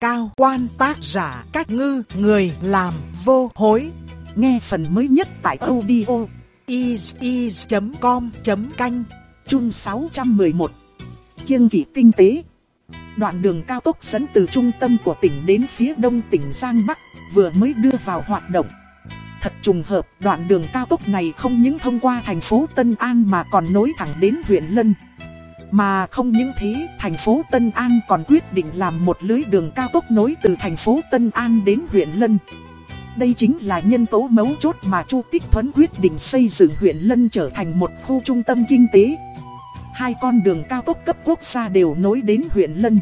cao quan tác giả cách ngư người làm vô hối. Nghe phần mới nhất tại audio is.com.canh Chung 611. Kiêng kỵ kinh tế. Đoạn đường cao tốc dẫn từ trung tâm của tỉnh đến phía đông tỉnh Giang Bắc vừa mới đưa vào hoạt động. Thật trùng hợp, đoạn đường cao tốc này không những thông qua thành phố Tân An mà còn nối thẳng đến huyện Lân. Mà không những thế, thành phố Tân An còn quyết định làm một lưới đường cao tốc nối từ thành phố Tân An đến huyện Lân. Đây chính là nhân tố mấu chốt mà Chu Tích Thuấn quyết định xây dựng huyện Lân trở thành một khu trung tâm kinh tế. Hai con đường cao tốc cấp quốc gia đều nối đến huyện Lân.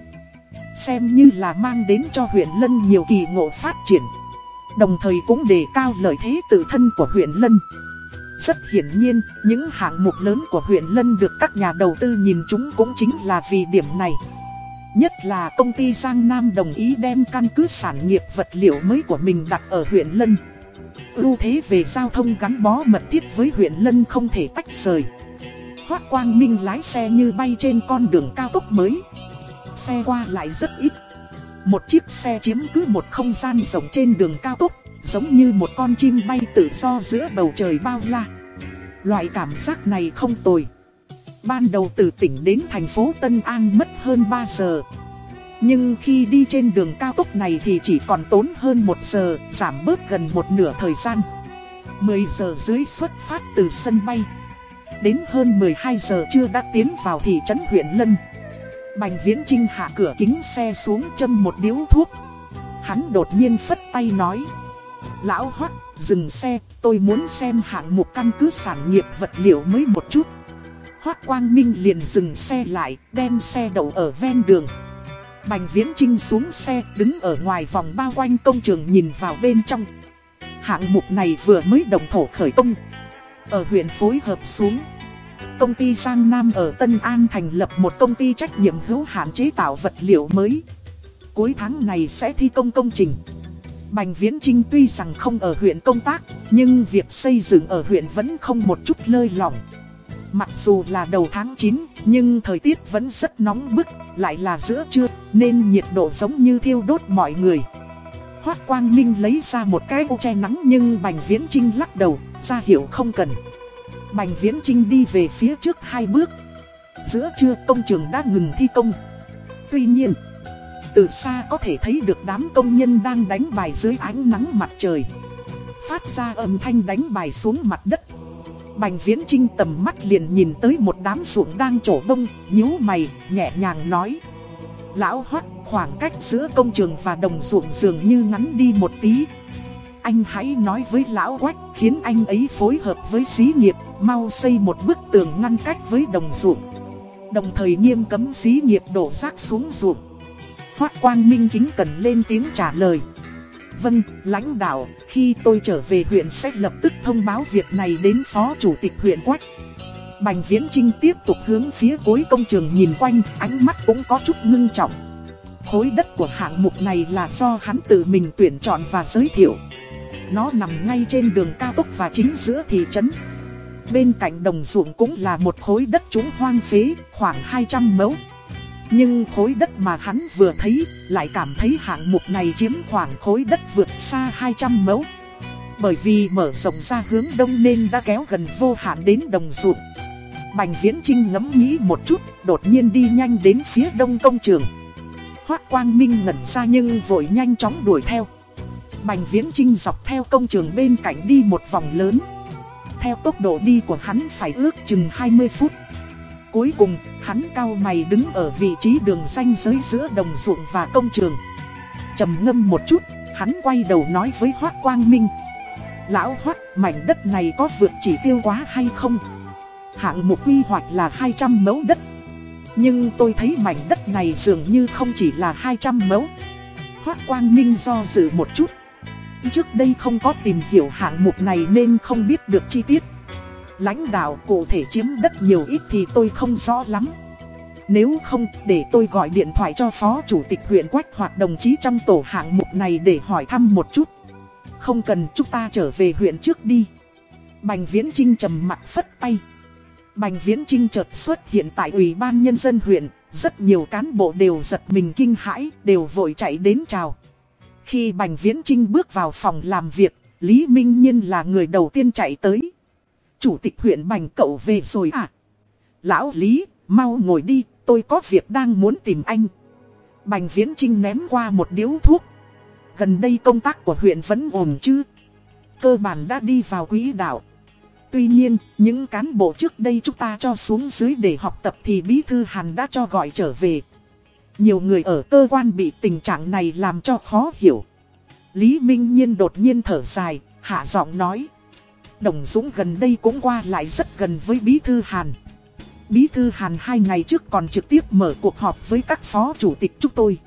Xem như là mang đến cho huyện Lân nhiều kỳ ngộ phát triển. Đồng thời cũng đề cao lợi thế tự thân của huyện Lân. Rất hiển nhiên, những hạng mục lớn của huyện Lân được các nhà đầu tư nhìn chúng cũng chính là vì điểm này. Nhất là công ty Giang Nam đồng ý đem căn cứ sản nghiệp vật liệu mới của mình đặt ở huyện Lân. ưu thế về giao thông gắn bó mật thiết với huyện Lân không thể tách rời. Hoác Quang Minh lái xe như bay trên con đường cao tốc mới. Xe qua lại rất ít. Một chiếc xe chiếm cứ một không gian rộng trên đường cao tốc, giống như một con chim bay tự do giữa bầu trời bao la. Loại cảm giác này không tồi. Ban đầu từ tỉnh đến thành phố Tân An mất hơn 3 giờ. Nhưng khi đi trên đường cao tốc này thì chỉ còn tốn hơn 1 giờ, giảm bớt gần một nửa thời gian. 10 giờ dưới xuất phát từ sân bay. Đến hơn 12 giờ chưa đã tiến vào thị trấn huyện Lân. Bành Viễn Trinh hạ cửa kính xe xuống châm một điếu thuốc. Hắn đột nhiên phất tay nói. Lão Hoắc, dừng xe, tôi muốn xem hạng mục căn cứ sản nghiệp vật liệu mới một chút. Hoắc Quang Minh liền dừng xe lại, đem xe đậu ở ven đường. Bành Viễn Trinh xuống xe, đứng ở ngoài vòng bao quanh công trường nhìn vào bên trong. Hạng mục này vừa mới đồng thổ khởi công. Ở huyện phối hợp xuống. Công ty Giang Nam ở Tân An thành lập một công ty trách nhiệm hữu hạn chế tạo vật liệu mới. Cuối tháng này sẽ thi công công trình. Bành Viễn Trinh tuy rằng không ở huyện công tác, nhưng việc xây dựng ở huyện vẫn không một chút lơi lỏng. Mặc dù là đầu tháng 9, nhưng thời tiết vẫn rất nóng bức, lại là giữa trưa, nên nhiệt độ giống như thiêu đốt mọi người. Hoác Quang Minh lấy ra một cái ô che nắng nhưng Bành Viễn Trinh lắc đầu, ra hiệu không cần. Bành Viễn Trinh đi về phía trước hai bước. Giữa trưa công trường đã ngừng thi công. Tuy nhiên, từ xa có thể thấy được đám công nhân đang đánh bài dưới ánh nắng mặt trời. Phát ra âm thanh đánh bài xuống mặt đất. Bành Viễn Trinh tầm mắt liền nhìn tới một đám ruộng đang trổ bông, nhíu mày, nhẹ nhàng nói. Lão hoắt, khoảng cách giữa công trường và đồng ruộng dường như ngắn đi một tí. Anh hãy nói với lão quách, khiến anh ấy phối hợp với xí nghiệp, mau xây một bức tường ngăn cách với đồng ruộng. Đồng thời nghiêm cấm xí nghiệp đổ rác xuống ruộng. Hoác Quang Minh kính cần lên tiếng trả lời. Vâng, lãnh đạo, khi tôi trở về huyện sẽ lập tức thông báo việc này đến Phó Chủ tịch huyện Quách. Bành Viễn Trinh tiếp tục hướng phía cuối công trường nhìn quanh, ánh mắt cũng có chút ngưng trọng. Khối đất của hạng mục này là do hắn tự mình tuyển chọn và giới thiệu. Nó nằm ngay trên đường cao tốc và chính giữa thị trấn. Bên cạnh đồng ruộng cũng là một khối đất trũng hoang phế, khoảng 200 mẫu. Nhưng khối đất mà hắn vừa thấy lại cảm thấy hạng mục này chiếm khoảng khối đất vượt xa 200 mẫu. Bởi vì mở rộng ra hướng đông nên đã kéo gần vô hạn đến đồng ruộng. Bành Viễn Trinh ngẫm nghĩ một chút, đột nhiên đi nhanh đến phía đông công trường. Hoác Quang Minh ngẩn ra nhưng vội nhanh chóng đuổi theo. Bành Viễn Trinh dọc theo công trường bên cạnh đi một vòng lớn. Theo tốc độ đi của hắn phải ước chừng 20 phút. Cuối cùng, hắn cao mày đứng ở vị trí đường ranh giới giữa đồng ruộng và công trường. trầm ngâm một chút, hắn quay đầu nói với Hoác Quang Minh. Lão Hoác, mảnh đất này có vượt chỉ tiêu quá hay không? Hạng mục quy hoạch là 200 mẫu đất. Nhưng tôi thấy mảnh đất này dường như không chỉ là 200 mẫu. Hoác Quang Minh do dự một chút. Trước đây không có tìm hiểu hạng mục này nên không biết được chi tiết. Lãnh đạo cụ thể chiếm đất nhiều ít thì tôi không rõ lắm. Nếu không, để tôi gọi điện thoại cho Phó Chủ tịch huyện Quách hoặc đồng chí trong tổ hạng mục này để hỏi thăm một chút. Không cần chúng ta trở về huyện trước đi. Bành Viễn Trinh trầm mặt phất tay. Bành Viễn Trinh chợt xuất hiện tại Ủy ban Nhân dân huyện, Rất nhiều cán bộ đều giật mình kinh hãi, đều vội chạy đến chào. Khi Bành Viễn Trinh bước vào phòng làm việc, Lý Minh Nhiên là người đầu tiên chạy tới. Chủ tịch huyện Bành cậu về rồi à? Lão Lý, mau ngồi đi, tôi có việc đang muốn tìm anh. Bành Viễn Trinh ném qua một điếu thuốc. Gần đây công tác của huyện vẫn ổn chứ? Cơ bản đã đi vào quỹ đạo. Tuy nhiên, những cán bộ trước đây chúng ta cho xuống dưới để học tập thì Bí Thư Hàn đã cho gọi trở về. Nhiều người ở cơ quan bị tình trạng này làm cho khó hiểu. Lý Minh Nhiên đột nhiên thở dài, hạ giọng nói. Đồng Dũng gần đây cũng qua lại rất gần với Bí Thư Hàn. Bí Thư Hàn hai ngày trước còn trực tiếp mở cuộc họp với các phó chủ tịch chúng tôi.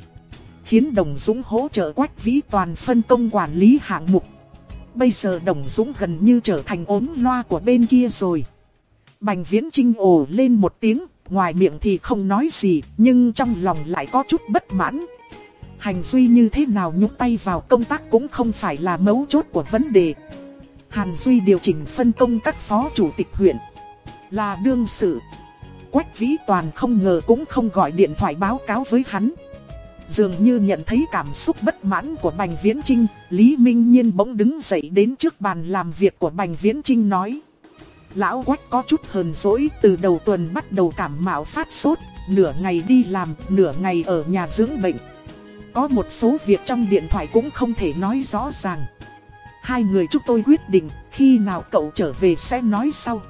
Khiến Đồng Dũng hỗ trợ Quách Vĩ Toàn phân công quản lý hạng mục. Bây giờ Đồng Dũng gần như trở thành ốm loa của bên kia rồi. Bành Viễn Trinh ồ lên một tiếng, ngoài miệng thì không nói gì, nhưng trong lòng lại có chút bất mãn. Hành Duy như thế nào nhúc tay vào công tác cũng không phải là mấu chốt của vấn đề. Hàn Duy điều chỉnh phân công các phó chủ tịch huyện. Là đương sự. Quách Vĩ Toàn không ngờ cũng không gọi điện thoại báo cáo với hắn. Dường như nhận thấy cảm xúc bất mãn của Bành Viễn Trinh, Lý Minh Nhiên bỗng đứng dậy đến trước bàn làm việc của Bành Viễn Trinh nói. Lão Quách có chút hờn dỗi từ đầu tuần bắt đầu cảm mạo phát sốt, nửa ngày đi làm, nửa ngày ở nhà dưỡng bệnh. Có một số việc trong điện thoại cũng không thể nói rõ ràng. Hai người chúng tôi quyết định, khi nào cậu trở về sẽ nói sau.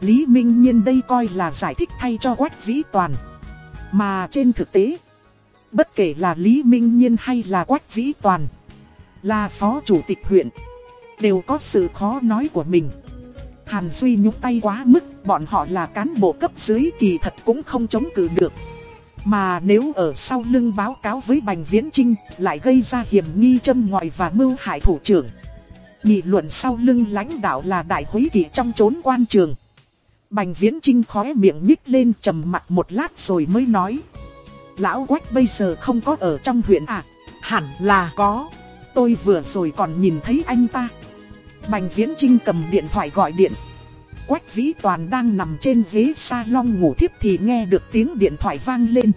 Lý Minh Nhiên đây coi là giải thích thay cho Quách Vĩ Toàn. Mà trên thực tế, bất kể là Lý Minh Nhiên hay là Quách Vĩ Toàn, là phó chủ tịch huyện, đều có sự khó nói của mình. Hàn Duy nhúc tay quá mức, bọn họ là cán bộ cấp dưới kỳ thật cũng không chống cự được. Mà nếu ở sau lưng báo cáo với Bành Viễn Trinh, lại gây ra hiểm nghi châm ngòi và mưu hại thủ trưởng. Nghị luận sau lưng lãnh đạo là đại hối kỳ trong chốn quan trường. Bành Viễn Trinh khóe miệng nhích lên trầm mặt một lát rồi mới nói. Lão Quách bây giờ không có ở trong huyện à? Hẳn là có. Tôi vừa rồi còn nhìn thấy anh ta. Bành Viễn Trinh cầm điện thoại gọi điện. Quách Vĩ Toàn đang nằm trên ghế salon ngủ thiếp thì nghe được tiếng điện thoại vang lên.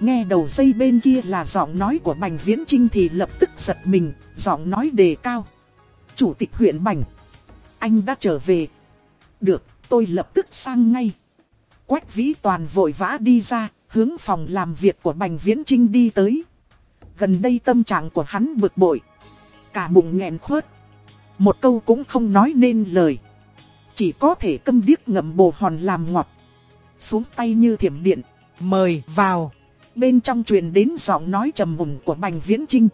Nghe đầu dây bên kia là giọng nói của Bành Viễn Trinh thì lập tức giật mình, giọng nói đề cao. Chủ tịch huyện Bành, anh đã trở về. Được, tôi lập tức sang ngay. Quách Vĩ Toàn vội vã đi ra, hướng phòng làm việc của Bành Viễn Trinh đi tới. Gần đây tâm trạng của hắn bực bội. Cả bụng nghẹn khuất. Một câu cũng không nói nên lời. Chỉ có thể câm điếc ngậm bồ hòn làm ngọt. Xuống tay như thiểm điện. Mời vào. Bên trong truyền đến giọng nói trầm mùng của Bành Viễn Trinh.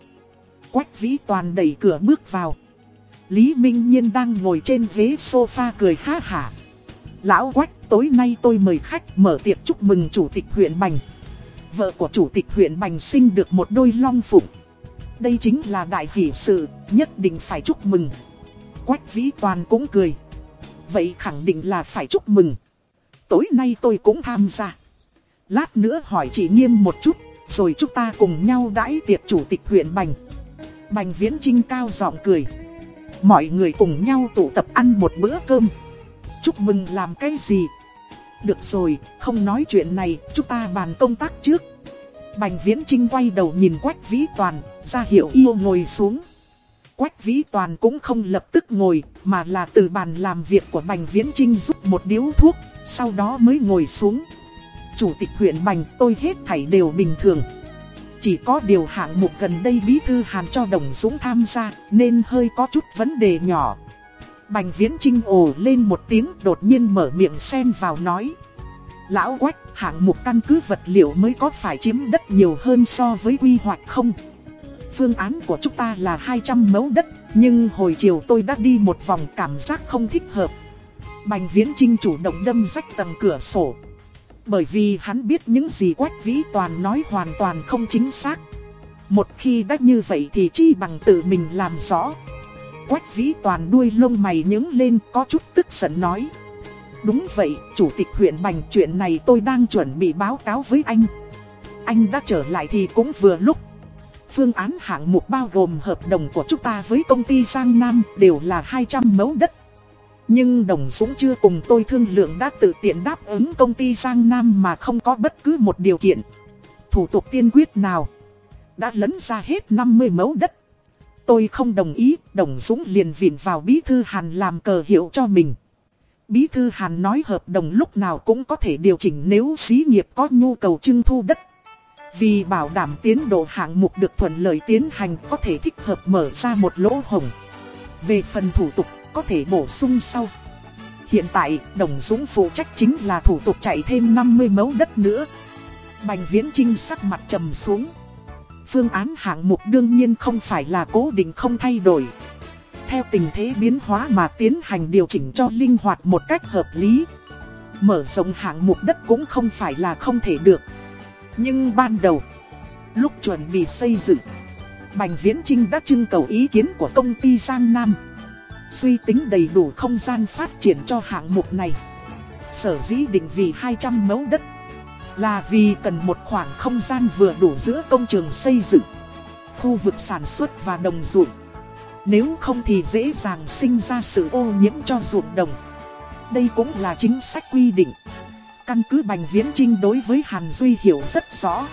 Quách Vĩ Toàn đẩy cửa bước vào. Lý Minh Nhiên đang ngồi trên ghế sofa cười ha hả. Lão Quách, tối nay tôi mời khách mở tiệc chúc mừng Chủ tịch huyện Bành. Vợ của Chủ tịch huyện Bành sinh được một đôi long phụng. Đây chính là đại hỷ sự, nhất định phải chúc mừng. Quách Vĩ Toàn cũng cười. Vậy khẳng định là phải chúc mừng. Tối nay tôi cũng tham gia. Lát nữa hỏi chị Nghiêm một chút, rồi chúng ta cùng nhau đãi tiệc chủ tịch huyện Bành. Bành Viễn Trinh cao giọng cười. Mọi người cùng nhau tụ tập ăn một bữa cơm. Chúc mừng làm cái gì? Được rồi, không nói chuyện này, chúng ta bàn công tác trước. Bành Viễn Trinh quay đầu nhìn Quách Vĩ Toàn, ra hiệu yêu ngồi xuống. Quách Vĩ Toàn cũng không lập tức ngồi, mà là từ bàn làm việc của Bành Viễn Trinh giúp một điếu thuốc, sau đó mới ngồi xuống. Chủ tịch huyện Bành tôi hết thảy đều bình thường. Chỉ có điều hạng mục gần đây Bí Thư Hàn cho Đồng Dũng tham gia, nên hơi có chút vấn đề nhỏ. Bành Viễn Trinh ồ lên một tiếng đột nhiên mở miệng xen vào nói. Lão Quách, hạng mục căn cứ vật liệu mới có phải chiếm đất nhiều hơn so với quy hoạch không? Phương án của chúng ta là 200 mẫu đất, nhưng hồi chiều tôi đã đi một vòng cảm giác không thích hợp. Bành Viễn Trinh chủ động đâm rách tầng cửa sổ. Bởi vì hắn biết những gì Quách Vĩ Toàn nói hoàn toàn không chính xác. Một khi đã như vậy thì chi bằng tự mình làm rõ. Quách Vĩ Toàn đuôi lông mày nhướng lên có chút tức giận nói. Đúng vậy, Chủ tịch huyện Bành chuyện này tôi đang chuẩn bị báo cáo với anh. Anh đã trở lại thì cũng vừa lúc. Phương án hạng mục bao gồm hợp đồng của chúng ta với công ty Giang Nam đều là 200 mẫu đất. Nhưng Đồng Dũng chưa cùng tôi thương lượng đã tự tiện đáp ứng công ty Giang Nam mà không có bất cứ một điều kiện. Thủ tục tiên quyết nào. Đã lấn ra hết 50 mẫu đất. Tôi không đồng ý, Đồng Dũng liền vịn vào Bí Thư Hàn làm cờ hiệu cho mình. Bí Thư Hàn nói hợp đồng lúc nào cũng có thể điều chỉnh nếu xí nghiệp có nhu cầu trưng thu đất. Vì bảo đảm tiến độ hạng mục được thuận lợi tiến hành có thể thích hợp mở ra một lỗ hồng. Về phần thủ tục có thể bổ sung sau. Hiện tại, Đồng Dũng phụ trách chính là thủ tục chạy thêm 50 mẫu đất nữa. Bành Viễn Trinh sắc mặt trầm xuống. Phương án hạng mục đương nhiên không phải là cố định không thay đổi. Theo tình thế biến hóa mà tiến hành điều chỉnh cho linh hoạt một cách hợp lý. Mở rộng hạng mục đất cũng không phải là không thể được. Nhưng ban đầu, lúc chuẩn bị xây dựng, Bành Viễn Trinh đã trưng cầu ý kiến của công ty Giang Nam. Suy tính đầy đủ không gian phát triển cho hạng mục này. Sở dĩ định vì 200 mẫu đất là vì cần một khoảng không gian vừa đủ giữa công trường xây dựng, khu vực sản xuất và đồng ruộng. Nếu không thì dễ dàng sinh ra sự ô nhiễm cho ruộng đồng. Đây cũng là chính sách quy định. Căn cứ Bành Viễn Trinh đối với Hàn Duy hiểu rất rõ.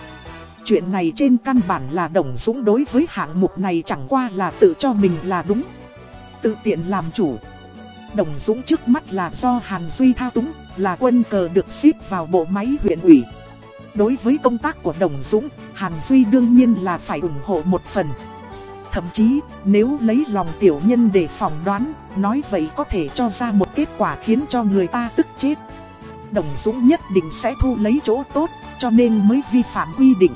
Chuyện này trên căn bản là Đồng Dũng đối với hạng mục này chẳng qua là tự cho mình là đúng. Tự tiện làm chủ. Đồng Dũng trước mắt là do Hàn Duy thao túng, là quân cờ được xếp vào bộ máy huyện ủy. Đối với công tác của Đồng Dũng, Hàn Duy đương nhiên là phải ủng hộ một phần. Thậm chí, nếu lấy lòng tiểu nhân để phỏng đoán, nói vậy có thể cho ra một kết quả khiến cho người ta tức chết. Đồng Dũng nhất định sẽ thu lấy chỗ tốt, cho nên mới vi phạm quy định.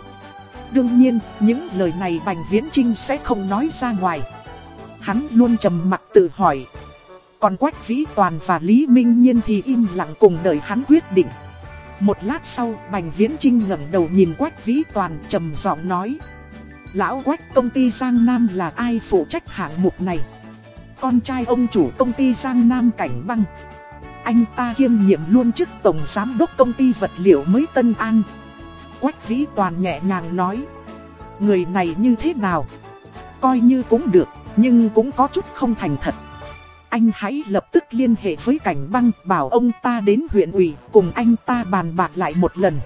Đương nhiên, những lời này Bành Viễn Trinh sẽ không nói ra ngoài. Hắn luôn trầm mặt tự hỏi. Còn Quách Vĩ Toàn và Lý Minh Nhiên thì im lặng cùng đợi hắn quyết định. Một lát sau, Bành Viễn Trinh ngẩng đầu nhìn Quách Vĩ Toàn trầm giọng nói. Lão Quách công ty Giang Nam là ai phụ trách hạng mục này? Con trai ông chủ công ty Giang Nam Cảnh Băng. Anh ta kiêm nhiệm luôn chức tổng giám đốc công ty vật liệu mới Tân An. Quách Vĩ Toàn nhẹ nhàng nói. Người này như thế nào? Coi như cũng được, nhưng cũng có chút không thành thật. Anh hãy lập tức liên hệ với cảnh băng, bảo ông ta đến huyện ủy, cùng anh ta bàn bạc lại một lần.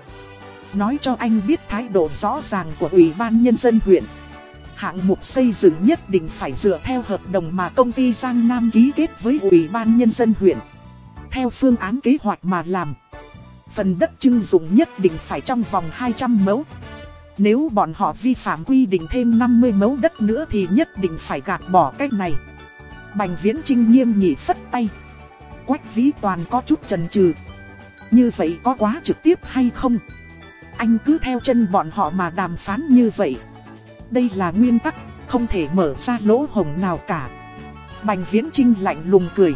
Nói cho anh biết thái độ rõ ràng của Ủy ban Nhân dân huyện. Hạng mục xây dựng nhất định phải dựa theo hợp đồng mà công ty Giang Nam ký kết với Ủy ban Nhân dân huyện. Theo phương án kế hoạch mà làm. Phần đất trưng dụng nhất định phải trong vòng 200 mẫu. Nếu bọn họ vi phạm quy định thêm 50 mẫu đất nữa thì nhất định phải gạt bỏ cách này. Bành Viễn Trinh nghiêm nghị phất tay. Quách Vĩ Toàn có chút chần chừ. Như vậy có quá trực tiếp hay không? Anh cứ theo chân bọn họ mà đàm phán như vậy. Đây là nguyên tắc, không thể mở ra lỗ hồng nào cả. Bành Viễn Trinh lạnh lùng cười.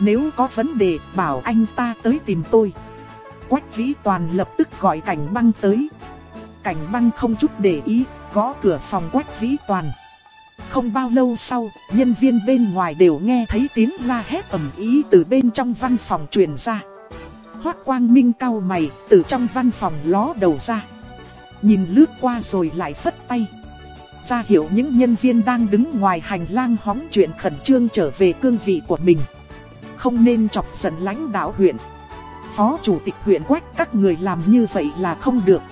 Nếu có vấn đề, bảo anh ta tới tìm tôi. Quách Vĩ Toàn lập tức gọi cảnh băng tới. Cảnh băng không chút để ý, gõ cửa phòng Quách Vĩ Toàn. Không bao lâu sau, nhân viên bên ngoài đều nghe thấy tiếng la hét ầm ý từ bên trong văn phòng truyền ra. Hoác Quang Minh cau mày, từ trong văn phòng ló đầu ra. Nhìn lướt qua rồi lại phất tay. Ra hiểu những nhân viên đang đứng ngoài hành lang hóng chuyện khẩn trương trở về cương vị của mình. Không nên chọc giận lãnh đạo huyện. Phó chủ tịch huyện quách các người làm như vậy là không được.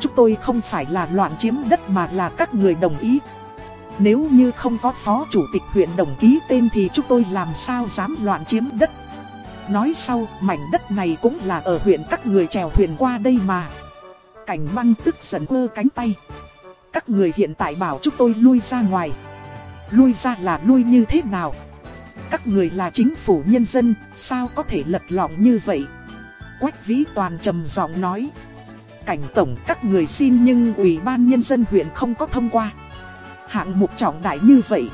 Chúng tôi không phải là loạn chiếm đất mà là các người đồng ý. Nếu như không có phó chủ tịch huyện đồng ký tên thì chúng tôi làm sao dám loạn chiếm đất. Nói sau, mảnh đất này cũng là ở huyện các người chèo thuyền qua đây mà. Cảnh băng tức giận ơ cánh tay. Các người hiện tại bảo chúng tôi lui ra ngoài. Lui ra là lui như thế nào? Các người là chính phủ nhân dân, sao có thể lật lọng như vậy? Quách Vĩ Toàn trầm giọng nói. Cảnh tổng các người xin nhưng Ủy ban Nhân dân huyện không có thông qua. Hạng mục trọng đại như vậy.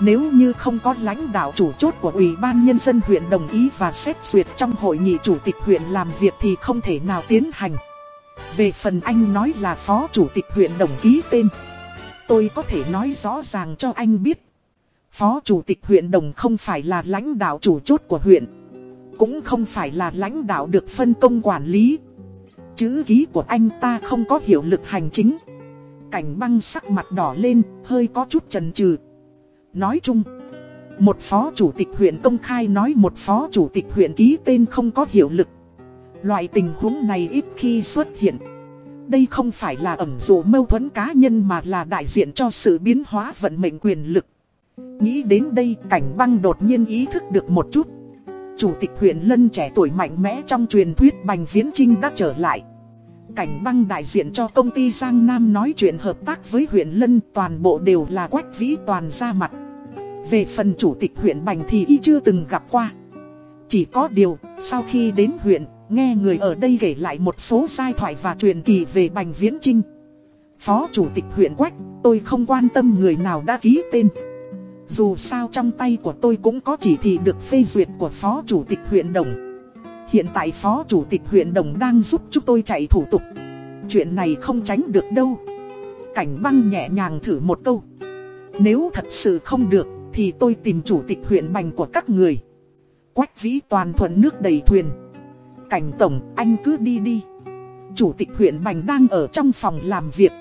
Nếu như không có lãnh đạo chủ chốt của Ủy ban Nhân dân huyện đồng ý và xét duyệt trong hội nghị chủ tịch huyện làm việc thì không thể nào tiến hành. Về phần anh nói là phó chủ tịch huyện đồng ký tên. Tôi có thể nói rõ ràng cho anh biết. Phó chủ tịch huyện đồng không phải là lãnh đạo chủ chốt của huyện. Cũng không phải là lãnh đạo được phân công quản lý. Chữ ký của anh ta không có hiệu lực hành chính. Cảnh băng sắc mặt đỏ lên, hơi có chút chần chừ. Nói chung, Một phó chủ tịch huyện công khai nói một phó chủ tịch huyện ký tên không có hiệu lực. Loại tình huống này ít khi xuất hiện. Đây không phải là ẩn dụ mâu thuẫn cá nhân mà là đại diện cho sự biến hóa vận mệnh quyền lực. Nghĩ đến đây cảnh băng đột nhiên ý thức được một chút. Chủ tịch huyện Lân trẻ tuổi mạnh mẽ trong truyền thuyết Bành Viễn Trinh đã trở lại. Cảnh băng đại diện cho công ty Giang Nam nói chuyện hợp tác với huyện Lân toàn bộ đều là quách vĩ toàn ra mặt. Về phần chủ tịch huyện Bành thì y chưa từng gặp qua. Chỉ có điều, sau khi đến huyện, nghe người ở đây kể lại một số giai thoại và truyền kỳ về Bành Viễn Trinh. Phó chủ tịch huyện Quách, tôi không quan tâm người nào đã ký tên. Dù sao trong tay của tôi cũng có chỉ thị được phê duyệt của Phó Chủ tịch huyện Đồng. Hiện tại Phó Chủ tịch huyện Đồng đang giúp chúng tôi chạy thủ tục. Chuyện này không tránh được đâu. Cảnh băng nhẹ nhàng thử một câu. Nếu thật sự không được, Thì tôi tìm Chủ tịch huyện Bành của các người. Quách vĩ toàn thuận nước đầy thuyền. Cảnh Tổng, anh cứ đi đi. Chủ tịch huyện Bành đang ở trong phòng làm việc.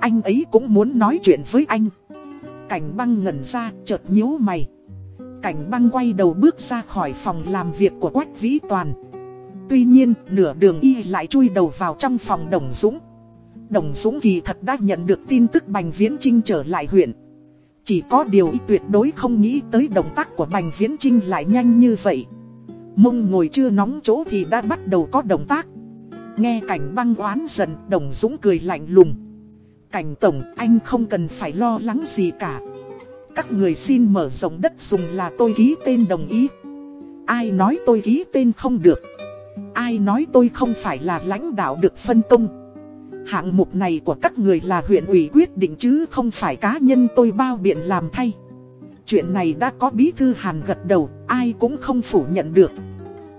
Anh ấy cũng muốn nói chuyện với anh. Cảnh băng ngẩn ra, chợt nhíu mày. Cảnh băng quay đầu bước ra khỏi phòng làm việc của Quách Vĩ Toàn. Tuy nhiên, nửa đường y lại chui đầu vào trong phòng Đồng Dũng. Đồng Dũng kỳ thật đã nhận được tin tức Bành Viễn Trinh trở lại huyện. Chỉ có điều y tuyệt đối không nghĩ tới động tác của Bành Viễn Trinh lại nhanh như vậy. Mông ngồi chưa nóng chỗ thì đã bắt đầu có động tác. Nghe cảnh băng oán dần, Đồng Dũng cười lạnh lùng. Cảnh tổng anh không cần phải lo lắng gì cả. Các người xin mở rộng đất dùng là tôi ký tên đồng ý. Ai nói tôi ký tên không được? Ai nói tôi không phải là lãnh đạo được phân công? Hạng mục này của các người là huyện ủy quyết định chứ không phải cá nhân tôi bao biện làm thay. Chuyện này đã có bí thư hàn gật đầu, ai cũng không phủ nhận được.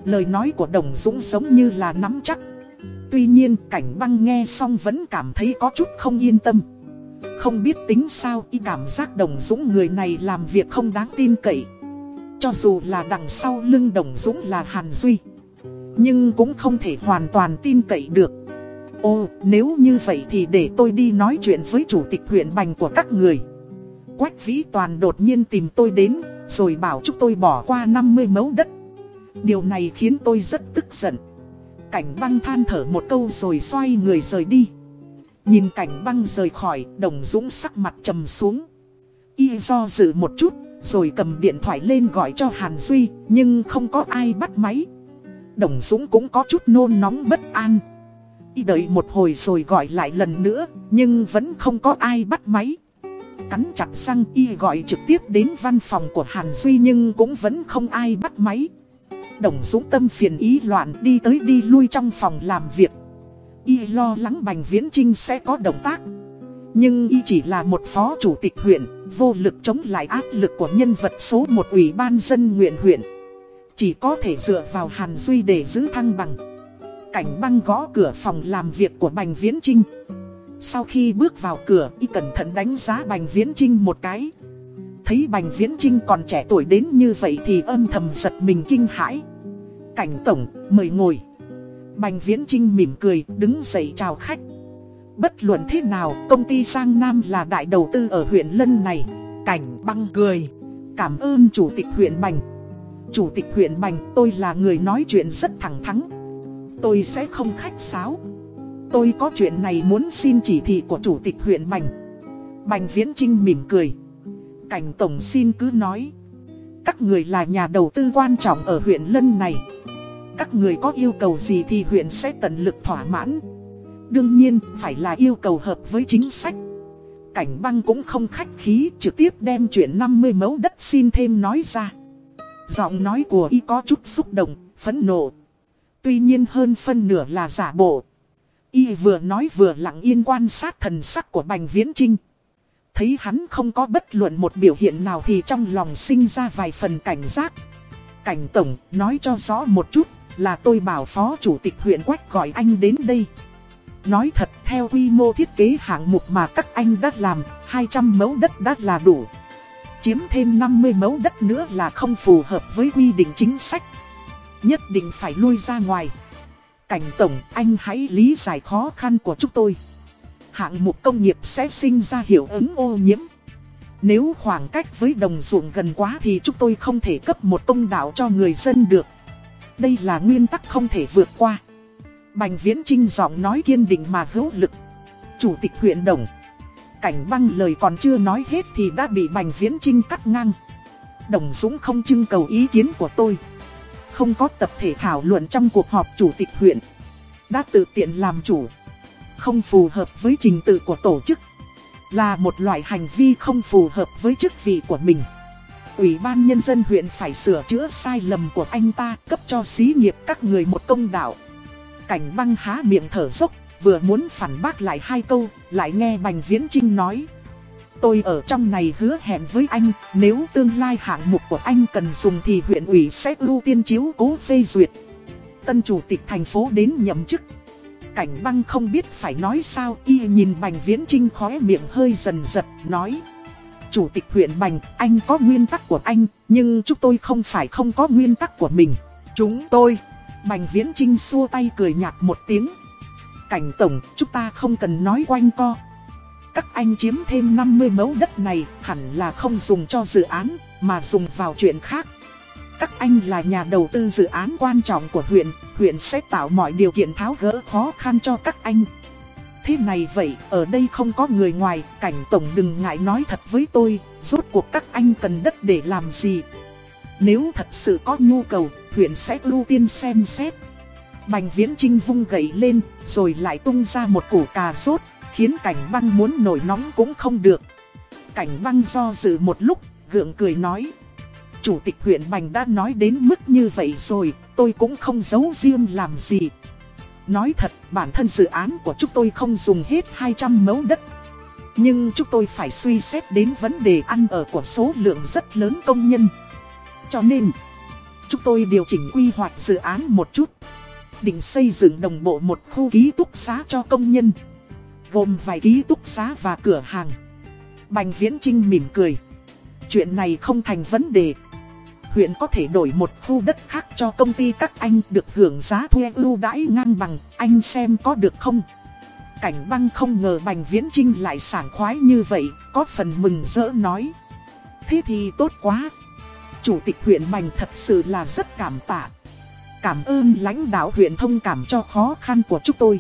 Lời nói của Đồng Dũng giống như là nắm chắc. Tuy nhiên, cảnh băng nghe xong vẫn cảm thấy có chút không yên tâm. Không biết tính sao, y cảm giác đồng dũng người này làm việc không đáng tin cậy. Cho dù là đằng sau lưng đồng dũng là Hàn Duy, Nhưng cũng không thể hoàn toàn tin cậy được. Ô, nếu như vậy thì để tôi đi nói chuyện với chủ tịch huyện bành của các người. Quách Vĩ Toàn đột nhiên tìm tôi đến, Rồi bảo chúc tôi bỏ qua 50 mẫu đất. Điều này khiến tôi rất tức giận cảnh băng than thở một câu rồi xoay người rời đi. Nhìn cảnh băng rời khỏi, đồng dũng sắc mặt trầm xuống. Y do dự một chút, rồi cầm điện thoại lên gọi cho Hàn Duy, nhưng không có ai bắt máy. Đồng Dũng cũng có chút nôn nóng bất an. Y đợi một hồi rồi gọi lại lần nữa, nhưng vẫn không có ai bắt máy. Cắn chặt răng Y gọi trực tiếp đến văn phòng của Hàn Duy nhưng cũng vẫn không ai bắt máy. Đồng Dũng tâm phiền ý loạn đi tới đi lui trong phòng làm việc. Y lo lắng Bành Viễn Trinh sẽ có động tác. Nhưng Y chỉ là một phó chủ tịch huyện, vô lực chống lại áp lực của nhân vật số một ủy ban dân nguyện huyện. Chỉ có thể dựa vào Hàn Duy để giữ thăng bằng. Cảnh băng gõ cửa phòng làm việc của Bành Viễn Trinh. Sau khi bước vào cửa, Y cẩn thận đánh giá Bành Viễn Trinh một cái. Thấy Bành Viễn Trinh còn trẻ tuổi đến như vậy thì âm thầm giật mình kinh hãi. Cảnh tổng, mời ngồi. Bành Viễn Trinh mỉm cười, đứng dậy chào khách. Bất luận thế nào, công ty Giang Nam là đại đầu tư ở huyện Lân này. Cảnh băng cười. Cảm ơn Chủ tịch huyện Bành. Chủ tịch huyện Bành, tôi là người nói chuyện rất thẳng thắn. Tôi sẽ không khách sáo. Tôi có chuyện này muốn xin chỉ thị của Chủ tịch huyện Bành. Bành Viễn Trinh mỉm cười. Cảnh Tổng xin cứ nói. Các người là nhà đầu tư quan trọng ở huyện Lân này. Các người có yêu cầu gì thì huyện sẽ tận lực thỏa mãn. Đương nhiên, phải là yêu cầu hợp với chính sách. Cảnh băng cũng không khách khí, trực tiếp đem chuyện 50 mẫu đất xin thêm nói ra. Giọng nói của y có chút xúc động, phẫn nộ. Tuy nhiên hơn phân nửa là giả bộ. Y vừa nói vừa lặng yên quan sát thần sắc của Bành Viễn Trinh. Thấy hắn không có bất luận một biểu hiện nào thì trong lòng sinh ra vài phần cảnh giác. Cảnh tổng nói cho rõ một chút là tôi bảo phó chủ tịch huyện Quách gọi anh đến đây. Nói thật theo quy mô thiết kế hạng mục mà các anh đã làm, 200 mẫu đất đã là đủ. Chiếm thêm 50 mẫu đất nữa là không phù hợp với quy định chính sách. Nhất định phải lui ra ngoài. Cảnh tổng, anh hãy lý giải khó khăn của chúng tôi hạng mục công nghiệp sẽ sinh ra hiệu ứng ô nhiễm. Nếu khoảng cách với đồng ruộng gần quá thì chúng tôi không thể cấp một công đạo cho người dân được. Đây là nguyên tắc không thể vượt qua. Bành Viễn Trinh giọng nói kiên định mà hữu lực. Chủ tịch huyện Đồng. Cảnh băng lời còn chưa nói hết thì đã bị Bành Viễn Trinh cắt ngang. Đồng Dũng không trưng cầu ý kiến của tôi. Không có tập thể thảo luận trong cuộc họp chủ tịch huyện. Đã tự tiện làm chủ. Không phù hợp với trình tự của tổ chức. Là một loại hành vi không phù hợp với chức vị của mình. Ủy ban Nhân dân huyện phải sửa chữa sai lầm của anh ta cấp cho xí nghiệp các người một công đạo. Cảnh băng há miệng thở dốc, vừa muốn phản bác lại hai câu, lại nghe Bành Viễn Trinh nói. Tôi ở trong này hứa hẹn với anh, nếu tương lai hạng mục của anh cần dùng thì huyện ủy sẽ ưu tiên chiếu cố phê duyệt. Tân chủ tịch thành phố đến nhậm chức. Cảnh băng không biết phải nói sao, y nhìn Bành Viễn Trinh khóe miệng hơi dần giật, nói. Chủ tịch huyện Bành, anh có nguyên tắc của anh, nhưng chúng tôi không phải không có nguyên tắc của mình. Chúng tôi... Bành Viễn Trinh xua tay cười nhạt một tiếng. Cảnh tổng, chúng ta không cần nói quanh co. Các anh chiếm thêm 50 mẫu đất này hẳn là không dùng cho dự án, mà dùng vào chuyện khác. Các anh là nhà đầu tư dự án quan trọng của huyện, huyện sẽ tạo mọi điều kiện tháo gỡ khó khăn cho các anh. Thế này vậy, ở đây không có người ngoài, cảnh tổng đừng ngại nói thật với tôi, rốt cuộc các anh cần đất để làm gì. Nếu thật sự có nhu cầu, huyện sẽ ưu tiên xem xét. Bành viễn trinh vung gậy lên, rồi lại tung ra một củ cà rốt, khiến cảnh băng muốn nổi nóng cũng không được. Cảnh băng do dự một lúc, gượng cười nói. Chủ tịch huyện Bành đã nói đến mức như vậy rồi, tôi cũng không giấu riêng làm gì. Nói thật, bản thân dự án của chúng tôi không dùng hết 200 mẫu đất. Nhưng chúng tôi phải suy xét đến vấn đề ăn ở của số lượng rất lớn công nhân. Cho nên, chúng tôi điều chỉnh quy hoạch dự án một chút. Định xây dựng đồng bộ một khu ký túc xá cho công nhân. Gồm vài ký túc xá và cửa hàng. Bành Viễn Trinh mỉm cười. Chuyện này không thành vấn đề. Huyện có thể đổi một khu đất khác cho công ty các anh được hưởng giá thuê ưu đãi ngang bằng, anh xem có được không? Cảnh băng không ngờ Bành Viễn Trinh lại sảng khoái như vậy, có phần mừng rỡ nói. Thế thì tốt quá. Chủ tịch huyện Bành thật sự là rất cảm tạ. Cảm ơn lãnh đạo huyện thông cảm cho khó khăn của chúng tôi.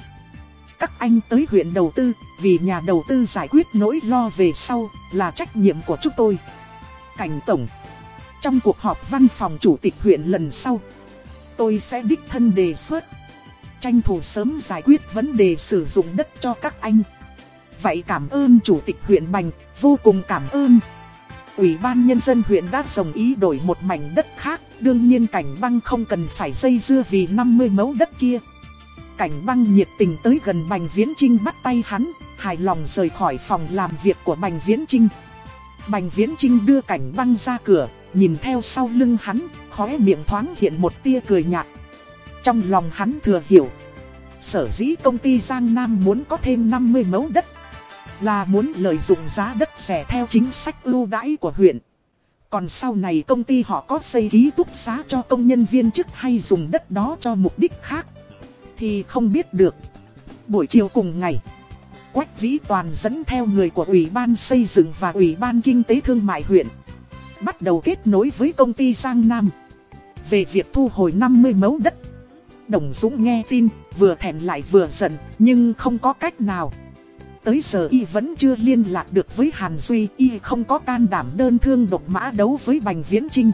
Các anh tới huyện đầu tư, vì nhà đầu tư giải quyết nỗi lo về sau, là trách nhiệm của chúng tôi. Cảnh Tổng trong cuộc họp văn phòng chủ tịch huyện lần sau, tôi sẽ đích thân đề xuất. Tranh thủ sớm giải quyết vấn đề sử dụng đất cho các anh. Vậy cảm ơn chủ tịch huyện Bành, vô cùng cảm ơn. Ủy ban Nhân dân huyện đã đồng ý đổi một mảnh đất khác, đương nhiên cảnh băng không cần phải dây dưa vì 50 mẫu đất kia. Cảnh băng nhiệt tình tới gần Bành Viễn Trinh bắt tay hắn, hài lòng rời khỏi phòng làm việc của Bành Viễn Trinh. Bành Viễn Trinh đưa cảnh băng ra cửa, nhìn theo sau lưng hắn, khóe miệng thoáng hiện một tia cười nhạt. Trong lòng hắn thừa hiểu, sở dĩ công ty Giang Nam muốn có thêm 50 mẫu đất, là muốn lợi dụng giá đất rẻ theo chính sách ưu đãi của huyện. Còn sau này công ty họ có xây ký túc xá cho công nhân viên chức hay dùng đất đó cho mục đích khác thì không biết được. Buổi chiều cùng ngày, Quách Vĩ Toàn dẫn theo người của Ủy ban xây dựng và Ủy ban Kinh tế Thương mại huyện. Bắt đầu kết nối với công ty Giang Nam. Về việc thu hồi 50 mẫu đất. Đồng Dũng nghe tin, vừa thèm lại vừa giận, nhưng không có cách nào. Tới giờ y vẫn chưa liên lạc được với Hàn Duy, y không có can đảm đơn thương độc mã đấu với Bành Viễn Trinh.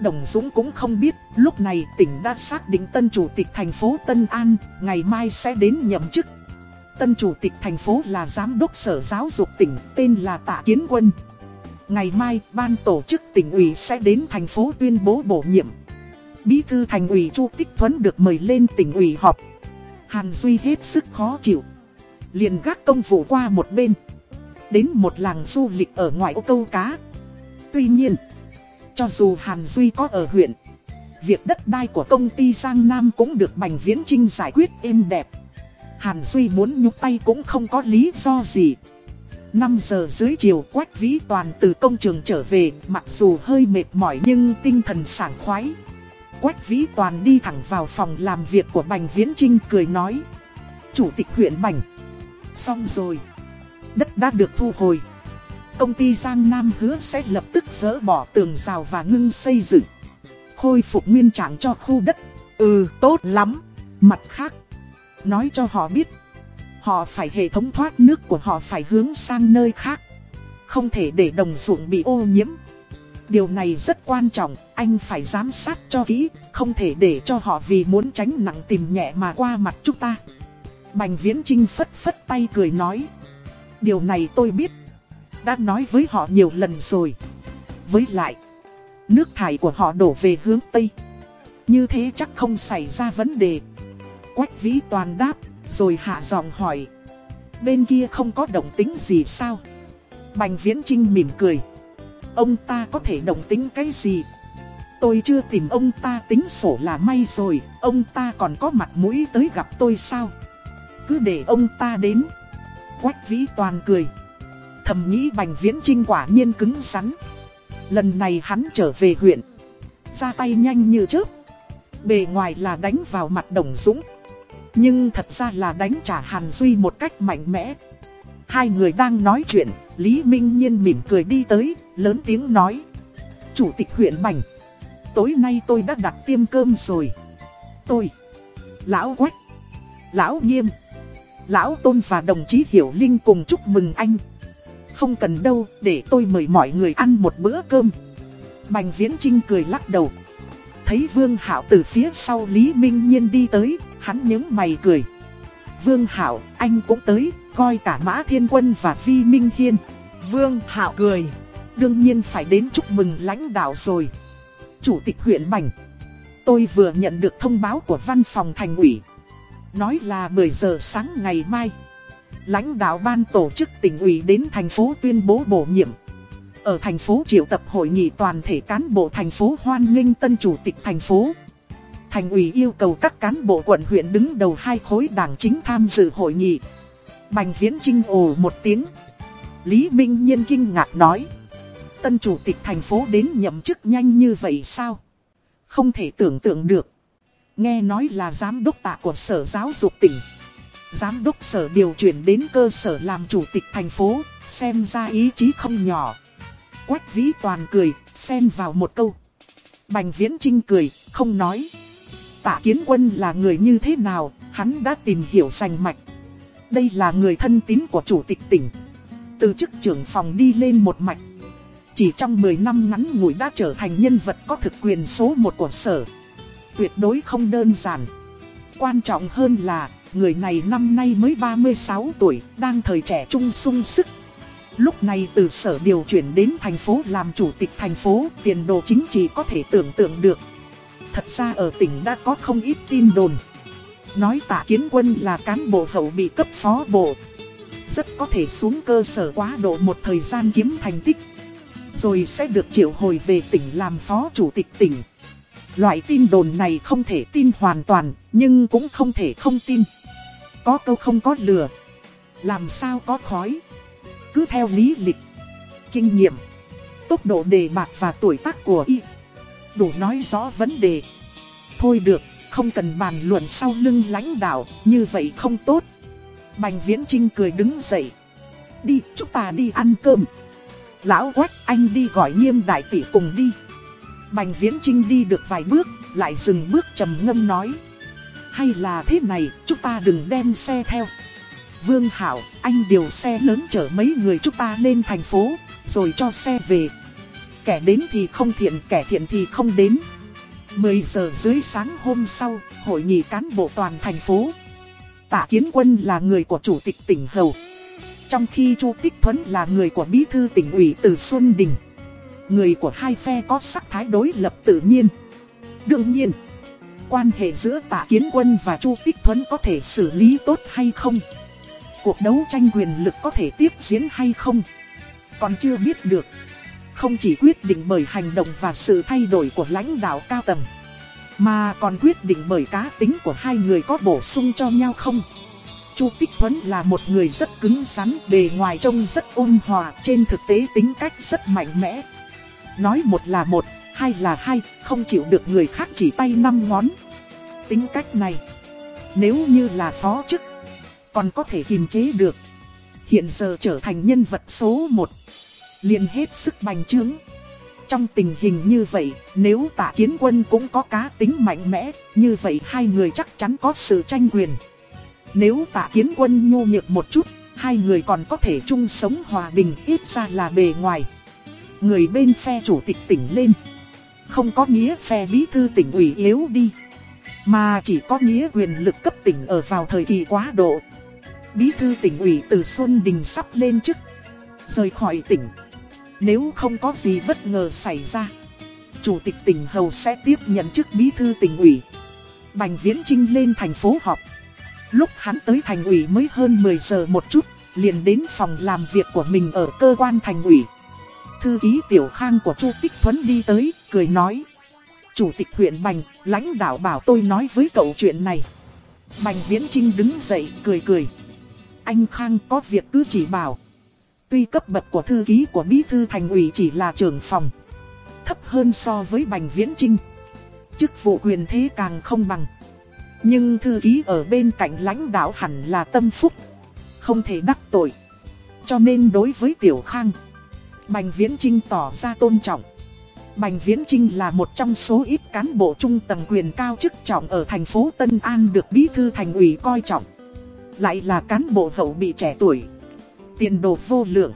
Đồng Dũng cũng không biết, lúc này tỉnh đã xác định tân chủ tịch thành phố Tân An, ngày mai sẽ đến nhậm chức. Tân chủ tịch thành phố là giám đốc sở giáo dục tỉnh, tên là Tạ Kiến Quân. Ngày mai, ban tổ chức tỉnh ủy sẽ đến thành phố tuyên bố bổ nhiệm. Bí thư thành ủy Chu Tích Thuấn được mời lên tỉnh ủy họp. Hàn Duy hết sức khó chịu. liền gác công vụ qua một bên. Đến một làng du lịch ở ngoài ô câu cá. Tuy nhiên... Cho dù Hàn Duy có ở huyện, việc đất đai của công ty Giang Nam cũng được Bành Viễn Trinh giải quyết êm đẹp. Hàn Duy muốn nhúc tay cũng không có lý do gì. 5 giờ dưới chiều Quách Vĩ Toàn từ công trường trở về, mặc dù hơi mệt mỏi nhưng tinh thần sảng khoái. Quách Vĩ Toàn đi thẳng vào phòng làm việc của Bành Viễn Trinh cười nói. Chủ tịch huyện Bành. Xong rồi. Đất đã được thu hồi. công ty Giang Nam hứa sẽ lập tức dỡ bỏ tường rào và ngưng xây dựng. Khôi phục nguyên trạng cho khu đất. Ừ, tốt lắm. Mặt khác, nói cho họ biết, họ phải hệ thống thoát nước của họ phải hướng sang nơi khác. Không thể để đồng ruộng bị ô nhiễm. Điều này rất quan trọng, anh phải giám sát cho kỹ, không thể để cho họ vì muốn tránh nặng tìm nhẹ mà qua mặt chúng ta. Bành Viễn Trinh phất phất tay cười nói. Điều này tôi biết, đã nói với họ nhiều lần rồi. Với lại, nước thải của họ đổ về hướng Tây. Như thế chắc không xảy ra vấn đề. Quách Vĩ Toàn đáp, rồi hạ giọng hỏi. Bên kia không có động tính gì sao? Bành Viễn Trinh mỉm cười. Ông ta có thể động tính cái gì? Tôi chưa tìm ông ta tính sổ là may rồi, ông ta còn có mặt mũi tới gặp tôi sao? Cứ để ông ta đến. Quách Vĩ Toàn cười. Thầm nghĩ Bành Viễn Trinh quả nhiên cứng rắn. Lần này hắn trở về huyện. Ra tay nhanh như trước. Bề ngoài là đánh vào mặt Đồng Dũng. Nhưng thật ra là đánh trả Hàn Duy một cách mạnh mẽ. Hai người đang nói chuyện, Lý Minh Nhiên mỉm cười đi tới, lớn tiếng nói. Chủ tịch huyện Bành, tối nay tôi đã đặt tiêm cơm rồi. Tôi, Lão Quách, Lão Nghiêm, Lão Tôn và đồng chí Hiểu Linh cùng chúc mừng anh. Không cần đâu, để tôi mời mọi người ăn một bữa cơm. Bành Viễn Trinh cười lắc đầu. Thấy Vương Hạo từ phía sau Lý Minh Nhiên đi tới, hắn nhớ mày cười. Vương Hạo, anh cũng tới, coi cả Mã Thiên Quân và Vi Minh Hiên. Vương Hạo cười. Đương nhiên phải đến chúc mừng lãnh đạo rồi. Chủ tịch huyện Bành. Tôi vừa nhận được thông báo của văn phòng thành ủy. Nói là 10 giờ sáng ngày mai. Lãnh đạo ban tổ chức tỉnh ủy đến thành phố tuyên bố bổ nhiệm. Ở thành phố triệu tập hội nghị toàn thể cán bộ thành phố hoan nghênh tân chủ tịch thành phố. Thành ủy yêu cầu các cán bộ quận huyện đứng đầu hai khối đảng chính tham dự hội nghị. Bành Viễn Trinh ồ một tiếng. Lý Minh Nhiên kinh ngạc nói. Tân chủ tịch thành phố đến nhậm chức nhanh như vậy sao? Không thể tưởng tượng được. Nghe nói là giám đốc tạ của sở giáo dục tỉnh. Giám đốc sở điều chuyển đến cơ sở làm chủ tịch thành phố, xem ra ý chí không nhỏ. Quách vĩ toàn cười, xen vào một câu. Bành viễn trinh cười, không nói. Tạ kiến quân là người như thế nào, hắn đã tìm hiểu sành mạch. Đây là người thân tín của chủ tịch tỉnh. Từ chức trưởng phòng đi lên một mạch. Chỉ trong 10 năm ngắn ngủi đã trở thành nhân vật có thực quyền số 1 của sở. Tuyệt đối không đơn giản. Quan trọng hơn là, người này năm nay mới 36 tuổi, đang thời trẻ trung sung sức. Lúc này từ sở điều chuyển đến thành phố làm chủ tịch thành phố, tiền đồ chính trị có thể tưởng tượng được. Thật ra ở tỉnh đã có không ít tin đồn. Nói tạ kiến quân là cán bộ hậu bị cấp phó bộ. Rất có thể xuống cơ sở quá độ một thời gian kiếm thành tích. Rồi sẽ được triệu hồi về tỉnh làm phó chủ tịch tỉnh. Loại tin đồn này không thể tin hoàn toàn, nhưng cũng không thể không tin. Có câu không có lừa. Làm sao có khói. Cứ theo lý lịch, kinh nghiệm, tốc độ đề bạc và tuổi tác của y. Đủ nói rõ vấn đề. Thôi được, không cần bàn luận sau lưng lãnh đạo, như vậy không tốt. Bành Viễn Trinh cười đứng dậy. Đi, chúng ta đi ăn cơm. Lão Quách, anh đi gọi nghiêm đại tỷ cùng đi. Bành Viễn Trinh đi được vài bước, lại dừng bước trầm ngâm nói. Hay là thế này, chúng ta đừng đem xe theo. Vương Hảo, anh điều xe lớn chở mấy người chúng ta lên thành phố, rồi cho xe về. Kẻ đến thì không thiện, kẻ thiện thì không đến. 10 giờ dưới sáng hôm sau, hội nghị cán bộ toàn thành phố. Tạ Kiến Quân là người của chủ tịch tỉnh Hầu. Trong khi Chu Tích Thuấn là người của bí thư tỉnh ủy Từ Xuân Đình. Người của hai phe có sắc thái đối lập tự nhiên. Đương nhiên, quan hệ giữa Tạ Kiến Quân và Chu Tích Thuấn có thể xử lý tốt hay không? Cuộc đấu tranh quyền lực có thể tiếp diễn hay không? Còn chưa biết được. Không chỉ quyết định bởi hành động và sự thay đổi của lãnh đạo cao tầng Mà còn quyết định bởi cá tính của hai người có bổ sung cho nhau không Chu Tích Thuấn là một người rất cứng rắn, bề ngoài trông rất ôn hòa, trên thực tế tính cách rất mạnh mẽ. Nói một là một, hai là hai, không chịu được người khác chỉ tay năm ngón. Tính cách này, nếu như là phó chức, còn có thể kiềm chế được. Hiện giờ trở thành nhân vật số một. liền hết sức bành trướng. Trong tình hình như vậy, nếu tạ kiến quân cũng có cá tính mạnh mẽ, như vậy hai người chắc chắn có sự tranh quyền. Nếu tạ kiến quân nhu nhược một chút, hai người còn có thể chung sống hòa bình ít ra là bề ngoài. Người bên phe chủ tịch tỉnh lên. Không có nghĩa phe bí thư tỉnh ủy yếu đi. Mà chỉ có nghĩa quyền lực cấp tỉnh ở vào thời kỳ quá độ. Bí thư tỉnh ủy từ Xuân Đình sắp lên chức. Rời khỏi tỉnh. Nếu không có gì bất ngờ xảy ra. Chủ tịch tỉnh Hầu sẽ tiếp nhận chức bí thư tỉnh ủy. Bành Viễn Trinh lên thành phố họp. Lúc hắn tới thành ủy mới hơn 10 giờ một chút, liền đến phòng làm việc của mình ở cơ quan thành ủy. Thư ký Tiểu Khang của Chu Tích Thuấn đi tới, cười nói. Chủ tịch huyện Bành, lãnh đạo bảo tôi nói với cậu chuyện này. Bành Viễn Trinh đứng dậy, cười cười. Anh Khang có việc cứ chỉ bảo. Tuy cấp bậc của thư ký của bí thư thành ủy chỉ là trưởng phòng. Thấp hơn so với Bành Viễn Trinh. Chức vụ quyền thế càng không bằng. Nhưng thư ký ở bên cạnh lãnh đạo hẳn là tâm phúc. Không thể đắc tội. Cho nên đối với Tiểu Khang, Bành Viễn Trinh tỏ ra tôn trọng. Bành Viễn Trinh là một trong số ít cán bộ trung tầng quyền cao chức trọng ở thành phố Tân An được bí thư thành ủy coi trọng. Lại là cán bộ hậu bị trẻ tuổi. Tiền đồ vô lượng.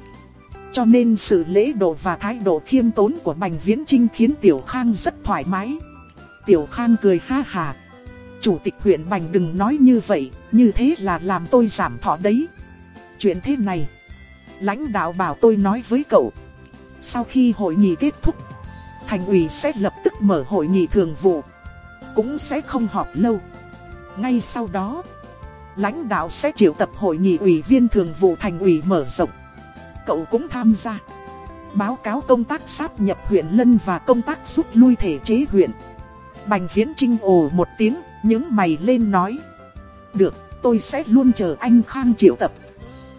Cho nên sự lễ độ và thái độ khiêm tốn của Bành Viễn Trinh khiến Tiểu Khang rất thoải mái. Tiểu Khang cười ha hà. Chủ tịch huyện Bành đừng nói như vậy, như thế là làm tôi giảm thọ đấy. Chuyện thế này, lãnh đạo bảo tôi nói với cậu. Sau khi hội nghị kết thúc, thành ủy sẽ lập tức mở hội nghị thường vụ. Cũng sẽ không họp lâu. Ngay sau đó, lãnh đạo sẽ triệu tập hội nghị ủy viên thường vụ thành ủy mở rộng. Cậu cũng tham gia. Báo cáo công tác sáp nhập huyện Lân và công tác rút lui thể chế huyện. Bành viễn trinh ồ một tiếng, những mày lên nói. Được, tôi sẽ luôn chờ anh Khang triệu tập.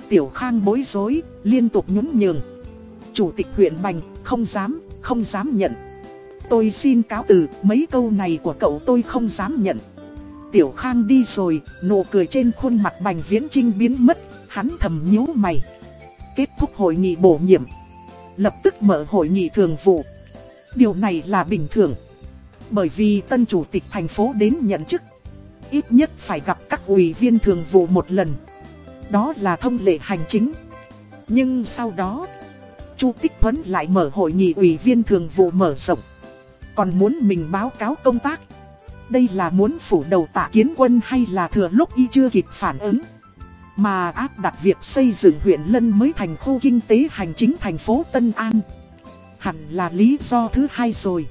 Tiểu Khang bối rối, liên tục nhún nhường. Chủ tịch huyện Bành, không dám, không dám nhận. Tôi xin cáo từ, mấy câu này của cậu tôi không dám nhận. Tiểu Khang đi rồi, nụ cười trên khuôn mặt Bành Viễn Trinh biến mất, hắn thầm nhíu mày. Kết thúc hội nghị bổ nhiệm. Lập tức mở hội nghị thường vụ. Điều này là bình thường. Bởi vì tân chủ tịch thành phố đến nhận chức Ít nhất phải gặp các ủy viên thường vụ một lần Đó là thông lệ hành chính Nhưng sau đó Chu Tích Thuấn lại mở hội nghị ủy viên thường vụ mở rộng Còn muốn mình báo cáo công tác đây là muốn phủ đầu tạ kiến quân hay là thừa lúc y chưa kịp phản ứng? Mà áp đặt việc xây dựng huyện Lân mới thành khu kinh tế hành chính thành phố Tân An. Hẳn là lý do thứ hai rồi.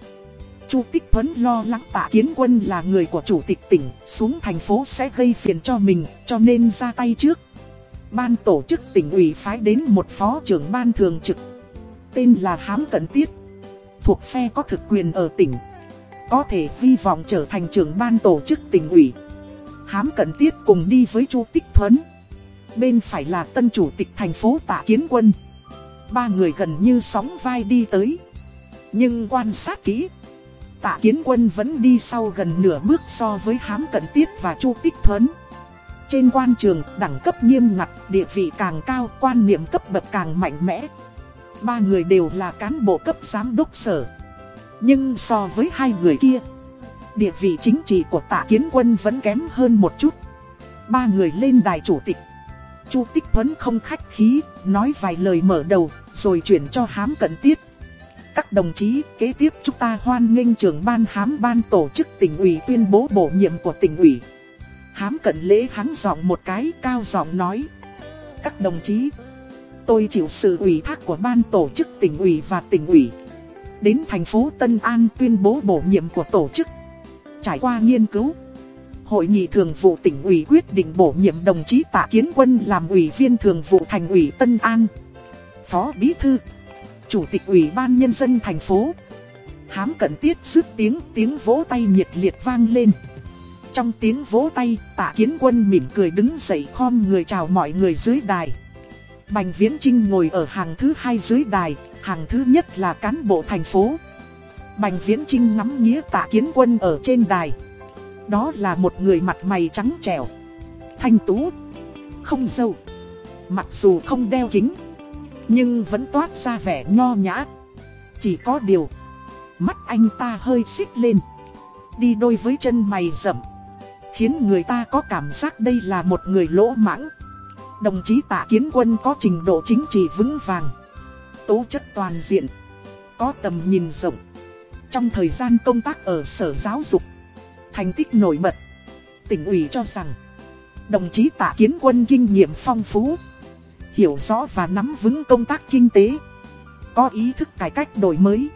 Chu Tích Thuấn lo lắng tạ kiến quân là người của chủ tịch tỉnh, xuống thành phố sẽ gây phiền cho mình, cho nên ra tay trước. Ban tổ chức tỉnh ủy phái đến một phó trưởng ban thường trực, tên là Hám Cận Tiết, thuộc phe có thực quyền ở tỉnh. Có thể hy vọng trở thành trưởng ban tổ chức tỉnh ủy. Hám Cận Tiết cùng đi với Chu Tích Thuấn. Bên phải là tân chủ tịch thành phố tạ kiến quân. Ba người gần như sóng vai đi tới. Nhưng quan sát kỹ Tạ Kiến Quân vẫn đi sau gần nửa bước so với Hám Cận Tiết và Chu Tích Thuấn. Trên quan trường, đẳng cấp nghiêm ngặt, địa vị càng cao, quan niệm cấp bậc càng mạnh mẽ. Ba người đều là cán bộ cấp giám đốc sở. Nhưng so với hai người kia, địa vị chính trị của Tạ Kiến Quân vẫn kém hơn một chút. Ba người lên đài chủ tịch. Chu Tích Thuấn không khách khí, nói vài lời mở đầu, rồi chuyển cho Hám Cận Tiết. Các đồng chí, kế tiếp chúng ta hoan nghênh trưởng ban hám ban tổ chức tỉnh ủy tuyên bố bổ nhiệm của tỉnh ủy. Hám cận lễ hắn giọng một cái cao giọng nói. Các đồng chí, tôi chịu sự ủy thác của ban tổ chức tỉnh ủy và tỉnh ủy. Đến thành phố Tân An tuyên bố bổ nhiệm của tổ chức. Trải qua nghiên cứu, Hội nghị thường vụ tỉnh ủy quyết định bổ nhiệm đồng chí Tạ Kiến Quân làm ủy viên thường vụ thành ủy Tân An. Phó Bí Thư Chủ tịch Ủy ban Nhân dân thành phố. Hám cận tiết sức tiếng, tiếng vỗ tay nhiệt liệt vang lên. Trong tiếng vỗ tay, tạ kiến quân mỉm cười đứng dậy khom người chào mọi người dưới đài. Bành Viễn Trinh ngồi ở hàng thứ hai dưới đài, hàng thứ nhất là cán bộ thành phố. Bành Viễn Trinh ngắm nghĩa tạ kiến quân ở trên đài. Đó là một người mặt mày trắng trẻo, thanh tú, không dâu. Mặc dù không đeo kính, Nhưng vẫn toát ra vẻ nho nhã Chỉ có điều Mắt anh ta hơi xích lên Đi đôi với chân mày rậm Khiến người ta có cảm giác đây là một người lỗ mãng Đồng chí tạ kiến quân có trình độ chính trị vững vàng, Tố chất toàn diện, Có tầm nhìn rộng. Trong thời gian công tác ở sở giáo dục, Thành tích nổi bật, Tỉnh ủy cho rằng, Đồng chí tạ kiến quân kinh nghiệm phong phú, Hiểu rõ và nắm vững công tác kinh tế, Có ý thức cải cách đổi mới,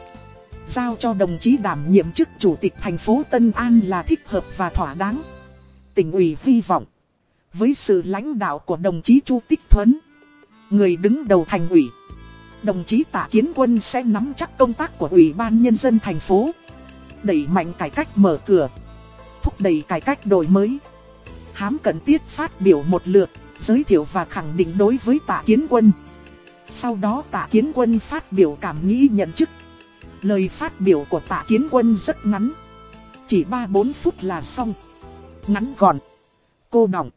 Giao cho đồng chí đảm nhiệm chức chủ tịch thành phố Tân An là thích hợp và thỏa đáng. Tỉnh ủy hy vọng với sự lãnh đạo của đồng chí Chu Tích Thuấn. Người đứng đầu thành ủy. Đồng chí Tạ Kiến Quân sẽ nắm chắc công tác của Ủy ban Nhân dân thành phố. Đẩy mạnh cải cách mở cửa. Thúc đẩy cải cách đổi mới. Hám cần tiết phát biểu một lượt, Giới thiệu và khẳng định đối với Tạ Kiến Quân. Sau đó Tạ Kiến Quân phát biểu cảm nghĩ nhận chức. Lời phát biểu của Tạ Kiến Quân rất ngắn. Chỉ 3-4 phút là xong. Ngắn gọn. Cô đọng.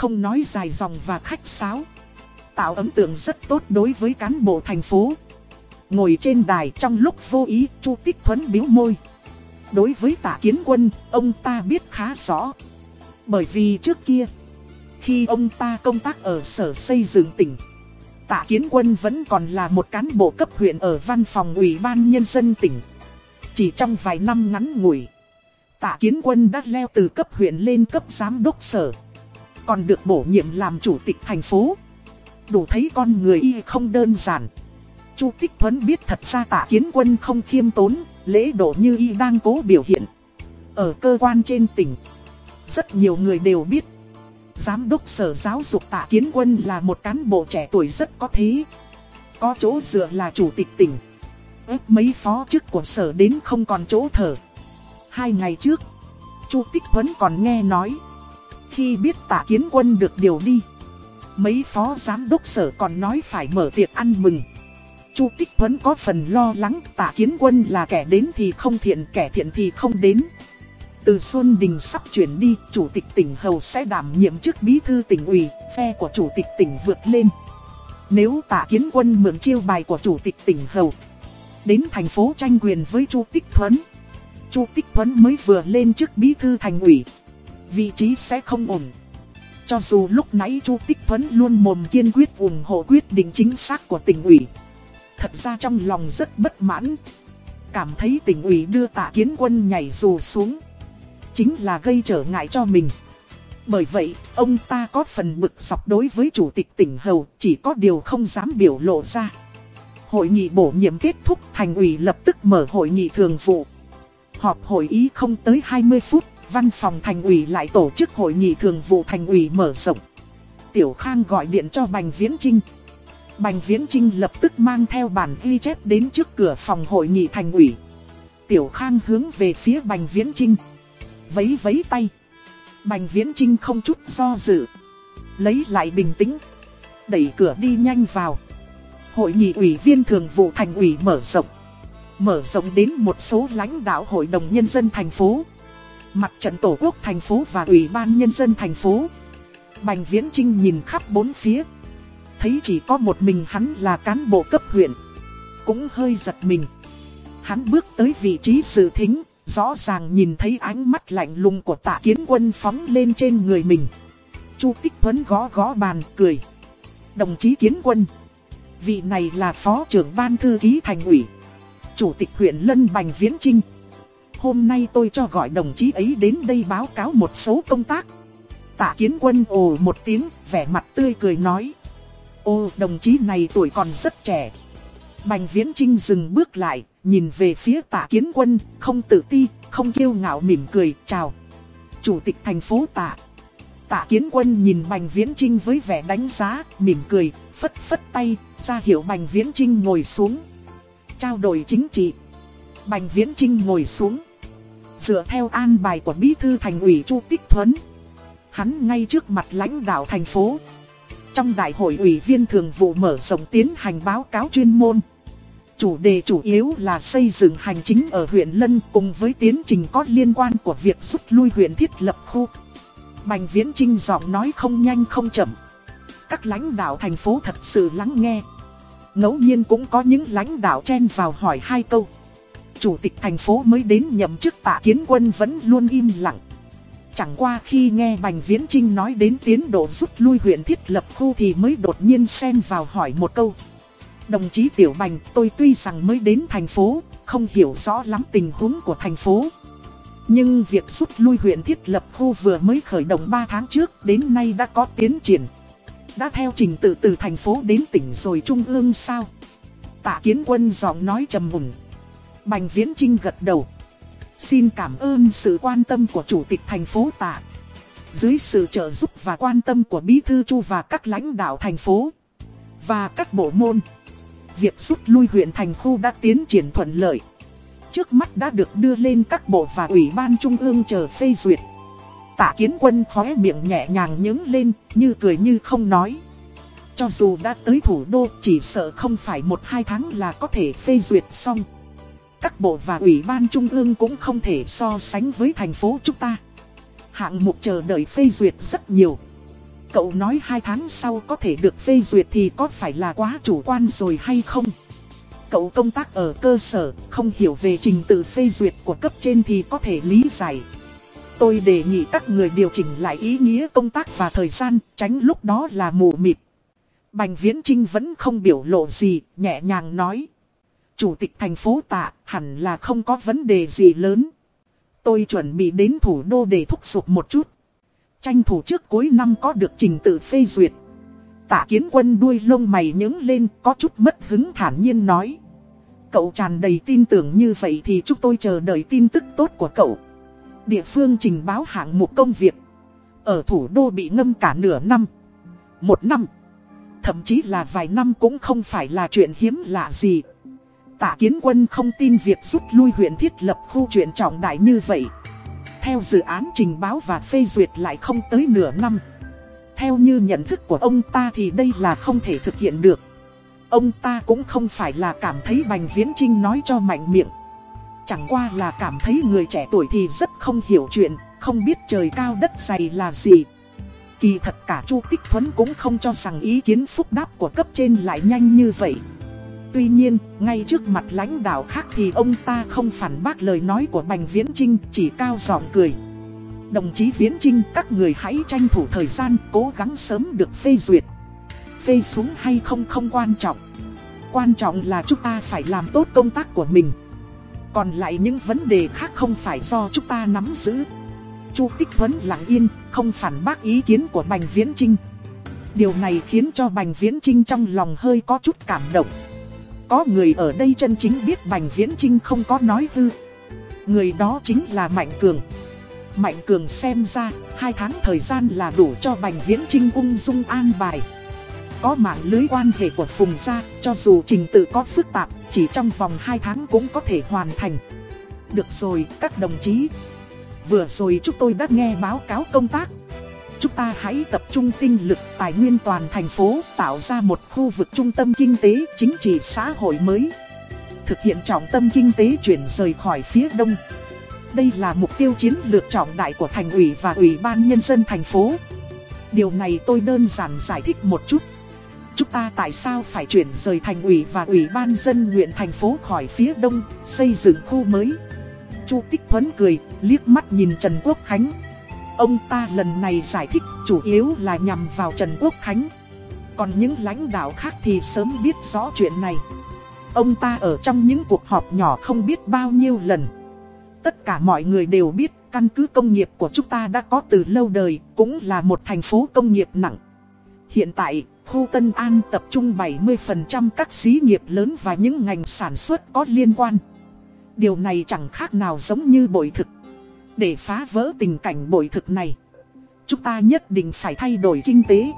Không nói dài dòng và khách sáo Tạo ấn tượng rất tốt đối với cán bộ thành phố Ngồi trên đài trong lúc vô ý Chu Tích Thuấn biếu môi Đối với tạ kiến quân, ông ta biết khá rõ. Bởi vì trước kia, khi ông ta công tác ở sở xây dựng tỉnh, tạ kiến quân vẫn còn là một cán bộ cấp huyện ở văn phòng ủy ban nhân dân tỉnh. Chỉ trong vài năm ngắn ngủi, tạ kiến quân đã leo từ cấp huyện lên cấp giám đốc sở. Còn được bổ nhiệm làm chủ tịch thành phố. Đủ thấy con người y không đơn giản. Chu Tích Thuấn biết thật ra tạ kiến quân không khiêm tốn, lễ độ như y đang cố biểu hiện. Ở cơ quan trên tỉnh, rất nhiều người đều biết. Giám đốc sở giáo dục tạ kiến quân là một cán bộ trẻ tuổi rất có thế. Có chỗ dựa là chủ tịch tỉnh. ép mấy phó chức của sở đến không còn chỗ thở. Hai ngày trước, Chu Tích Thuấn còn nghe nói. Khi biết tạ kiến quân được điều đi, mấy phó giám đốc sở còn nói phải mở tiệc ăn mừng. Chu Tích Thuấn có phần lo lắng tạ kiến quân là kẻ đến thì không thiện kẻ thiện thì không đến. Từ Xuân Đình sắp chuyển đi, Chủ tịch tỉnh Hầu sẽ đảm nhiệm chức bí thư tỉnh ủy, phe của Chủ tịch tỉnh vượt lên. Nếu tạ kiến quân mượn chiêu bài của Chủ tịch tỉnh Hầu, đến thành phố tranh quyền với Chu Tích Thuấn. Chu Tích Thuấn mới vừa lên chức bí thư thành ủy, vị trí sẽ không ổn. Cho dù lúc nãy Chu Tích Thuấn luôn mồm kiên quyết ủng hộ quyết định chính xác của tỉnh ủy. Thật ra trong lòng rất bất mãn Cảm thấy tỉnh ủy đưa tạ kiến quân nhảy dù xuống Chính là gây trở ngại cho mình Bởi vậy, ông ta có phần bực dọc đối với chủ tịch tỉnh Hầu Chỉ có điều không dám biểu lộ ra Hội nghị bổ nhiệm kết thúc thành ủy lập tức mở hội nghị thường vụ Họp hội ý không tới 20 phút Văn phòng thành ủy lại tổ chức hội nghị thường vụ thành ủy mở rộng Tiểu Khang gọi điện cho Bành Viễn Trinh Bành Viễn Trinh lập tức mang theo bản ghi chép đến trước cửa phòng hội nghị thành ủy. Tiểu Khang hướng về phía Bành Viễn Trinh. Vấy vấy tay. Bành Viễn Trinh không chút do dự. Lấy lại bình tĩnh. Đẩy cửa đi nhanh vào. Hội nghị ủy viên thường vụ thành ủy mở rộng. Mở rộng đến một số lãnh đạo hội đồng nhân dân thành phố. Mặt trận tổ quốc thành phố và ủy ban nhân dân thành phố. Bành Viễn Trinh nhìn khắp bốn phía thấy chỉ có một mình hắn là cán bộ cấp huyện. Cũng hơi giật mình. Hắn bước tới vị trí sự thính, rõ ràng nhìn thấy ánh mắt lạnh lùng của tạ kiến quân phóng lên trên người mình. Chu Tích Thuấn gõ gõ bàn cười. Đồng chí kiến quân. Vị này là phó trưởng ban thư ký thành ủy. Chủ tịch huyện Lân Bành Viễn Trinh. Hôm nay tôi cho gọi đồng chí ấy đến đây báo cáo một số công tác. Tạ kiến quân ồ một tiếng, vẻ mặt tươi cười nói. Ô đồng chí này tuổi còn rất trẻ. Bành Viễn Trinh dừng bước lại, nhìn về phía tạ kiến quân, không tự ti, không kiêu ngạo mỉm cười, chào. Chủ tịch thành phố tạ. Tạ kiến quân nhìn Bành Viễn Trinh với vẻ đánh giá, mỉm cười, phất phất tay, ra hiệu Bành Viễn Trinh ngồi xuống. Trao đổi chính trị. Bành Viễn Trinh ngồi xuống. Dựa theo an bài của bí thư thành ủy Chu Tích Thuấn. Hắn ngay trước mặt lãnh đạo thành phố. Trong đại hội ủy viên thường vụ mở rộng tiến hành báo cáo chuyên môn. Chủ đề chủ yếu là xây dựng hành chính ở huyện Lân cùng với tiến trình có liên quan của việc rút lui huyện thiết lập khu. Bành Viễn Trinh giọng nói không nhanh không chậm. Các lãnh đạo thành phố thật sự lắng nghe. ngẫu nhiên cũng có những lãnh đạo chen vào hỏi hai câu. Chủ tịch thành phố mới đến nhậm chức tạ kiến quân vẫn luôn im lặng. Chẳng qua khi nghe Bành Viễn Trinh nói đến tiến độ rút lui huyện thiết lập khu thì mới đột nhiên xen vào hỏi một câu. Đồng chí Tiểu Bành, tôi tuy rằng mới đến thành phố, không hiểu rõ lắm tình huống của thành phố. Nhưng việc rút lui huyện thiết lập khu vừa mới khởi động 3 tháng trước đến nay đã có tiến triển. Đã theo trình tự từ thành phố đến tỉnh rồi trung ương sao? Tạ kiến quân giọng nói trầm mùng. Bành Viễn Trinh gật đầu. Xin cảm ơn sự quan tâm của Chủ tịch thành phố Tạ. Dưới sự trợ giúp và quan tâm của Bí Thư Chu và các lãnh đạo thành phố và các bộ môn, việc rút lui huyện thành khu đã tiến triển thuận lợi. Trước mắt đã được đưa lên các bộ và ủy ban trung ương chờ phê duyệt. Tạ kiến quân khóe miệng nhẹ nhàng nhướng lên, như cười như không nói. Cho dù đã tới thủ đô, chỉ sợ không phải một hai tháng là có thể phê duyệt xong. Các bộ và ủy ban trung ương cũng không thể so sánh với thành phố chúng ta. Hạng mục chờ đợi phê duyệt rất nhiều. Cậu nói hai tháng sau có thể được phê duyệt thì có phải là quá chủ quan rồi hay không? Cậu công tác ở cơ sở, không hiểu về trình tự phê duyệt của cấp trên thì có thể lý giải. Tôi đề nghị các người điều chỉnh lại ý nghĩa công tác và thời gian, tránh lúc đó là mù mịt. Bành Viễn Trinh vẫn không biểu lộ gì, nhẹ nhàng nói. Chủ tịch thành phố tạ, hẳn là không có vấn đề gì lớn. Tôi chuẩn bị đến thủ đô để thúc giục một chút. Tranh thủ trước cuối năm có được trình tự phê duyệt. Tạ kiến quân đuôi lông mày nhướng lên có chút mất hứng thản nhiên nói. Cậu tràn đầy tin tưởng như vậy thì chúng tôi chờ đợi tin tức tốt của cậu. Địa phương trình báo hạng mục công việc. Ở thủ đô bị ngâm cả nửa năm. Một năm. Thậm chí là vài năm cũng không phải là chuyện hiếm lạ gì. Tạ kiến quân không tin việc rút lui huyện thiết lập khu chuyện trọng đại như vậy. Theo dự án trình báo và phê duyệt lại không tới nửa năm. Theo như nhận thức của ông ta thì đây là không thể thực hiện được. Ông ta cũng không phải là cảm thấy Bành Viễn Trinh nói cho mạnh miệng. Chẳng qua là cảm thấy người trẻ tuổi thì rất không hiểu chuyện, không biết trời cao đất dày là gì. Kỳ thật cả Chu Tích Thuấn cũng không cho rằng ý kiến phúc đáp của cấp trên lại nhanh như vậy. Tuy nhiên, ngay trước mặt lãnh đạo khác thì ông ta không phản bác lời nói của Bành Viễn Trinh, chỉ cao giọng cười. Đồng chí Viễn Trinh, các người hãy tranh thủ thời gian, cố gắng sớm được phê duyệt. Phê xuống hay không không quan trọng. Quan trọng là chúng ta phải làm tốt công tác của mình. Còn lại những vấn đề khác không phải do chúng ta nắm giữ. Chu Tích Thuấn lặng yên, không phản bác ý kiến của Bành Viễn Trinh. Điều này khiến cho Bành Viễn Trinh trong lòng hơi có chút cảm động. Có người ở đây chân chính biết Bành Viễn Trinh không có nói hư. Người đó chính là Mạnh Cường. Mạnh Cường xem ra, hai tháng thời gian là đủ cho Bành Viễn Trinh ung dung an bài. Có mạng lưới quan hệ của Phùng Gia, cho dù trình tự có phức tạp, chỉ trong vòng 2 tháng cũng có thể hoàn thành. Được rồi, các đồng chí. Vừa rồi chúng tôi đã nghe báo cáo công tác. Chúng ta hãy tập trung tinh lực tài nguyên toàn thành phố tạo ra một khu vực trung tâm kinh tế chính trị xã hội mới. Thực hiện trọng tâm kinh tế chuyển rời khỏi phía đông. Đây là mục tiêu chiến lược trọng đại của thành ủy và ủy ban nhân dân thành phố. Điều này tôi đơn giản giải thích một chút. Chúng ta tại sao phải chuyển rời thành ủy và ủy ban dân huyện thành phố khỏi phía đông, xây dựng khu mới. Chu Tích Thuấn cười, liếc mắt nhìn Trần Quốc Khánh. Ông ta lần này giải thích chủ yếu là nhằm vào Trần Quốc Khánh. Còn những lãnh đạo khác thì sớm biết rõ chuyện này. Ông ta ở trong những cuộc họp nhỏ không biết bao nhiêu lần. Tất cả mọi người đều biết căn cứ công nghiệp của chúng ta đã có từ lâu đời, cũng là một thành phố công nghiệp nặng. Hiện tại, khu Tân An tập trung 70% các xí nghiệp lớn và những ngành sản xuất có liên quan. Điều này chẳng khác nào giống như bội thực. Để phá vỡ tình cảnh bội thực này, chúng ta nhất định phải thay đổi kinh tế,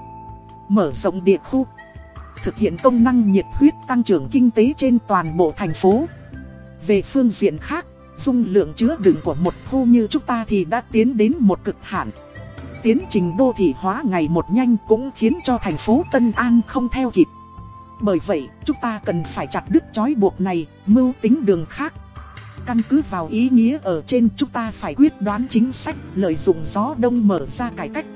mở rộng địa khu, thực hiện công năng nhiệt huyết tăng trưởng kinh tế trên toàn bộ thành phố. Về phương diện khác, dung lượng chứa đựng của một khu như chúng ta thì đã tiến đến một cực hạn. Tiến trình đô thị hóa ngày một nhanh cũng khiến cho thành phố Tân An không theo kịp. Bởi vậy, chúng ta cần phải chặt đứt chói buộc này, mưu tính đường khác. Căn cứ vào ý nghĩa ở trên chúng ta phải quyết đoán chính sách, lợi dụng gió đông mở ra cải cách.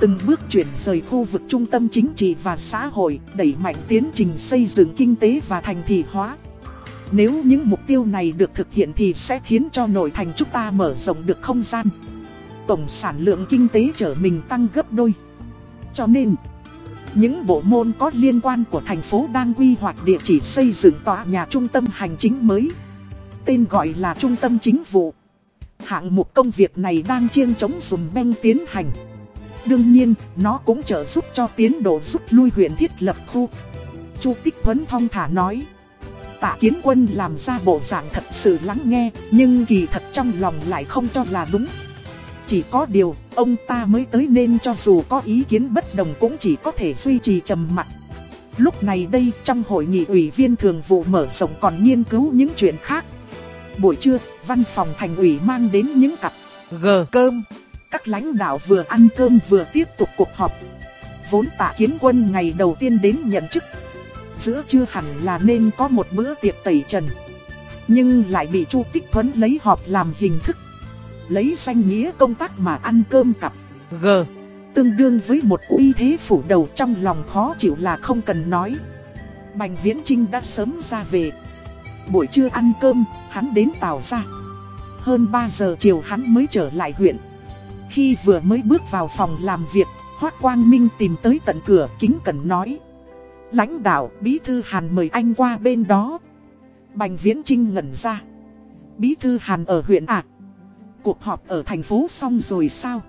Từng bước chuyển rời khu vực trung tâm chính trị và xã hội, đẩy mạnh tiến trình xây dựng kinh tế và thành thị hóa. Nếu những mục tiêu này được thực hiện thì sẽ khiến cho nội thành chúng ta mở rộng được không gian. Tổng sản lượng kinh tế trở mình tăng gấp đôi. Cho nên, những bộ môn có liên quan của thành phố đang quy hoạch địa chỉ xây dựng tòa nhà trung tâm hành chính mới. Tên gọi là Trung tâm Chính vụ. Hạng mục công việc này đang chiêng chống dùm beng tiến hành. Đương nhiên, nó cũng trợ giúp cho tiến độ rút lui huyện thiết lập khu. Chu Tích Huấn thong thả nói. Tạ Kiến Quân làm ra bộ dạng thật sự lắng nghe, nhưng kỳ thật trong lòng lại không cho là đúng. Chỉ có điều, ông ta mới tới nên cho dù có ý kiến bất đồng cũng chỉ có thể duy trì trầm mặc. Lúc này đây trong hội nghị ủy viên thường vụ mở rộng còn nghiên cứu những chuyện khác. Buổi trưa, văn phòng thành ủy mang đến những cặp G cơm. Các lãnh đạo vừa ăn cơm vừa tiếp tục cuộc họp. Vốn tạ kiến quân ngày đầu tiên đến nhận chức. Giữa trưa hẳn là nên có một bữa tiệc tẩy trần. Nhưng lại bị Chu Tích Thuấn lấy họp làm hình thức. Lấy danh nghĩa công tác mà ăn cơm cặp. G. Tương đương với một uy thế phủ đầu trong lòng khó chịu là không cần nói. Bành Viễn Trinh đã sớm ra về. Buổi trưa ăn cơm, hắn đến Tào ra. Hơn 3 giờ chiều hắn mới trở lại huyện. Khi vừa mới bước vào phòng làm việc, Hoác Quang Minh tìm tới tận cửa kính cẩn nói. Lãnh đạo Bí Thư Hàn mời anh qua bên đó. Bành Viễn Trinh ngẩn ra. Bí Thư Hàn ở huyện à? Cuộc họp ở thành phố xong rồi sao?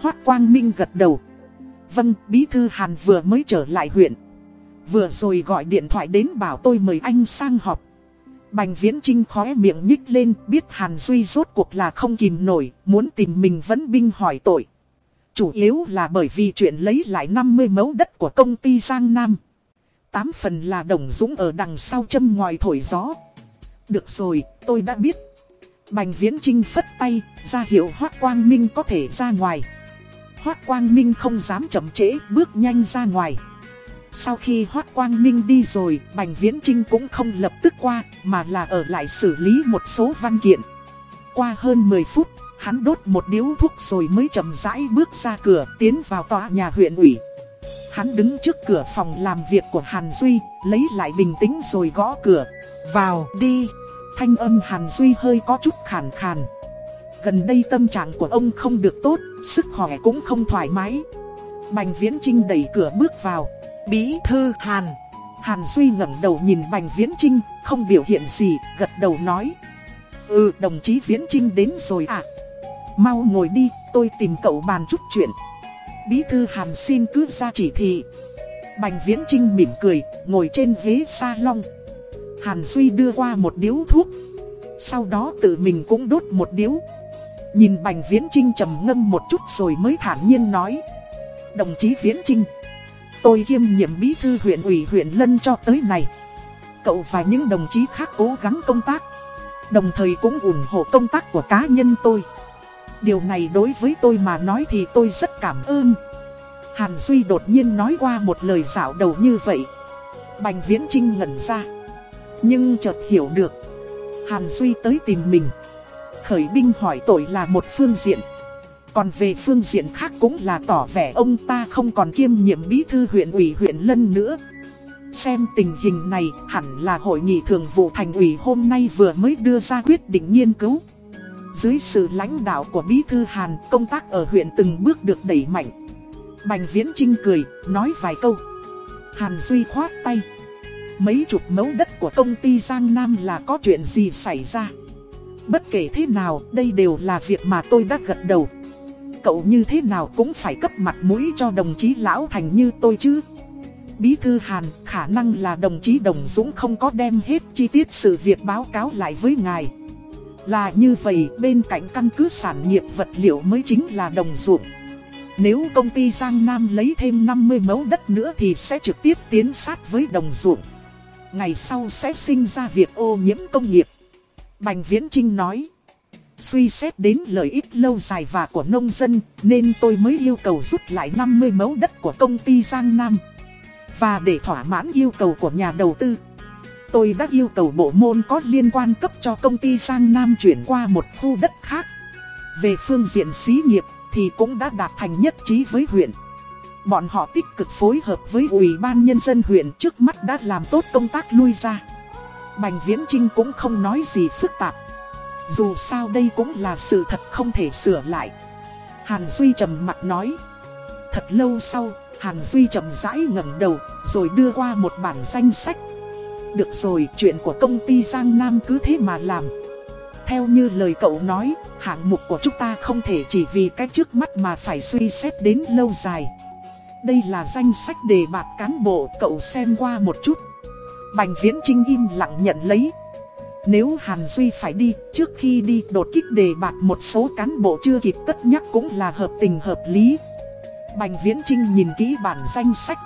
Hoác Quang Minh gật đầu. Vâng, Bí Thư Hàn vừa mới trở lại huyện. Vừa rồi gọi điện thoại đến bảo tôi mời anh sang họp. Bành Viễn Trinh khóe miệng nhích lên biết Hàn Duy rốt cuộc là không kìm nổi, muốn tìm mình vẫn binh hỏi tội. Chủ yếu là bởi vì chuyện lấy lại 50 mẫu đất của công ty Giang Nam. Tám phần là Đồng Dũng ở đằng sau châm ngoài thổi gió. Được rồi, tôi đã biết. Bành Viễn Trinh phất tay, ra hiệu Hoác Quang Minh có thể ra ngoài. Hoác Quang Minh không dám chậm trễ, bước nhanh ra ngoài. Sau khi Hoác Quang Minh đi rồi, Bành Viễn Trinh cũng không lập tức qua, mà là ở lại xử lý một số văn kiện. Qua hơn 10 phút, hắn đốt một điếu thuốc rồi mới chậm rãi bước ra cửa, tiến vào tòa nhà huyện ủy. Hắn đứng trước cửa phòng làm việc của Hàn Duy, lấy lại bình tĩnh rồi gõ cửa. Vào đi. Thanh âm Hàn Duy hơi có chút khàn khàn. Gần đây tâm trạng của ông không được tốt, sức khỏe cũng không thoải mái. Bành Viễn Trinh đẩy cửa bước vào. Bí thư Hàn. Hàn Duy ngẩng đầu nhìn Bành Viễn Trinh, không biểu hiện gì, gật đầu nói. Ừ, đồng chí Viễn Trinh đến rồi à. Mau ngồi đi, tôi tìm cậu bàn chút chuyện. Bí thư Hàn xin cứ ra chỉ thị. Bành Viễn Trinh mỉm cười, ngồi trên ghế salon. Hàn Duy đưa qua một điếu thuốc. Sau đó tự mình cũng đốt một điếu. Nhìn Bành Viễn Trinh trầm ngâm một chút rồi mới thản nhiên nói. Đồng chí Viễn Trinh. Tôi kiêm nhiệm bí thư huyện ủy huyện Lân cho tới này. Cậu và những đồng chí khác cố gắng công tác. Đồng thời cũng ủng hộ công tác của cá nhân tôi. Điều này đối với tôi mà nói thì tôi rất cảm ơn. Hàn Duy đột nhiên nói qua một lời dạo đầu như vậy. Bành Viễn Trinh ngẩn ra. Nhưng chợt hiểu được. Hàn Duy tới tìm mình. Khởi binh hỏi tội là một phương diện. Còn về phương diện khác cũng là tỏ vẻ ông ta không còn kiêm nhiệm bí thư huyện ủy huyện Lân nữa. Xem tình hình này hẳn là hội nghị thường vụ thành ủy hôm nay vừa mới đưa ra quyết định nghiên cứu. Dưới sự lãnh đạo của bí thư Hàn, công tác ở huyện từng bước được đẩy mạnh. Bành Viễn Trinh cười, nói vài câu. Hàn Duy khoát tay. Mấy chục mẫu đất của công ty Giang Nam là có chuyện gì xảy ra. Bất kể thế nào, đây đều là việc mà tôi đã gật đầu. Cậu như thế nào cũng phải cấp mặt mũi cho đồng chí Lão Thành như tôi chứ. Bí thư Hàn, khả năng là đồng chí Đồng Dũng không có đem hết chi tiết sự việc báo cáo lại với ngài. Là như vậy, bên cạnh căn cứ sản nghiệp vật liệu mới chính là đồng ruộng. Nếu công ty Giang Nam lấy thêm 50 mẫu đất nữa thì sẽ trực tiếp tiến sát với đồng ruộng. Ngày sau sẽ sinh ra việc ô nhiễm công nghiệp. Bành Viễn Trinh nói. Suy xét đến lợi ích lâu dài và của nông dân nên tôi mới yêu cầu rút lại 50 mẫu đất của công ty Giang Nam. Và để thỏa mãn yêu cầu của nhà đầu tư, tôi đã yêu cầu bộ môn có liên quan cấp cho công ty Giang Nam chuyển qua một khu đất khác. Về phương diện xí nghiệp, thì cũng đã đạt thành nhất trí với huyện. Bọn họ tích cực phối hợp với Ủy ban Nhân dân huyện trước mắt đã làm tốt công tác lui ra. Bành Viễn Trinh cũng không nói gì phức tạp. Dù sao đây cũng là sự thật không thể sửa lại. Hàn Duy trầm mặt nói. Thật lâu sau, Hàn Duy chậm rãi ngẩng đầu, rồi đưa qua một bản danh sách. Được rồi, chuyện của công ty Giang Nam cứ thế mà làm. Theo như lời cậu nói, hạng mục của chúng ta không thể chỉ vì cái trước mắt mà phải suy xét đến lâu dài. Đây là danh sách đề bạt cán bộ, cậu xem qua một chút. Bành Viễn Trinh im lặng nhận lấy. Nếu Hàn Duy phải đi, trước khi đi đột kích đề bạt một số cán bộ chưa kịp tất nhắc cũng là hợp tình hợp lý. Bành Viễn Trinh nhìn kỹ bản danh sách.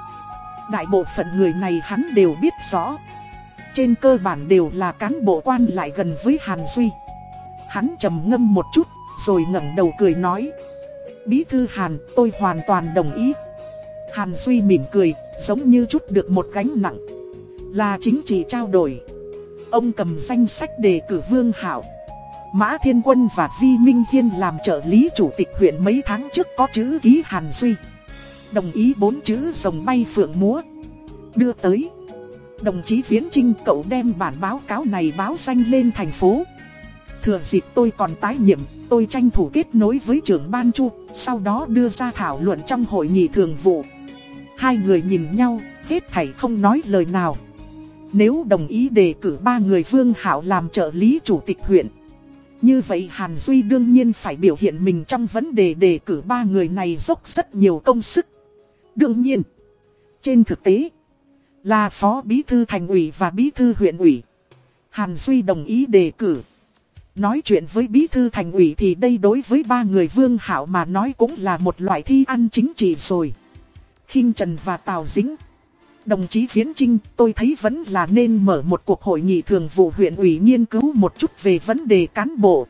Đại bộ phận người này hắn đều biết rõ. Trên cơ bản đều là cán bộ quan lại gần với Hàn Duy. Hắn trầm ngâm một chút, rồi ngẩng đầu cười nói. Bí thư Hàn, tôi hoàn toàn đồng ý. Hàn Duy mỉm cười, giống như chút được một gánh nặng. Là chính trị trao đổi. Ông cầm danh sách đề cử Vương Hảo. Mã Thiên Quân và Vi Minh Hiên làm trợ lý chủ tịch huyện mấy tháng trước có chữ ký Hàn Duy. Đồng ý bốn chữ rồng bay phượng múa. Đưa tới. Đồng chí Viễn Trinh cậu đem bản báo cáo này báo danh lên thành phố. Thừa dịp tôi còn tái nhiệm, tôi tranh thủ kết nối với trưởng ban chu, sau đó đưa ra thảo luận trong hội nghị thường vụ. Hai người nhìn nhau, hết thảy không nói lời nào. Nếu đồng ý đề cử ba người Vương Hảo làm trợ lý chủ tịch huyện. Như vậy Hàn Duy đương nhiên phải biểu hiện mình trong vấn đề đề cử ba người này dốc rất nhiều công sức. Đương nhiên, trên thực tế, là phó bí thư thành ủy và bí thư huyện ủy. Hàn Duy đồng ý đề cử. Nói chuyện với bí thư thành ủy thì đây đối với ba người Vương Hảo mà nói cũng là một loại thi ăn chính trị rồi. khinh Trần và Tào Dính. Đồng chí Viễn Trinh, tôi thấy vẫn là nên mở một cuộc hội nghị thường vụ huyện ủy nghiên cứu một chút về vấn đề cán bộ.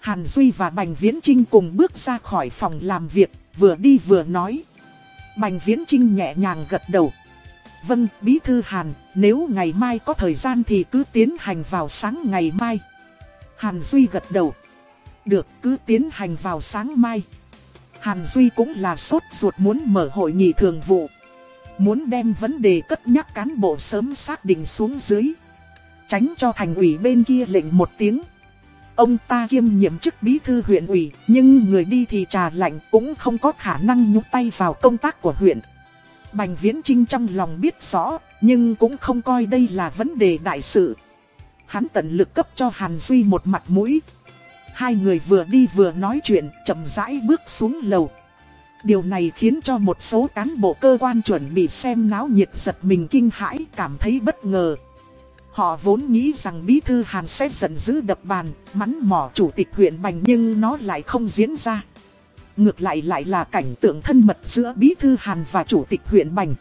Hàn Duy và Bành Viễn Trinh cùng bước ra khỏi phòng làm việc, vừa đi vừa nói. Bành Viễn Trinh nhẹ nhàng gật đầu. Vâng, Bí Thư Hàn, nếu ngày mai có thời gian thì cứ tiến hành vào sáng ngày mai. Hàn Duy gật đầu. Được, cứ tiến hành vào sáng mai. Hàn Duy cũng là sốt ruột muốn mở hội nghị thường vụ. Muốn đem vấn đề cất nhắc cán bộ sớm xác định xuống dưới. Tránh cho thành ủy bên kia lệnh một tiếng. Ông ta kiêm nhiệm chức bí thư huyện ủy, nhưng người đi thì trà lạnh cũng không có khả năng nhúc tay vào công tác của huyện. Bành Viễn Trinh trong lòng biết rõ, nhưng cũng không coi đây là vấn đề đại sự. Hắn tận lực cấp cho Hàn Duy một mặt mũi. Hai người vừa đi vừa nói chuyện, chậm rãi bước xuống lầu. Điều này khiến cho một số cán bộ cơ quan chuẩn bị xem náo nhiệt giật mình kinh hãi, cảm thấy bất ngờ. Họ vốn nghĩ rằng Bí Thư Hàn sẽ giận dữ đập bàn, mắn mỏ chủ tịch huyện Bành nhưng nó lại không diễn ra. Ngược lại lại là cảnh tượng thân mật giữa Bí Thư Hàn và Chủ tịch huyện Bành.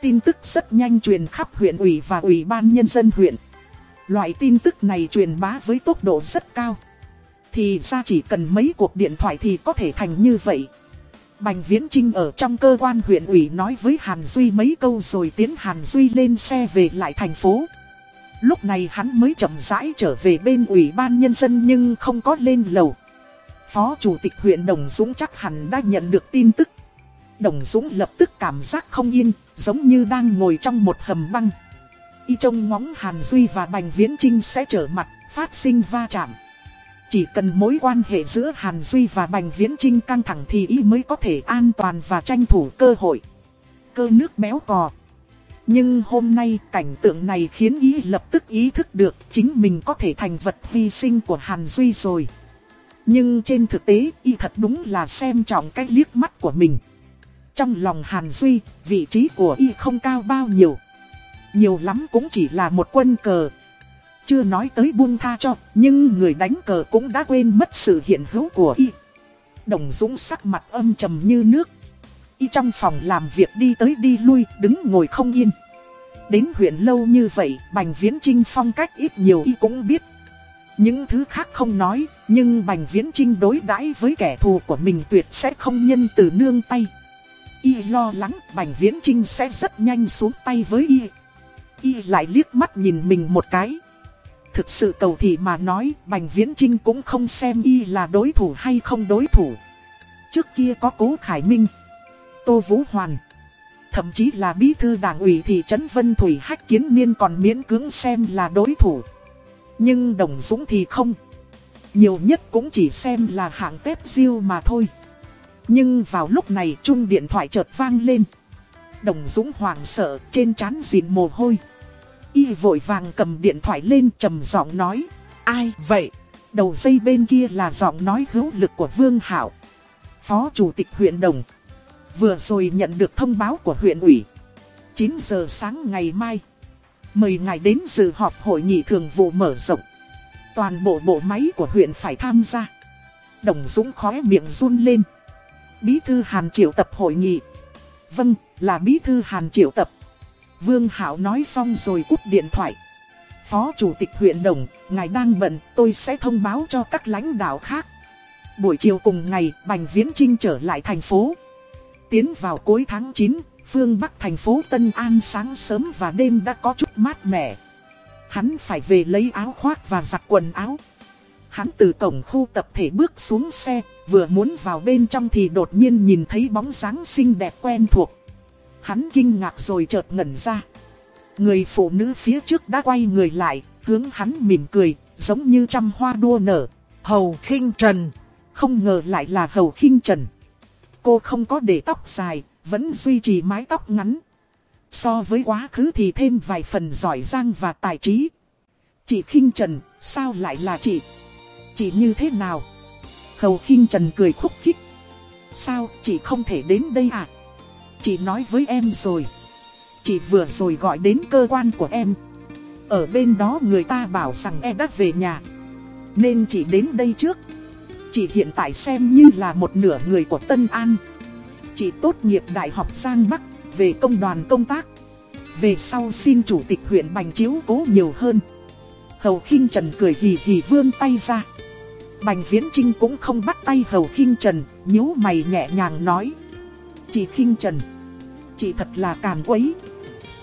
Tin tức rất nhanh truyền khắp huyện ủy và ủy ban nhân dân huyện. Loại tin tức này truyền bá với tốc độ rất cao. Thì ra chỉ cần mấy cuộc điện thoại thì có thể thành như vậy. Bành Viễn Trinh ở trong cơ quan huyện ủy nói với Hàn Duy mấy câu rồi tiến Hàn Duy lên xe về lại thành phố. Lúc này hắn mới chậm rãi trở về bên ủy ban nhân dân nhưng không có lên lầu. Phó Chủ tịch huyện Đồng Dũng chắc hẳn đã nhận được tin tức. Đồng Dũng lập tức cảm giác không yên, giống như đang ngồi trong một hầm băng. Y trông ngóng Hàn Duy và Bành Viễn Trinh sẽ trở mặt, phát sinh va chạm. Chỉ cần mối quan hệ giữa Hàn Duy và Bành Viễn Trinh căng thẳng thì y mới có thể an toàn và tranh thủ cơ hội. Cơ nước béo cò. Nhưng hôm nay cảnh tượng này khiến y lập tức ý thức được chính mình có thể thành vật hy sinh của Hàn Duy rồi. Nhưng trên thực tế y thật đúng là xem trọng cái liếc mắt của mình. Trong lòng Hàn Duy, vị trí của y không cao bao nhiêu. Nhiều lắm cũng chỉ là một quân cờ. Chưa nói tới buông tha cho, nhưng người đánh cờ cũng đã quên mất sự hiện hữu của y. Đồng Dũng sắc mặt âm trầm như nước. Y trong phòng làm việc đi tới đi lui, đứng ngồi không yên. Đến huyện lâu như vậy, Bành Viễn Trinh phong cách ít nhiều y cũng biết. Những thứ khác không nói, nhưng Bành Viễn Trinh đối đãi với kẻ thù của mình tuyệt sẽ không nhân từ nương tay. Y lo lắng Bành Viễn Trinh sẽ rất nhanh xuống tay với Y. Y lại liếc mắt nhìn mình một cái. Thực sự cầu thị mà nói Bành Viễn Trinh cũng không xem Y là đối thủ hay không đối thủ. Trước kia có Cố Khải Minh, Tô Vũ Hoàn. Thậm chí là bí thư đảng ủy thị trấn Vân Thủy Hách Kiến Niên còn miễn cưỡng xem là đối thủ. Nhưng Đồng Dũng thì không. Nhiều nhất cũng chỉ xem là hạng tép diêu mà thôi. Nhưng vào lúc này chung điện thoại chợt vang lên. Đồng Dũng hoảng sợ trên trán dịn mồ hôi. Y vội vàng cầm điện thoại lên trầm giọng nói. Ai vậy? Đầu dây bên kia là giọng nói hữu lực của Vương Hảo. Phó Chủ tịch huyện Đồng. Vừa rồi nhận được thông báo của huyện ủy. 9 giờ sáng ngày mai. Mời ngài đến dự họp hội nghị thường vụ mở rộng. Toàn bộ bộ máy của huyện phải tham gia. Đồng Dũng khóe miệng run lên. Bí thư Hàn triệu tập hội nghị. Vâng, là bí thư Hàn triệu tập. Vương Hảo nói xong rồi cúp điện thoại. Phó Chủ tịch huyện Đồng, ngài đang bận, tôi sẽ thông báo cho các lãnh đạo khác. Buổi chiều cùng ngày, Bành Viễn Trinh trở lại thành phố. Tiến vào cuối tháng 9, phương Bắc thành phố Tân An sáng sớm và đêm đã có chút mát mẻ. Hắn phải về lấy áo khoác và giặt quần áo. Hắn từ cổng khu tập thể bước xuống xe, vừa muốn vào bên trong thì đột nhiên nhìn thấy bóng dáng xinh đẹp quen thuộc. Hắn kinh ngạc rồi chợt ngẩn ra. Người phụ nữ phía trước đã quay người lại, hướng hắn mỉm cười, giống như trăm hoa đua nở. Hầu khinh trần. Không ngờ lại là Hầu khinh trần. Cô không có để tóc dài, vẫn duy trì mái tóc ngắn. So với quá khứ thì thêm vài phần giỏi giang và tài trí. Chị khinh trần, sao lại là chị? Chị như thế nào? Hầu khinh trần cười khúc khích. Sao, chị không thể đến đây à? Chị nói với em rồi. Chị vừa rồi gọi đến cơ quan của em. Ở bên đó người ta bảo rằng em đã về nhà. Nên chị đến đây trước. Chị hiện tại xem như là một nửa người của Tân An. Chị tốt nghiệp Đại học Giang Bắc, về công đoàn công tác. Về sau xin chủ tịch huyện Bành chiếu cố nhiều hơn. Hầu khinh Trần cười hì hì vươn tay ra. Bành Viễn Trinh cũng không bắt tay Hầu khinh Trần, nhíu mày nhẹ nhàng nói. Chị khinh Trần, chị thật là càn quấy.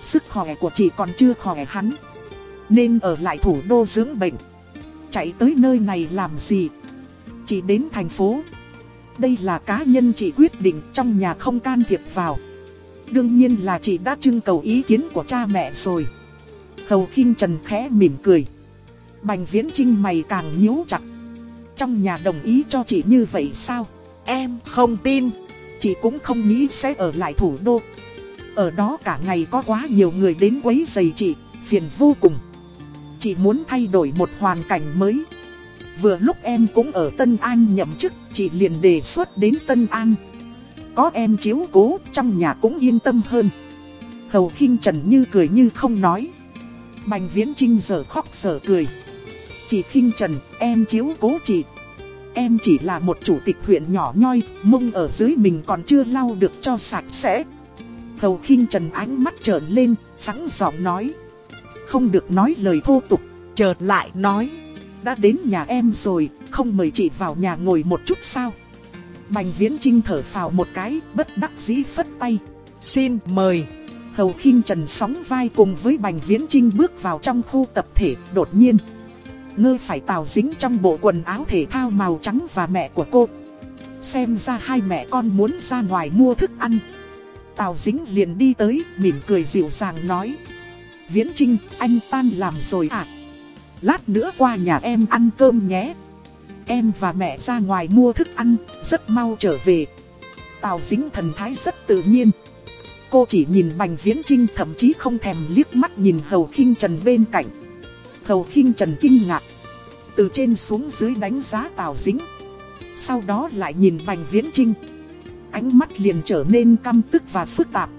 Sức khỏe của chị còn chưa khỏe hắn. Nên ở lại thủ đô dưỡng bệnh. Chạy tới nơi này làm gì? Chị đến thành phố. Đây là cá nhân chị quyết định trong nhà không can thiệp vào. Đương nhiên là chị đã trưng cầu ý kiến của cha mẹ rồi. Hầu khinh Trần khẽ mỉm cười. Bành viễn trinh mày càng nhíu chặt. Trong nhà đồng ý cho chị như vậy sao? Em không tin. Chị cũng không nghĩ sẽ ở lại thủ đô. Ở đó cả ngày có quá nhiều người đến quấy giày chị, phiền vô cùng. Chị muốn thay đổi một hoàn cảnh mới. Vừa lúc em cũng ở Tân An nhậm chức, chị liền đề xuất đến Tân An. Có em chiếu cố, trong nhà cũng yên tâm hơn. Hầu khinh Trần như cười như không nói. Bành Viễn Trinh giờ khóc giờ cười. Chị khinh Trần, em chiếu cố chị. Em chỉ là một chủ tịch huyện nhỏ nhoi, mông ở dưới mình còn chưa lau được cho sạch sẽ. Hầu khinh Trần ánh mắt trợn lên, sẵn giọng nói. Không được nói lời thô tục, chợt lại nói. Đã đến nhà em rồi, không mời chị vào nhà ngồi một chút sao? Bành Viễn Trinh thở phào một cái, bất đắc dĩ phất tay. Xin mời. Hầu khinh Trần sóng vai cùng với Bành Viễn Trinh bước vào trong khu tập thể, đột nhiên. Ngơ phải tào dính trong bộ quần áo thể thao màu trắng và mẹ của cô. Xem ra hai mẹ con muốn ra ngoài mua thức ăn. Tào dính liền đi tới, mỉm cười dịu dàng nói. Viễn Trinh, anh tan làm rồi à? Lát nữa qua nhà em ăn cơm nhé. Em và mẹ ra ngoài mua thức ăn, rất mau trở về. Tào dính thần thái rất tự nhiên. Cô chỉ nhìn Bành Viễn Trinh thậm chí không thèm liếc mắt nhìn Hầu khinh Trần bên cạnh. Hầu khinh Trần kinh ngạc. Từ trên xuống dưới đánh giá Tào dính. Sau đó lại nhìn Bành Viễn Trinh. Ánh mắt liền trở nên căm tức và phức tạp.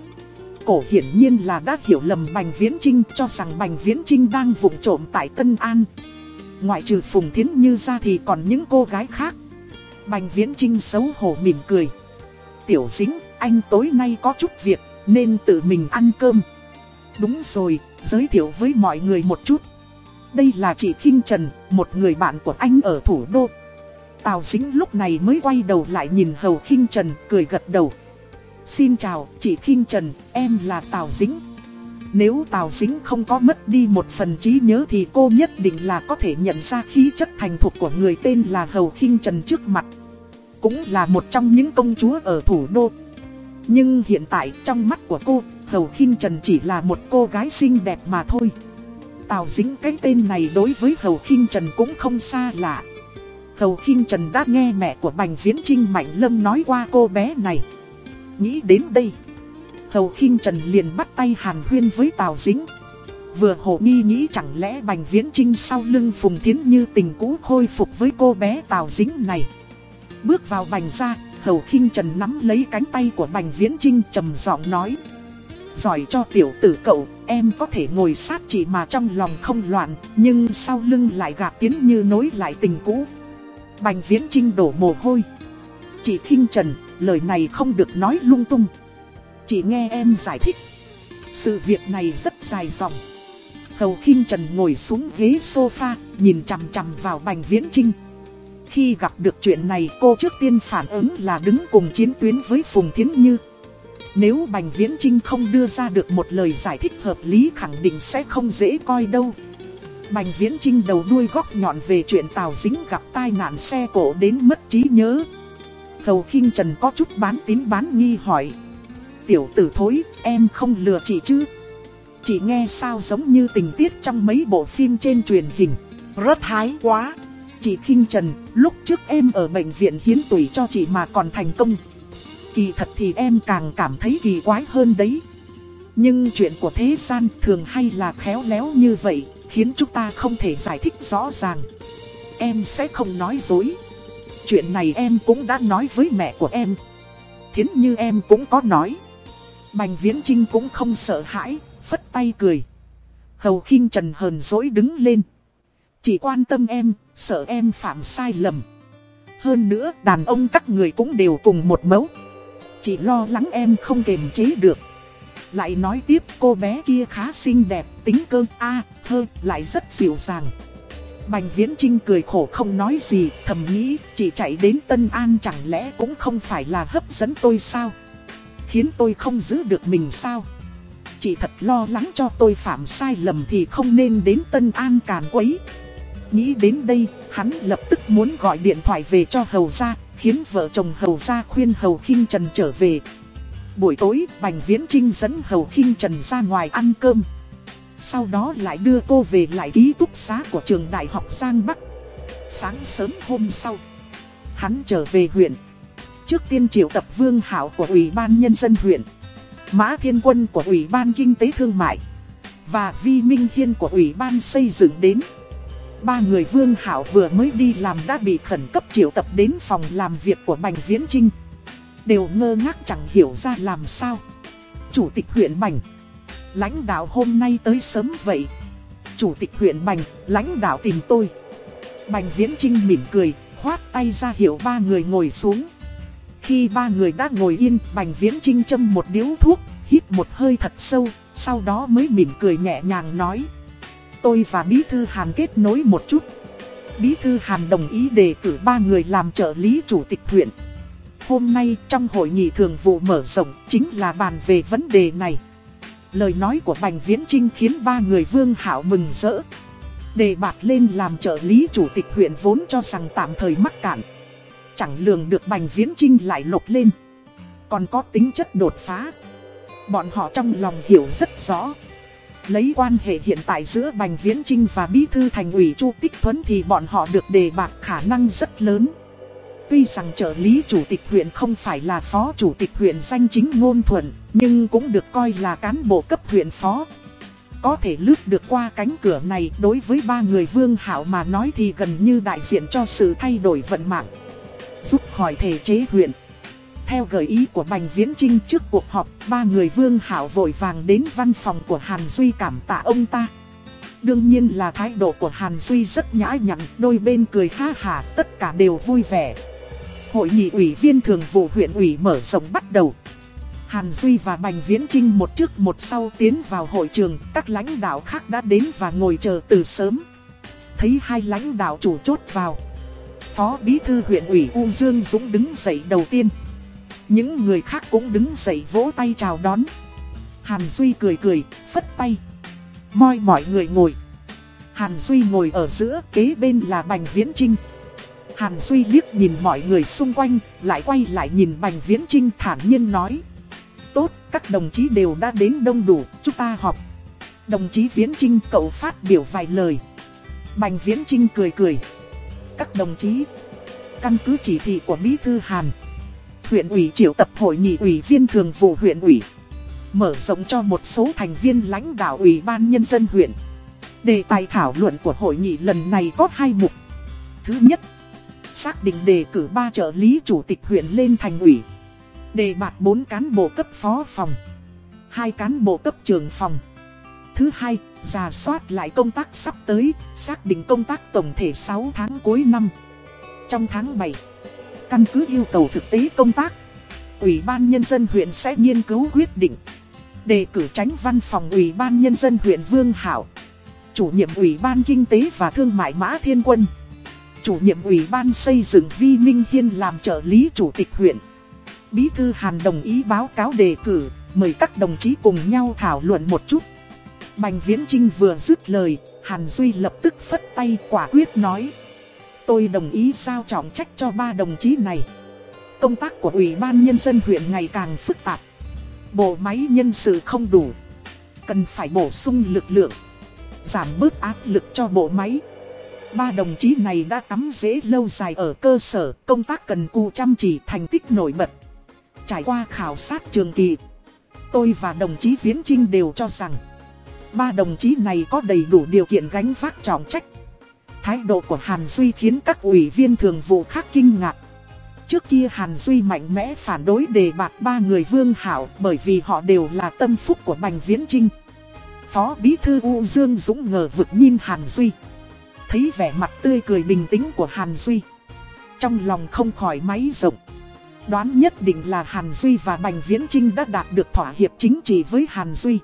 Cổ hiển nhiên là đã hiểu lầm Bành Viễn Trinh cho rằng Bành Viễn Trinh đang vụng trộm tại Tân An. Ngoại trừ Phùng Thiến Như ra thì còn những cô gái khác. Bành Viễn Trinh xấu hổ mỉm cười. Tiểu dính, anh tối nay có chút việc, nên tự mình ăn cơm. Đúng rồi, giới thiệu với mọi người một chút. Đây là chị Kinh Trần, một người bạn của anh ở thủ đô. Tào dính lúc này mới quay đầu lại nhìn Hầu Kinh Trần, cười gật đầu. Xin chào, chị Kinh Trần, em là Tào Dính. Nếu Tào Dính không có mất đi một phần trí nhớ thì cô nhất định là có thể nhận ra khí chất thành thục của người tên là Hầu Kinh Trần trước mặt. cũng là một trong những công chúa ở thủ đô. Nhưng hiện tại trong mắt của cô, Hầu khinh Trần chỉ là một cô gái xinh đẹp mà thôi. Tào dính cái tên này đối với Hầu khinh Trần cũng không xa lạ. Hầu khinh Trần đã nghe mẹ của Bành Viễn Trinh Mạnh Lâm nói qua cô bé này. Nghĩ đến đây, Hầu khinh Trần liền bắt tay hàn huyên với Tào dính. Vừa hồ nghi nghĩ chẳng lẽ Bành Viễn Trinh sau lưng Phùng Thiến Như tình cũ khôi phục với cô bé Tào Dính này. Bước vào Bành ra, Hầu khinh Trần nắm lấy cánh tay của Bành Viễn Trinh trầm giọng nói. Giỏi cho tiểu tử cậu, em có thể ngồi sát chị mà trong lòng không loạn, nhưng sau lưng lại gạt tiến như nối lại tình cũ. Bành Viễn Trinh đổ mồ hôi. Chị khinh Trần, lời này không được nói lung tung. Chị nghe em giải thích. Sự việc này rất dài dòng. Hầu khinh Trần ngồi xuống ghế sofa, nhìn chằm chằm vào Bành Viễn Trinh. Khi gặp được chuyện này cô trước tiên phản ứng là đứng cùng chiến tuyến với Phùng Thiến Như. Nếu Bành Viễn Trinh không đưa ra được một lời giải thích hợp lý khẳng định sẽ không dễ coi đâu. Bành Viễn Trinh đầu đuôi góc nhọn về chuyện Tào Dính gặp tai nạn xe cổ đến mất trí nhớ. thầu khinh Trần có chút bán tín bán nghi hỏi. Tiểu tử thối, em không lừa chị chứ? Chị nghe sao giống như tình tiết trong mấy bộ phim trên truyền hình. Rất hái quá. Chị khinh Trần, lúc trước em ở bệnh viện hiến tủy cho chị mà còn thành công. Kỳ thật thì em càng cảm thấy kỳ quái hơn đấy. Nhưng chuyện của thế gian thường hay là khéo léo như vậy, khiến chúng ta không thể giải thích rõ ràng. Em sẽ không nói dối. Chuyện này em cũng đã nói với mẹ của em. Thiến như em cũng có nói. Bành Viễn Trinh cũng không sợ hãi, phất tay cười. Hầu khinh Trần hờn dỗi đứng lên. Chỉ quan tâm em, sợ em phạm sai lầm. Hơn nữa, đàn ông các người cũng đều cùng một mẫu. Chỉ lo lắng em không kềm chế được. Lại nói tiếp cô bé kia khá xinh đẹp, tính cơ a à, hơ, lại rất dịu dàng. Bành Viễn Trinh cười khổ không nói gì, thầm nghĩ, chỉ chạy đến Tân An chẳng lẽ cũng không phải là hấp dẫn tôi sao? Khiến tôi không giữ được mình sao? Chị thật lo lắng cho tôi phạm sai lầm thì không nên đến Tân An càn quấy. Nghĩ đến đây, hắn lập tức muốn gọi điện thoại về cho Hầu Gia, khiến vợ chồng Hầu Gia khuyên Hầu khinh Trần trở về. Buổi tối, Bành Viễn Trinh dẫn Hầu khinh Trần ra ngoài ăn cơm. Sau đó lại đưa cô về lại ký túc xá của trường đại học Giang Bắc. Sáng sớm hôm sau, hắn trở về huyện. Trước tiên triệu tập Vương Hảo của Ủy ban Nhân dân huyện. Mã Thiên Quân của Ủy ban Kinh tế Thương mại. Và Vi Minh Hiên của Ủy ban xây dựng đến. Ba người Vương Hảo vừa mới đi làm đã bị khẩn cấp triệu tập đến phòng làm việc của Bành Viễn Trinh. Đều ngơ ngác chẳng hiểu ra làm sao. Chủ tịch huyện Bành. Lãnh đạo hôm nay tới sớm vậy. Chủ tịch huyện Bành, lãnh đạo tìm tôi. Bành Viễn Trinh mỉm cười, khoát tay ra hiệu ba người ngồi xuống. Khi ba người đã ngồi yên, Bành Viễn Trinh châm một điếu thuốc, hít một hơi thật sâu, sau đó mới mỉm cười nhẹ nhàng nói. Tôi và Bí Thư Hàn kết nối một chút. Bí Thư Hàn đồng ý đề cử ba người làm trợ lý chủ tịch huyện. Hôm nay trong hội nghị thường vụ mở rộng chính là bàn về vấn đề này. Lời nói của Bành Viễn Trinh khiến ba người Vương Hảo mừng rỡ. Đề bạt lên làm trợ lý chủ tịch huyện vốn cho rằng tạm thời mắc cạn. Chẳng lường được Bành Viễn Trinh lại lột lên. Còn có tính chất đột phá. Bọn họ trong lòng hiểu rất rõ. Lấy quan hệ hiện tại giữa Bành Viễn Trinh và Bí Thư Thành ủy Chu Tích Thuấn thì bọn họ được đề bạc khả năng rất lớn. Tuy rằng trợ lý chủ tịch huyện không phải là phó chủ tịch huyện danh chính ngôn thuận, nhưng cũng được coi là cán bộ cấp huyện phó. Có thể lướt được qua cánh cửa này đối với ba người vương hảo mà nói thì gần như đại diện cho sự thay đổi vận mạng. Rút khỏi thể chế huyện. Theo gợi ý của Bành Viễn Trinh trước cuộc họp, ba người Vương Hảo vội vàng đến văn phòng của Hàn Duy cảm tạ ông ta. Đương nhiên là thái độ của Hàn Duy rất nhã nhặn, đôi bên cười ha hà, tất cả đều vui vẻ. Hội nghị ủy viên thường vụ huyện ủy mở rộng bắt đầu. Hàn Duy và Bành Viễn Trinh một trước một sau tiến vào hội trường, các lãnh đạo khác đã đến và ngồi chờ từ sớm. Thấy hai lãnh đạo chủ chốt vào. Phó Bí Thư huyện ủy U Dương Dũng đứng dậy đầu tiên. Những người khác cũng đứng dậy vỗ tay chào đón. Hàn Duy cười cười, phất tay. Moi mọi người ngồi. Hàn Duy ngồi ở giữa, kế bên là Bành Viễn Trinh. Hàn Duy liếc nhìn mọi người xung quanh, lại quay lại nhìn Bành Viễn Trinh thản nhiên nói. Tốt, các đồng chí đều đã đến đông đủ, chúng ta họp. Đồng chí Viễn Trinh cậu phát biểu vài lời. Bành Viễn Trinh cười cười. Các đồng chí, căn cứ chỉ thị của Bí Thư Hàn. Huyện ủy triệu tập hội nghị ủy viên thường vụ huyện ủy. Mở rộng cho một số thành viên lãnh đạo ủy ban nhân dân huyện. Đề tài thảo luận của hội nghị lần này có hai mục. Thứ nhất, xác định đề cử ba trợ lý chủ tịch huyện lên thành ủy. Đề bạt 4 cán bộ cấp phó phòng, hai cán bộ cấp trường phòng. Thứ hai, giả soát lại công tác sắp tới, xác định công tác tổng thể 6 tháng cuối năm. Trong tháng 7, căn cứ yêu cầu thực tế công tác, Ủy ban Nhân dân huyện sẽ nghiên cứu quyết định. Đề cử tránh văn phòng Ủy ban Nhân dân huyện Vương Hảo, chủ nhiệm Ủy ban Kinh tế và Thương mại Mã Thiên Quân, chủ nhiệm Ủy ban xây dựng Vi Minh Hiên làm trợ lý chủ tịch huyện. Bí thư Hàn đồng ý báo cáo đề cử, mời các đồng chí cùng nhau thảo luận một chút. Bành Viễn Trinh vừa dứt lời, Hàn Duy lập tức phất tay quả quyết nói. Tôi đồng ý sao trọng trách cho ba đồng chí này. Công tác của Ủy ban Nhân dân huyện ngày càng phức tạp. Bộ máy nhân sự không đủ. Cần phải bổ sung lực lượng. Giảm bớt áp lực cho bộ máy. Ba đồng chí này đã cắm dễ lâu dài ở cơ sở, công tác cần cù chăm chỉ thành tích nổi bật. Trải qua khảo sát trường kỳ, tôi và đồng chí Viễn Trinh đều cho rằng ba đồng chí này có đầy đủ điều kiện gánh vác trọng trách. Thái độ của Hàn Duy khiến các ủy viên thường vụ khác kinh ngạc. Trước kia Hàn Duy mạnh mẽ phản đối đề bạt ba người vương hảo bởi vì họ đều là tâm phúc của Bành Viễn Trinh. Phó Bí Thư U Dương Dũng ngờ vực nhìn Hàn Duy. Thấy vẻ mặt tươi cười bình tĩnh của Hàn Duy. Trong lòng không khỏi máy rộng. Đoán nhất định là Hàn Duy và Bành Viễn Trinh đã đạt được thỏa hiệp chính trị với Hàn Duy.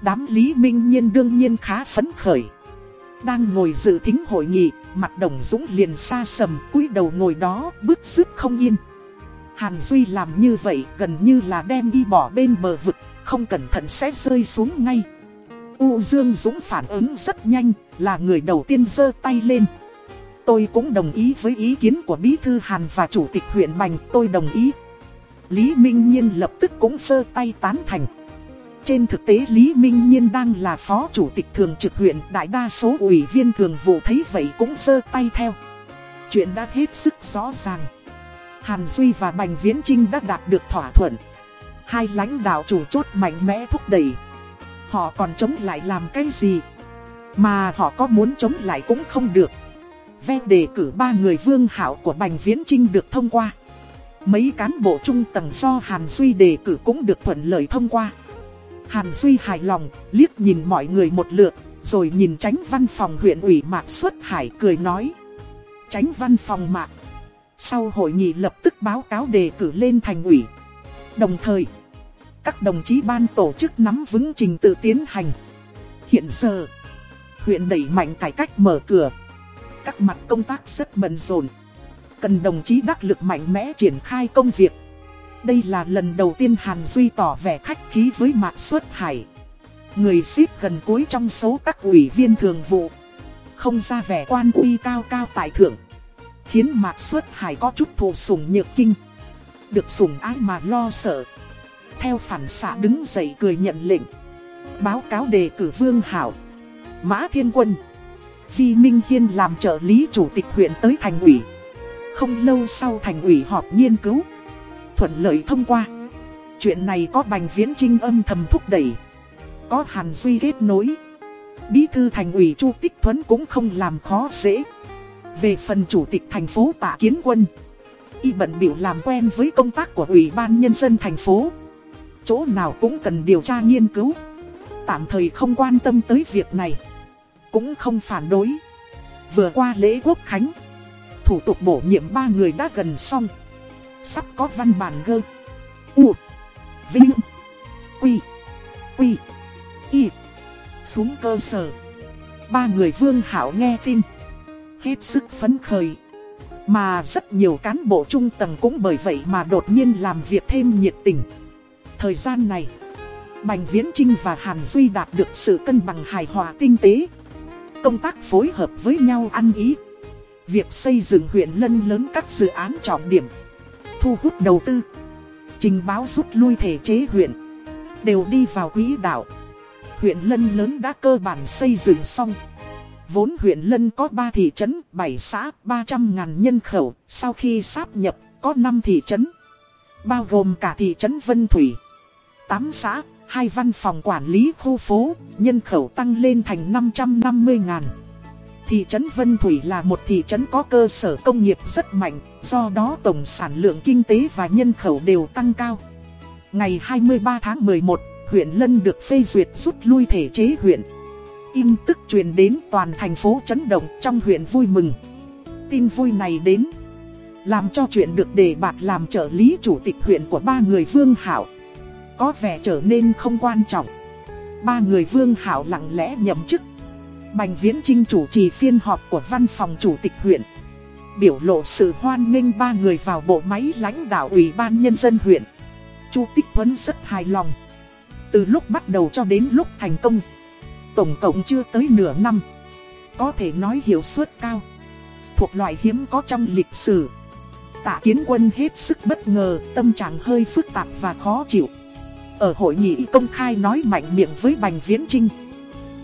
Đám Lý Minh Nhiên đương nhiên khá phấn khởi. Đang ngồi dự thính hội nghị, mặt đồng Dũng liền xa sầm cúi đầu ngồi đó, bức rứt không yên. Hàn Duy làm như vậy gần như là đem đi bỏ bên bờ vực, không cẩn thận sẽ rơi xuống ngay. U Dương Dũng phản ứng rất nhanh, là người đầu tiên giơ tay lên. Tôi cũng đồng ý với ý kiến của Bí Thư Hàn và Chủ tịch huyện Bành, tôi đồng ý. Lý Minh Nhiên lập tức cũng giơ tay tán thành. Trên thực tế Lý Minh Nhiên đang là phó chủ tịch thường trực huyện, đại đa số ủy viên thường vụ thấy vậy cũng giơ tay theo. Chuyện đã hết sức rõ ràng. Hàn Duy và Bành Viễn Trinh đã đạt được thỏa thuận. Hai lãnh đạo chủ chốt mạnh mẽ thúc đẩy. Họ còn chống lại làm cái gì? Mà họ có muốn chống lại cũng không được. Ve đề cử ba người vương hảo của Bành Viễn Trinh được thông qua. Mấy cán bộ trung tầng do Hàn Duy đề cử cũng được thuận lợi thông qua. Hàn Duy hài lòng, liếc nhìn mọi người một lượt, rồi nhìn tránh văn phòng huyện ủy Mạc Xuất Hải cười nói. Tránh văn phòng Mạc. Sau hội nghị lập tức báo cáo đề cử lên thành ủy. Đồng thời, các đồng chí ban tổ chức nắm vững trình tự tiến hành. Hiện giờ, huyện đẩy mạnh cải cách mở cửa. Các mặt công tác rất bận rộn. Cần đồng chí đắc lực mạnh mẽ triển khai công việc. Đây là lần đầu tiên Hàn Duy tỏ vẻ khách khí với Mạc Xuất Hải. Người ship gần cuối trong số các ủy viên thường vụ. Không ra vẻ quan uy cao cao tại thượng. Khiến Mạc Xuất Hải có chút thù sủng nhược kinh. Được sủng ái mà lo sợ. Theo phản xạ đứng dậy cười nhận lệnh. Báo cáo đề cử Vương Hảo. Mã Thiên Quân. Vi Minh Hiên làm trợ lý chủ tịch huyện tới thành ủy. Không lâu sau thành ủy họp nghiên cứu thuận lợi thông qua. Chuyện này có Bành Viễn Trinh âm thầm thúc đẩy. Có Hàn Duy kết nối. Bí thư thành ủy Chu Tích Thuấn cũng không làm khó dễ. Về phần chủ tịch thành phố Tạ Kiến Quân. Y bận biểu làm quen với công tác của Ủy ban Nhân dân thành phố. Chỗ nào cũng cần điều tra nghiên cứu. Tạm thời không quan tâm tới việc này. Cũng không phản đối. Vừa qua lễ quốc khánh. Thủ tục bổ nhiệm ba người đã gần xong. Sắp có văn bản gơ, U, Vinh, Quy Quy, Y, Xuống cơ sở Ba người vương hảo nghe tin, Hết sức phấn khởi Mà rất nhiều cán bộ trung tầng cũng bởi vậy mà đột nhiên làm việc thêm nhiệt tình Thời gian này, Bành Viễn Trinh và Hàn Duy đạt được sự cân bằng hài hòa kinh tế Công tác phối hợp với nhau ăn ý Việc xây dựng huyện lân lớn các dự án trọng điểm, thu hút đầu tư, trình báo rút lui thể chế huyện, đều đi vào quỹ đạo. Huyện lân lớn đã cơ bản xây dựng xong. Vốn huyện Lân có 3 thị trấn, 7 xã, 300 ngàn nhân khẩu, sau khi sáp nhập, có 5 thị trấn. Bao gồm cả thị trấn Vân Thủy. 8 xã, hai văn phòng quản lý khu phố, nhân khẩu tăng lên thành 550 ngàn. Thị trấn Vân Thủy là một thị trấn có cơ sở công nghiệp rất mạnh, do đó tổng sản lượng kinh tế và nhân khẩu đều tăng cao. Ngày 23 tháng 11, huyện Lân được phê duyệt rút lui thể chế huyện. Im tức truyền đến toàn thành phố chấn động trong huyện vui mừng. Tin vui này đến, làm cho chuyện được đề bạt làm trợ lý chủ tịch huyện của ba người Vương Hảo. Có vẻ trở nên không quan trọng. Ba người Vương Hảo lặng lẽ nhậm chức. Bành Viễn Trinh chủ trì phiên họp của văn phòng chủ tịch huyện. Biểu lộ sự hoan nghênh ba người vào bộ máy lãnh đạo ủy ban nhân dân huyện. Chu Tích Huấn rất hài lòng. Từ lúc bắt đầu cho đến lúc thành công tổng cộng chưa tới nửa năm. Có thể nói hiệu suất cao. Thuộc loại hiếm có trong lịch sử. Tạ kiến quân hết sức bất ngờ, tâm trạng hơi phức tạp và khó chịu. Ở hội nghị công khai nói mạnh miệng với Bành Viễn Trinh.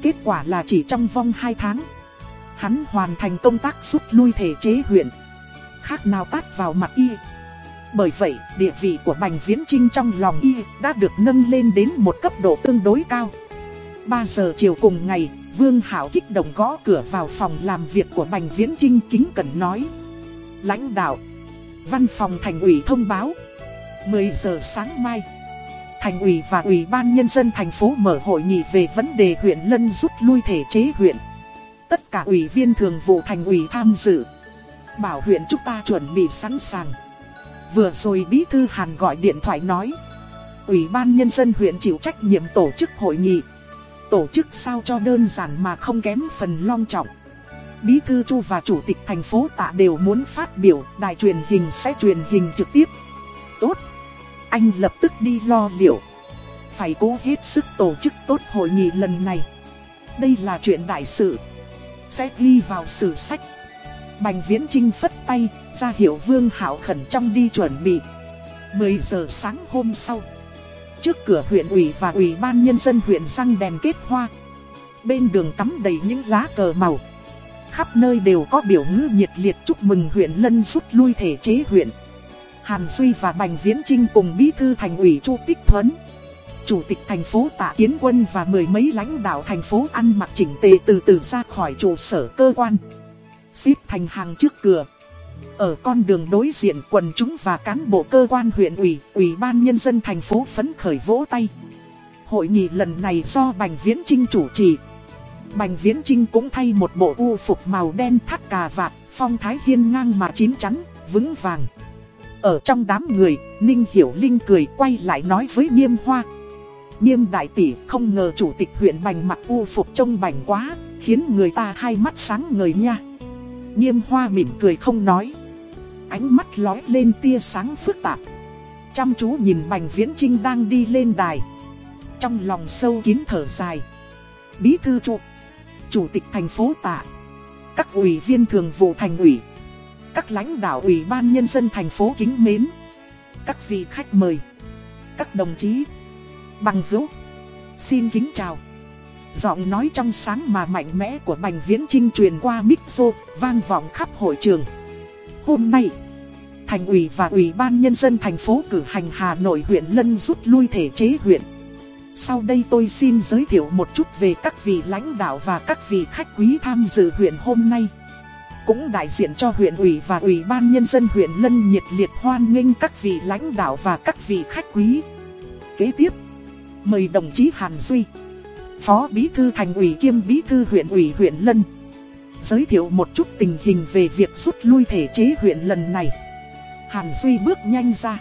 Kết quả là chỉ trong vòng 2 tháng. Hắn hoàn thành công tác rút lui thể chế huyện. Khác nào tát vào mặt y. Bởi vậy, địa vị của Bành Viễn Trinh trong lòng y đã được nâng lên đến một cấp độ tương đối cao. 3 giờ chiều cùng ngày, Vương Hảo kích động gõ cửa vào phòng làm việc của Bành Viễn Trinh kính cẩn nói. Lãnh đạo, văn phòng thành ủy thông báo. 10 giờ sáng mai, thành ủy và ủy ban nhân dân thành phố mở hội nghị về vấn đề huyện Lân rút lui thể chế huyện. Tất cả ủy viên thường vụ thành ủy tham dự. Bảo huyện chúng ta chuẩn bị sẵn sàng. Vừa rồi Bí Thư Hàn gọi điện thoại nói. Ủy ban nhân dân huyện chịu trách nhiệm tổ chức hội nghị. Tổ chức sao cho đơn giản mà không kém phần long trọng. Bí thư Chu và chủ tịch thành phố Tạ đều muốn phát biểu, đài truyền hình sẽ truyền hình trực tiếp. Tốt. Anh lập tức đi lo liệu. Phải cố hết sức tổ chức tốt hội nghị lần này. Đây là chuyện đại sự. Sẽ ghi vào sử sách. Bành Viễn Trinh phất tay, ra hiệu Vương Hảo khẩn trong đi chuẩn bị. 10 giờ sáng hôm sau. Trước cửa huyện ủy và ủy ban nhân dân huyện răng đèn kết hoa Bên đường cắm đầy những lá cờ màu Khắp nơi đều có biểu ngữ nhiệt liệt chúc mừng huyện Lân rút lui thể chế huyện Hàn Duy và Bành Viễn Trinh cùng bí thư thành ủy Chu Tích Thuấn Chủ tịch thành phố Tạ Kiến Quân và mười mấy lãnh đạo thành phố ăn mặc chỉnh tề từ từ ra khỏi trụ sở cơ quan Xếp thành hàng trước cửa ở con đường đối diện quần chúng và cán bộ cơ quan huyện ủy, ủy ban nhân dân thành phố phấn khởi vỗ tay. Hội nghị lần này do Bành Viễn Trinh chủ trì. Bành Viễn Trinh cũng thay một bộ u phục màu đen thắt cà vạt, phong thái hiên ngang mà chín chắn, vững vàng. Ở trong đám người, Ninh Hiểu Linh cười quay lại nói với Niêm Hoa. Niêm đại tỷ không ngờ chủ tịch huyện Bành mặc u phục trông bành quá, khiến người ta hai mắt sáng ngời nha. Niêm Hoa mỉm cười không nói. Ánh mắt lói lên tia sáng phức tạp Chăm chú nhìn Bành Viễn Trinh đang đi lên đài Trong lòng sâu kín thở dài Bí thư trụ Chủ tịch thành phố tạ Các ủy viên thường vụ thành ủy các lãnh đạo ủy ban nhân dân thành phố kính mến Các vị khách mời Các đồng chí Bằng hữu Xin kính chào Giọng nói trong sáng mà mạnh mẽ của Bành Viễn Trinh truyền qua mixo, vang vọng khắp hội trường Hôm nay, Thành ủy và Ủy ban Nhân dân thành phố cử hành Hà Nội huyện Lân rút lui thể chế huyện. Sau đây tôi xin giới thiệu một chút về các vị lãnh đạo và các vị khách quý tham dự huyện hôm nay. Cũng đại diện cho huyện ủy và Ủy ban Nhân dân huyện Lân nhiệt liệt hoan nghênh các vị lãnh đạo và các vị khách quý. Kế tiếp, mời đồng chí Hàn Duy, Phó Bí Thư Thành ủy kiêm Bí Thư huyện ủy huyện Lân giới thiệu một chút tình hình về việc rút lui thể chế huyện lần này. Hàn Duy bước nhanh ra.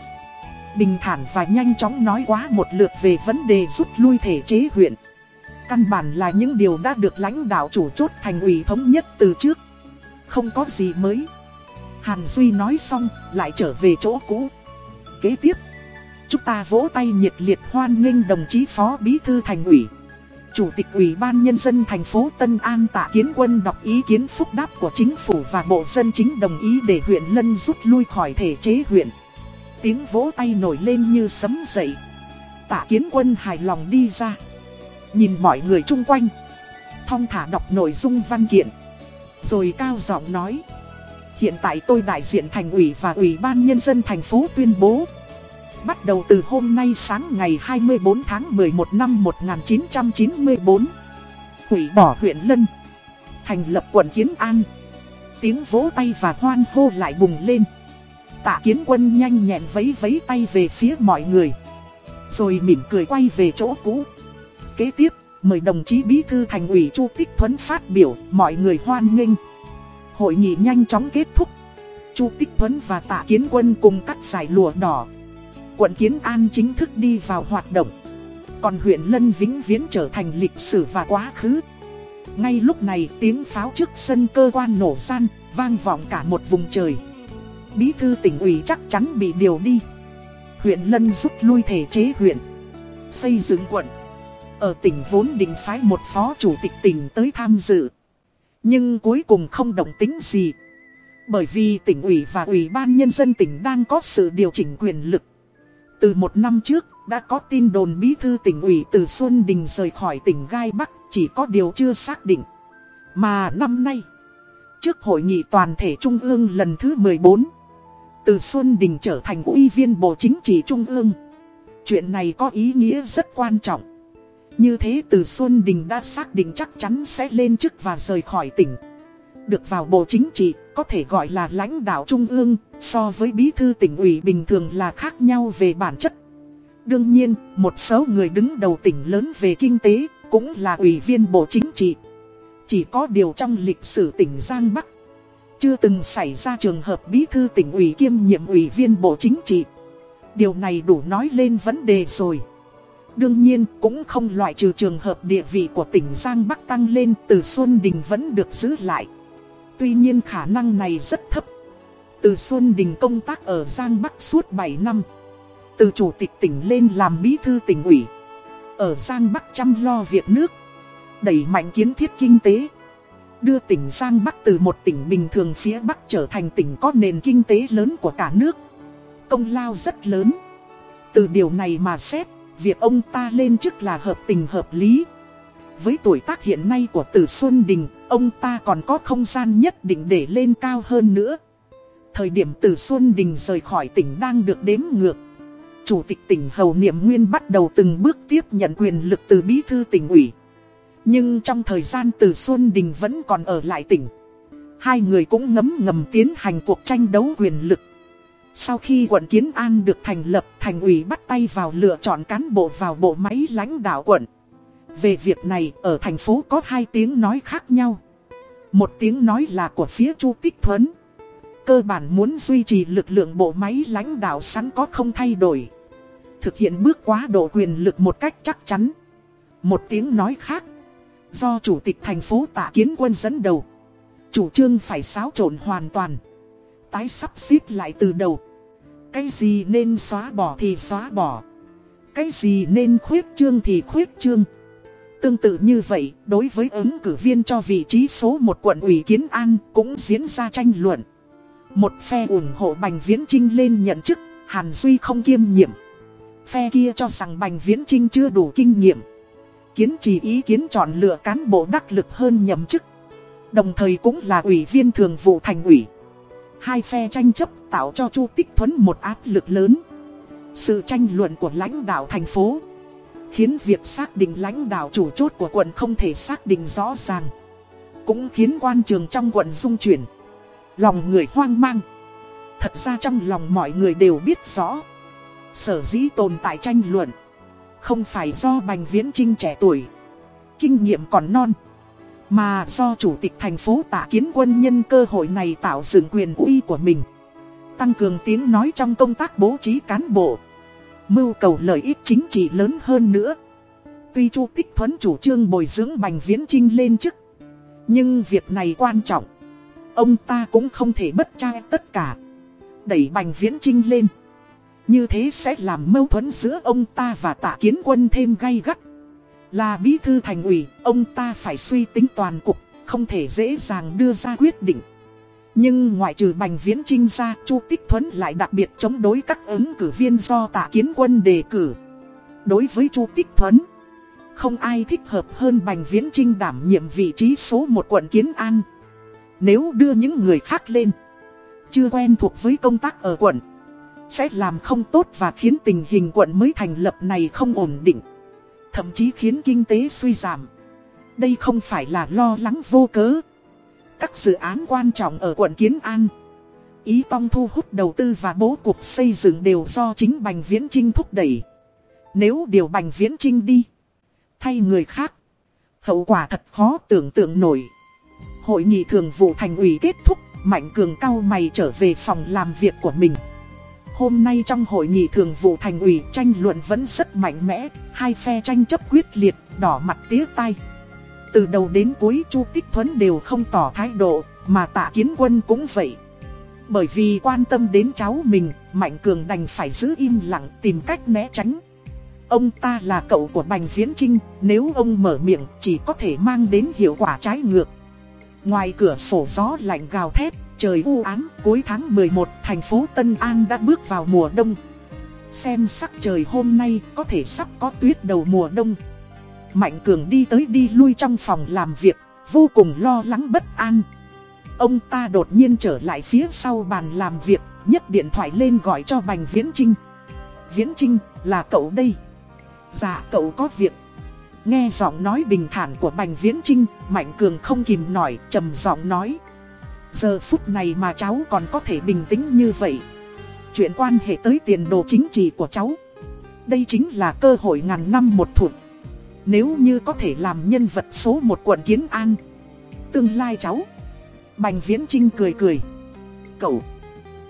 Bình thản và nhanh chóng nói quá một lượt về vấn đề rút lui thể chế huyện. Căn bản là những điều đã được lãnh đạo chủ chốt thành ủy thống nhất từ trước. Không có gì mới. Hàn Duy nói xong, lại trở về chỗ cũ. Kế tiếp, chúng ta vỗ tay nhiệt liệt hoan nghênh đồng chí Phó Bí Thư Thành ủy. Chủ tịch Ủy ban Nhân dân thành phố Tân An Tạ Kiến Quân đọc ý kiến phúc đáp của chính phủ và bộ dân chính đồng ý để huyện Lân rút lui khỏi thể chế huyện. Tiếng vỗ tay nổi lên như sấm dậy. Tạ Kiến Quân hài lòng đi ra. Nhìn mọi người chung quanh. Thong thả đọc nội dung văn kiện. Rồi cao giọng nói. Hiện tại tôi đại diện thành ủy và ủy ban nhân dân thành phố tuyên bố. Bắt đầu từ hôm nay sáng ngày 24 tháng 11 năm 1994 Hủy bỏ huyện Lân. Thành lập quận Kiến An. Tiếng vỗ tay và hoan hô lại bùng lên. Tạ kiến quân nhanh nhẹn vấy vấy tay về phía mọi người. Rồi mỉm cười quay về chỗ cũ. Kế tiếp, mời đồng chí Bí Thư Thành ủy Chu Tích Thuấn phát biểu Mọi người hoan nghênh. Hội nghị nhanh chóng kết thúc. Chu Tích Thuấn và Tạ Kiến Quân cùng cắt giải lụa đỏ. Quận Kiến An chính thức đi vào hoạt động. Còn huyện Lân vĩnh viễn trở thành lịch sử và quá khứ. Ngay lúc này tiếng pháo trước sân cơ quan nổ gian, Vang vọng cả một vùng trời. Bí thư tỉnh ủy chắc chắn bị điều đi. Huyện Lân rút lui thể chế huyện. Xây dựng quận. Ở tỉnh vốn định phái một phó chủ tịch tỉnh tới tham dự Nhưng cuối cùng không đồng tính gì Bởi vì tỉnh ủy và ủy ban nhân dân tỉnh đang có sự điều chỉnh quyền lực từ một năm trước, đã có tin đồn bí thư tỉnh ủy từ Xuân Đình rời khỏi tỉnh Gai Bắc, chỉ có điều chưa xác định. Mà năm nay, trước hội nghị toàn thể Trung ương lần thứ 14, từ Xuân Đình trở thành ủy viên Bộ Chính trị Trung ương. Chuyện này có ý nghĩa rất quan trọng. Như thế từ Xuân Đình đã xác định chắc chắn sẽ lên chức và rời khỏi tỉnh. Được vào Bộ Chính trị, có thể gọi là lãnh đạo Trung ương, so với bí thư tỉnh ủy bình thường là khác nhau về bản chất. Đương nhiên, một số người đứng đầu tỉnh lớn về kinh tế, cũng là ủy viên Bộ Chính trị. Chỉ có điều trong lịch sử tỉnh Giang Bắc, chưa từng xảy ra trường hợp bí thư tỉnh ủy kiêm nhiệm ủy viên Bộ Chính trị. Điều này đủ nói lên vấn đề rồi. Đương nhiên cũng không loại trừ trường hợp địa vị của tỉnh Giang Bắc tăng lên từ Xuân Đình vẫn được giữ lại. Tuy nhiên khả năng này rất thấp. Từ Xuân Đình công tác ở Giang Bắc suốt 7 năm. Từ chủ tịch tỉnh lên làm bí thư tỉnh ủy. Ở Giang Bắc chăm lo việc nước. Đẩy mạnh kiến thiết kinh tế. Đưa tỉnh Giang Bắc từ một tỉnh bình thường phía Bắc trở thành tỉnh có nền kinh tế lớn của cả nước. Công lao rất lớn. Từ điều này mà xét, việc ông ta lên chức là hợp tình hợp lý. Với tuổi tác hiện nay của Từ Xuân Đình, ông ta còn có không gian nhất định để lên cao hơn nữa. Thời điểm Từ Xuân Đình rời khỏi tỉnh đang được đếm ngược. Chủ tịch tỉnh Hầu Niệm Nguyên bắt đầu từng bước tiếp nhận quyền lực từ bí thư tỉnh ủy. Nhưng trong thời gian Từ Xuân Đình vẫn còn ở lại tỉnh. Hai người cũng ngấm ngầm tiến hành cuộc tranh đấu quyền lực. Sau khi quận Kiến An được thành lập, thành ủy bắt tay vào lựa chọn cán bộ vào bộ máy lãnh đạo quận. Về việc này, ở thành phố có hai tiếng nói khác nhau. Một tiếng nói là của phía Chu Tích Thuấn. Cơ bản muốn duy trì lực lượng bộ máy lãnh đạo sẵn có không thay đổi. Thực hiện bước quá độ quyền lực một cách chắc chắn. Một tiếng nói khác. Do Chủ tịch thành phố Tạ Kiến Quân dẫn đầu. Chủ trương phải xáo trộn hoàn toàn. Tái sắp xếp lại từ đầu. Cái gì nên xóa bỏ thì xóa bỏ. Cái gì nên khuyết trương thì khuyết trương. Tương tự như vậy, đối với ứng cử viên cho vị trí số 1 quận ủy Kiến An cũng diễn ra tranh luận. Một phe ủng hộ Bành Viễn Trinh lên nhận chức, Hàn Duy không kiêm nhiệm. Phe kia cho rằng Bành Viễn Trinh chưa đủ kinh nghiệm. Kiến trì ý kiến chọn lựa cán bộ đắc lực hơn nhậm chức. Đồng thời cũng là ủy viên thường vụ thành ủy. Hai phe tranh chấp tạo cho Chu Tích Thuấn một áp lực lớn. Sự tranh luận của lãnh đạo thành phố Khiến việc xác định lãnh đạo chủ chốt của quận không thể xác định rõ ràng, Cũng khiến quan trường trong quận dung chuyển. Lòng người hoang mang. Thật ra trong lòng mọi người đều biết rõ, Sở dĩ tồn tại tranh luận Không phải do Bành Viễn Trinh trẻ tuổi, Kinh nghiệm còn non, Mà do Chủ tịch thành phố tạ kiến quân nhân cơ hội này tạo dựng quyền uy của mình. Tăng cường tiếng nói trong công tác bố trí cán bộ. Mưu cầu lợi ích chính trị lớn hơn nữa. Tuy Chu Tích Thuấn chủ trương bồi dưỡng Bành Viễn Trinh lên chức Nhưng việc này quan trọng. Ông ta cũng không thể bất trai tất cả. Đẩy Bành Viễn Trinh lên. Như thế sẽ làm mâu thuẫn giữa ông ta và tạ kiến quân thêm gay gắt. Là bí thư thành ủy, ông ta phải suy tính toàn cục, không thể dễ dàng đưa ra quyết định. Nhưng ngoại trừ Bành Viễn Trinh ra, Chu Tích Thuấn lại đặc biệt chống đối các ứng cử viên do tạ kiến quân đề cử. Đối với Chu Tích Thuấn, không ai thích hợp hơn Bành Viễn Trinh đảm nhiệm vị trí số 1 quận Kiến An. Nếu đưa những người khác lên, chưa quen thuộc với công tác ở quận, sẽ làm không tốt và khiến tình hình quận mới thành lập này không ổn định. Thậm chí khiến kinh tế suy giảm. Đây không phải là lo lắng vô cớ. Các dự án quan trọng ở quận Kiến An. Ý tông thu hút đầu tư và bố cục xây dựng đều do chính Bành Viễn Trinh thúc đẩy. Nếu điều Bành Viễn Trinh đi Thay người khác Hậu quả thật khó tưởng tượng nổi. Hội nghị thường vụ thành ủy kết thúc Mạnh cường cao mày trở về phòng làm việc của mình. Hôm nay trong hội nghị thường vụ thành ủy tranh luận vẫn rất mạnh mẽ Hai phe tranh chấp quyết liệt, đỏ mặt tía tay từ đầu đến cuối Chu Tích Thuấn đều không tỏ thái độ, mà tạ kiến quân cũng vậy. Bởi vì quan tâm đến cháu mình, Mạnh Cường đành phải giữ im lặng tìm cách né tránh. Ông ta là cậu của Bành Viễn Trinh, nếu ông mở miệng chỉ có thể mang đến hiệu quả trái ngược. Ngoài cửa sổ gió lạnh gào thét, trời u ám, cuối tháng 11 thành phố Tân An đã bước vào mùa đông. Xem sắc trời hôm nay có thể sắp có tuyết đầu mùa đông. Mạnh Cường đi tới đi lui trong phòng làm việc, vô cùng lo lắng bất an. Ông ta đột nhiên trở lại phía sau bàn làm việc, nhấc điện thoại lên gọi cho Bành Viễn Trinh. Viễn Trinh, là cậu đây. Dạ cậu có việc. Nghe giọng nói bình thản của Bành Viễn Trinh, Mạnh Cường không kìm nổi, trầm giọng nói. Giờ phút này mà cháu còn có thể bình tĩnh như vậy. Chuyện quan hệ tới tiền đồ chính trị của cháu. Đây chính là cơ hội ngàn năm một thụt. Nếu như có thể làm nhân vật số một quận Kiến An. Tương lai cháu. Bành Viễn Trinh cười cười. Cậu.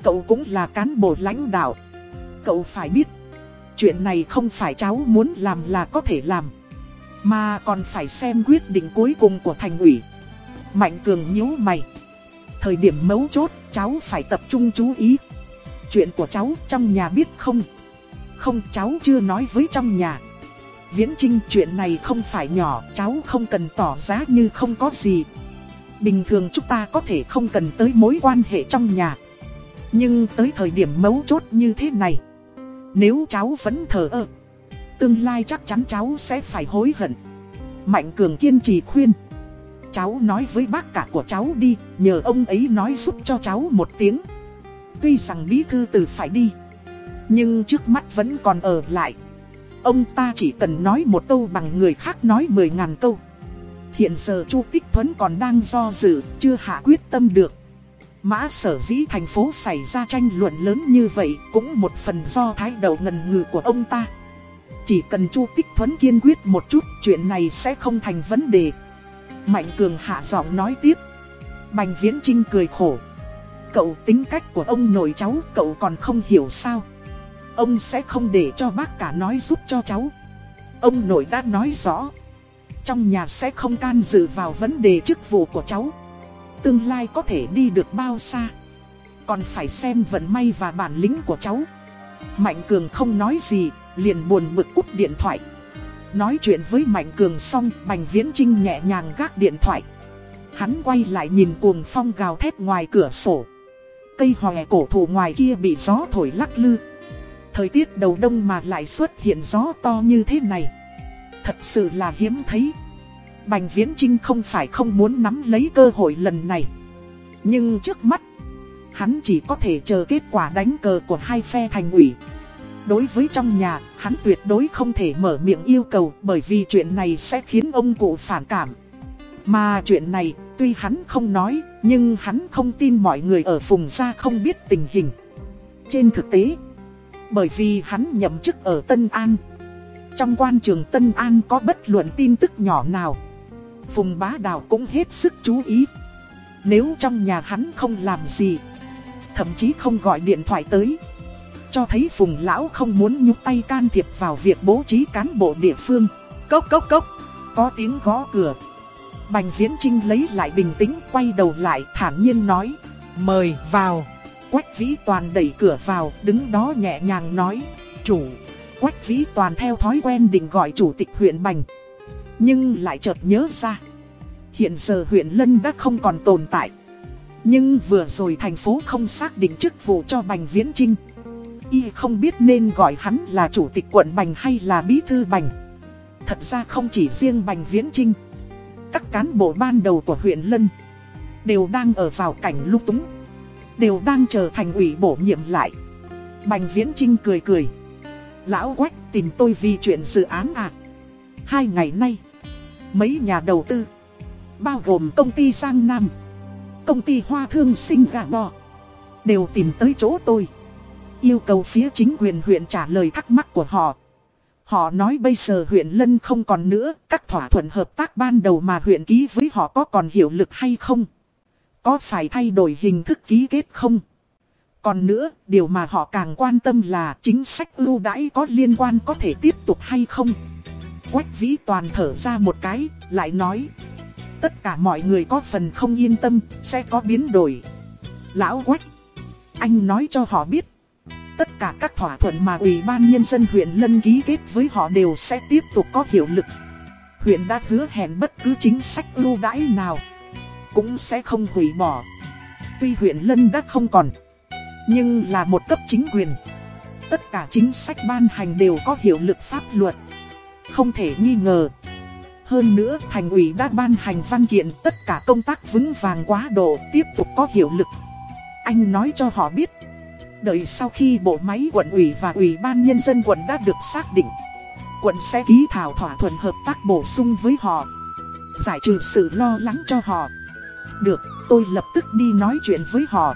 Cậu cũng là cán bộ lãnh đạo. Cậu phải biết. Chuyện này không phải cháu muốn làm là có thể làm. Mà còn phải xem quyết định cuối cùng của thành ủy. Mạnh Cường nhíu mày. Thời điểm mấu chốt, cháu phải tập trung chú ý. Chuyện của cháu trong nhà biết không? Không, cháu chưa nói với trong nhà. Viễn Trinh chuyện này không phải nhỏ, cháu không cần tỏ giá như không có gì. Bình thường chúng ta có thể không cần tới mối quan hệ trong nhà. Nhưng tới thời điểm mấu chốt như thế này, nếu cháu vẫn thờ ơ, tương lai chắc chắn cháu sẽ phải hối hận. Mạnh Cường kiên trì khuyên. Cháu nói với bác cả của cháu đi, nhờ ông ấy nói giúp cho cháu một tiếng. Tuy rằng bí thư từ phải đi, nhưng trước mắt vẫn còn ở lại. Ông ta chỉ cần nói một câu bằng người khác nói mười ngàn câu. Hiện giờ Chu Tích Thuấn còn đang do dự, chưa hạ quyết tâm được. Mã sở dĩ thành phố xảy ra tranh luận lớn như vậy cũng một phần do thái độ ngần ngừ của ông ta. Chỉ cần Chu Tích Thuấn kiên quyết một chút, chuyện này sẽ không thành vấn đề. Mạnh Cường hạ giọng nói tiếp. Bành Viễn Trinh cười khổ. Cậu tính cách của ông nội cháu cậu còn không hiểu sao. Ông sẽ không để cho bác cả nói giúp cho cháu. Ông nội đã nói rõ. Trong nhà sẽ không can dự vào vấn đề chức vụ của cháu. Tương lai có thể đi được bao xa. Còn phải xem vận may và bản lĩnh của cháu. Mạnh Cường không nói gì, Liền buồn bực cúp điện thoại. Nói chuyện với Mạnh Cường xong, Bành Viễn Trinh nhẹ nhàng gác điện thoại. Hắn quay lại nhìn cuồng phong gào thét ngoài cửa sổ. Cây hòe cổ thụ ngoài kia bị gió thổi lắc lư. Thời tiết đầu đông mà lại xuất hiện gió to như thế này Thật sự là hiếm thấy Bành Viễn Trinh không phải không muốn nắm lấy cơ hội lần này Nhưng trước mắt Hắn chỉ có thể chờ kết quả đánh cờ của hai phe thành ủy Đối với trong nhà, hắn tuyệt đối không thể mở miệng yêu cầu bởi vì chuyện này sẽ khiến ông cụ phản cảm. Mà chuyện này, tuy hắn không nói, nhưng hắn không tin mọi người ở vùng ra không biết tình hình. Trên thực tế, bởi vì hắn nhậm chức ở Tân An. Trong quan trường Tân An có bất luận tin tức nhỏ nào. Phùng bá đào cũng hết sức chú ý. Nếu trong nhà hắn không làm gì, Thậm chí không gọi điện thoại tới, Cho thấy Phùng Lão không muốn nhúc tay can thiệp vào việc bố trí cán bộ địa phương. Cốc cốc cốc, Có tiếng gõ cửa. Bành Viễn Trinh lấy lại bình tĩnh, quay đầu lại thản nhiên nói, Mời vào. Quách Vĩ Toàn đẩy cửa vào, đứng đó nhẹ nhàng nói, chủ. Quách Vĩ Toàn theo thói quen định gọi chủ tịch huyện Bành. Nhưng lại chợt nhớ ra Hiện giờ huyện Lân đã không còn tồn tại Nhưng vừa rồi thành phố không xác định chức vụ cho Bành Viễn Trinh Y không biết nên gọi hắn là chủ tịch quận Bành hay là bí thư Bành Thật ra không chỉ riêng Bành Viễn Trinh Các cán bộ ban đầu của huyện Lân Đều đang ở vào cảnh lúc túng Đều đang chờ thành ủy bổ nhiệm lại. Bành Viễn Trinh cười cười. Lão Quách, tìm tôi vì chuyện dự án à? Hai ngày nay, Mấy nhà đầu tư, Bao gồm công ty Giang Nam, Công ty Hoa Thương Singapore, Đều tìm tới chỗ tôi, Yêu cầu phía chính quyền huyện trả lời thắc mắc của họ. Họ nói bây giờ huyện Lân không còn nữa, Các thỏa thuận hợp tác ban đầu mà huyện ký với họ có còn hiệu lực hay không? Có phải thay đổi hình thức ký kết không còn nữa, điều mà họ càng quan tâm là chính sách ưu đãi có liên quan có thể tiếp tục hay không. Quách vĩ toàn thở ra một cái, lại nói. Tất cả mọi người có phần không yên tâm, sẽ có biến đổi. Lão Quách, anh nói cho họ biết. Tất cả các thỏa thuận mà Ủy ban Nhân dân huyện Lân ký kết với họ đều sẽ tiếp tục có hiệu lực. Huyện đã hứa hẹn bất cứ chính sách ưu đãi nào, cũng sẽ không hủy bỏ. Tuy huyện Lân đã không còn, nhưng là một cấp chính quyền. Tất cả chính sách ban hành đều có hiệu lực pháp luật. Không thể nghi ngờ. Hơn nữa, thành ủy đã ban hành văn kiện, tất cả công tác vững vàng quá độ tiếp tục có hiệu lực. Anh nói cho họ biết, Đợi sau khi bộ máy quận ủy và ủy ban nhân dân quận đã được xác định, Quận sẽ ký thảo thỏa thuận hợp tác bổ sung với họ, Giải trừ sự lo lắng cho họ. Được, tôi lập tức đi nói chuyện với họ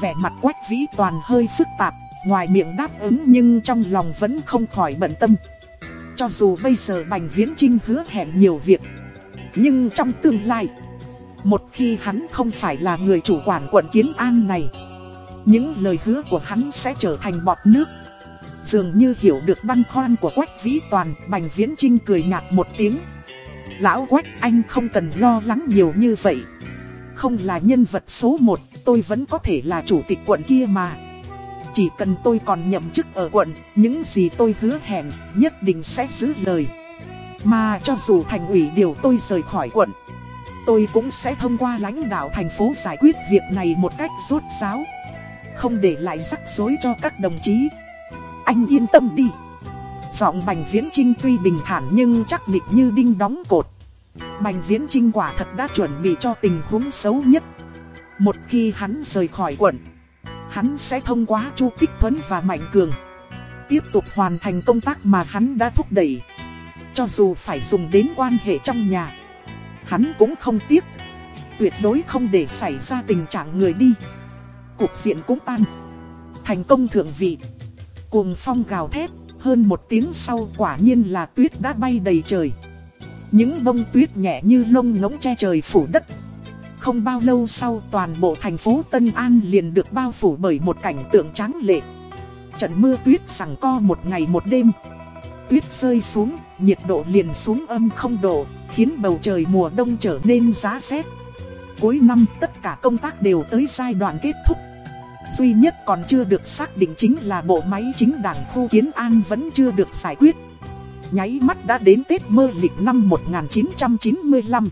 Vẻ mặt quách vĩ toàn hơi phức tạp, ngoài miệng đáp ứng nhưng trong lòng vẫn không khỏi bận tâm. Cho dù bây giờ Bành Viễn Trinh hứa hẹn nhiều việc, nhưng trong tương lai, một khi hắn không phải là người chủ quản quận Kiến An này, những lời hứa của hắn sẽ trở thành bọt nước. Dường như hiểu được băn khoăn của Quách Vĩ Toàn, Bành Viễn Trinh cười nhạt một tiếng. Lão Quách anh không cần lo lắng nhiều như vậy. Không là nhân vật số 1, tôi vẫn có thể là chủ tịch quận kia mà. Chỉ cần tôi còn nhậm chức ở quận, những gì tôi hứa hẹn, nhất định sẽ giữ lời. Mà cho dù thành ủy điều tôi rời khỏi quận, tôi cũng sẽ thông qua lãnh đạo thành phố giải quyết việc này một cách rốt ráo. Không để lại rắc rối cho các đồng chí. Anh yên tâm đi. Giọng Bành Viễn Trinh tuy bình thản nhưng chắc nịch như đinh đóng cột. Bành Viễn Trinh quả thật đã chuẩn bị cho tình huống xấu nhất. Một khi hắn rời khỏi quận, hắn sẽ thông qua Chu Tích Thuấn và Mạnh Cường. Tiếp tục hoàn thành công tác mà hắn đã thúc đẩy. Cho dù phải dùng đến quan hệ trong nhà, hắn cũng không tiếc. Tuyệt đối không để xảy ra tình trạng người đi. cuộc diện cũng tan. Thành công thượng vị. Cuồng phong gào thét, hơn một tiếng sau quả nhiên là tuyết đã bay đầy trời. Những bông tuyết nhẹ như lông ngỗng che trời phủ đất không bao lâu sau toàn bộ thành phố Tân An liền được bao phủ bởi một cảnh tượng tráng lệ. Trận mưa tuyết sẵn co một ngày một đêm. Tuyết rơi xuống, nhiệt độ liền xuống âm không độ, khiến bầu trời mùa đông trở nên giá rét. Cuối năm tất cả công tác đều tới giai đoạn kết thúc. Duy nhất còn chưa được xác định chính là bộ máy chính đảng khu Kiến An vẫn chưa được giải quyết. Nháy mắt đã đến Tết mơ lịch năm 1995.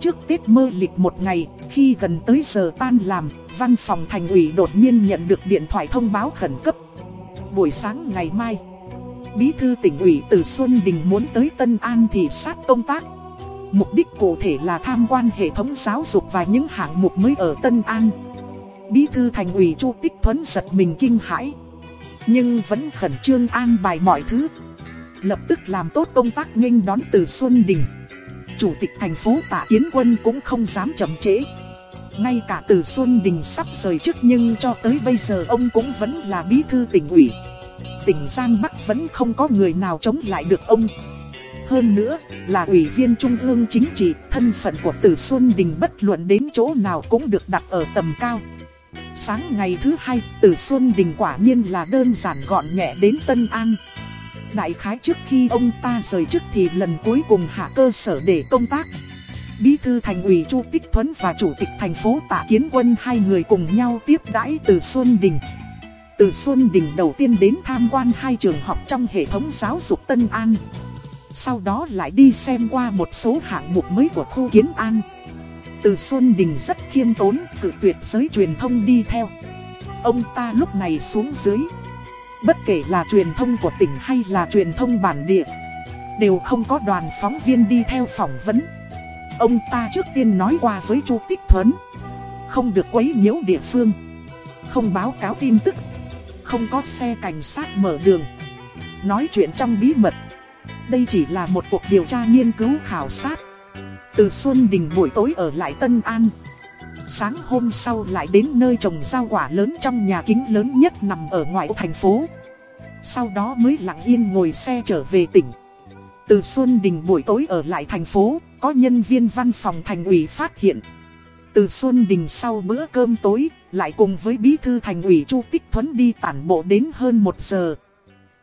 Trước Tết mơ lịch một ngày, khi gần tới giờ tan làm, văn phòng thành ủy đột nhiên nhận được điện thoại thông báo khẩn cấp. Buổi sáng ngày mai, Bí thư tỉnh ủy từ Xuân Đình muốn tới Tân An thị sát công tác. Mục đích cụ thể là tham quan hệ thống giáo dục và những hạng mục mới ở Tân An. Bí thư thành ủy Chu Tích Thuấn giật mình kinh hãi. Nhưng vẫn khẩn trương an bài mọi thứ. Lập tức làm tốt công tác nghênh đón từ Xuân Đình. Chủ tịch thành phố tạ Kiến Quân cũng không dám chậm trễ. Ngay cả từ Xuân Đình sắp rời chức nhưng cho tới bây giờ ông cũng vẫn là bí thư tỉnh ủy. Tỉnh Giang Bắc vẫn không có người nào chống lại được ông. Hơn nữa là ủy viên trung ương chính trị, thân phận của Từ Xuân Đình bất luận đến chỗ nào cũng được đặt ở tầm cao. Sáng ngày thứ hai, Từ Xuân Đình quả nhiên là đơn giản gọn nhẹ đến Tân An. Đại khái trước khi ông ta rời chức thì lần cuối cùng hạ cơ sở để công tác. Bí thư thành ủy Chu Tích Thuấn và chủ tịch thành phố Tạ Kiến Quân hai người cùng nhau tiếp đãi từ Xuân Đình. Từ Xuân Đình đầu tiên đến tham quan hai trường học trong hệ thống giáo dục Tân An. Sau đó lại đi xem qua một số hạng mục mới của khu kiến an Từ Xuân Đình rất khiêm tốn, cự tuyệt giới truyền thông đi theo Ông ta lúc này xuống dưới Bất kể là truyền thông của tỉnh hay là truyền thông bản địa, Đều không có đoàn phóng viên đi theo phỏng vấn. Ông ta trước tiên nói qua với Chu Tích Thuấn, Không được quấy nhiễu địa phương, Không báo cáo tin tức, Không có xe cảnh sát mở đường. Nói chuyện trong bí mật, Đây chỉ là một cuộc điều tra nghiên cứu khảo sát. Từ Xuân Đình buổi tối ở lại Tân An Sáng hôm sau lại đến nơi trồng rau quả lớn trong nhà kính lớn nhất nằm ở ngoại thành phố. Sau đó mới lặng yên ngồi xe trở về tỉnh. Từ Xuân Đình buổi tối ở lại thành phố, Có nhân viên văn phòng thành ủy phát hiện. Từ Xuân Đình sau bữa cơm tối, Lại cùng với bí thư thành ủy Chu Tích Thuấn đi tản bộ đến hơn một giờ.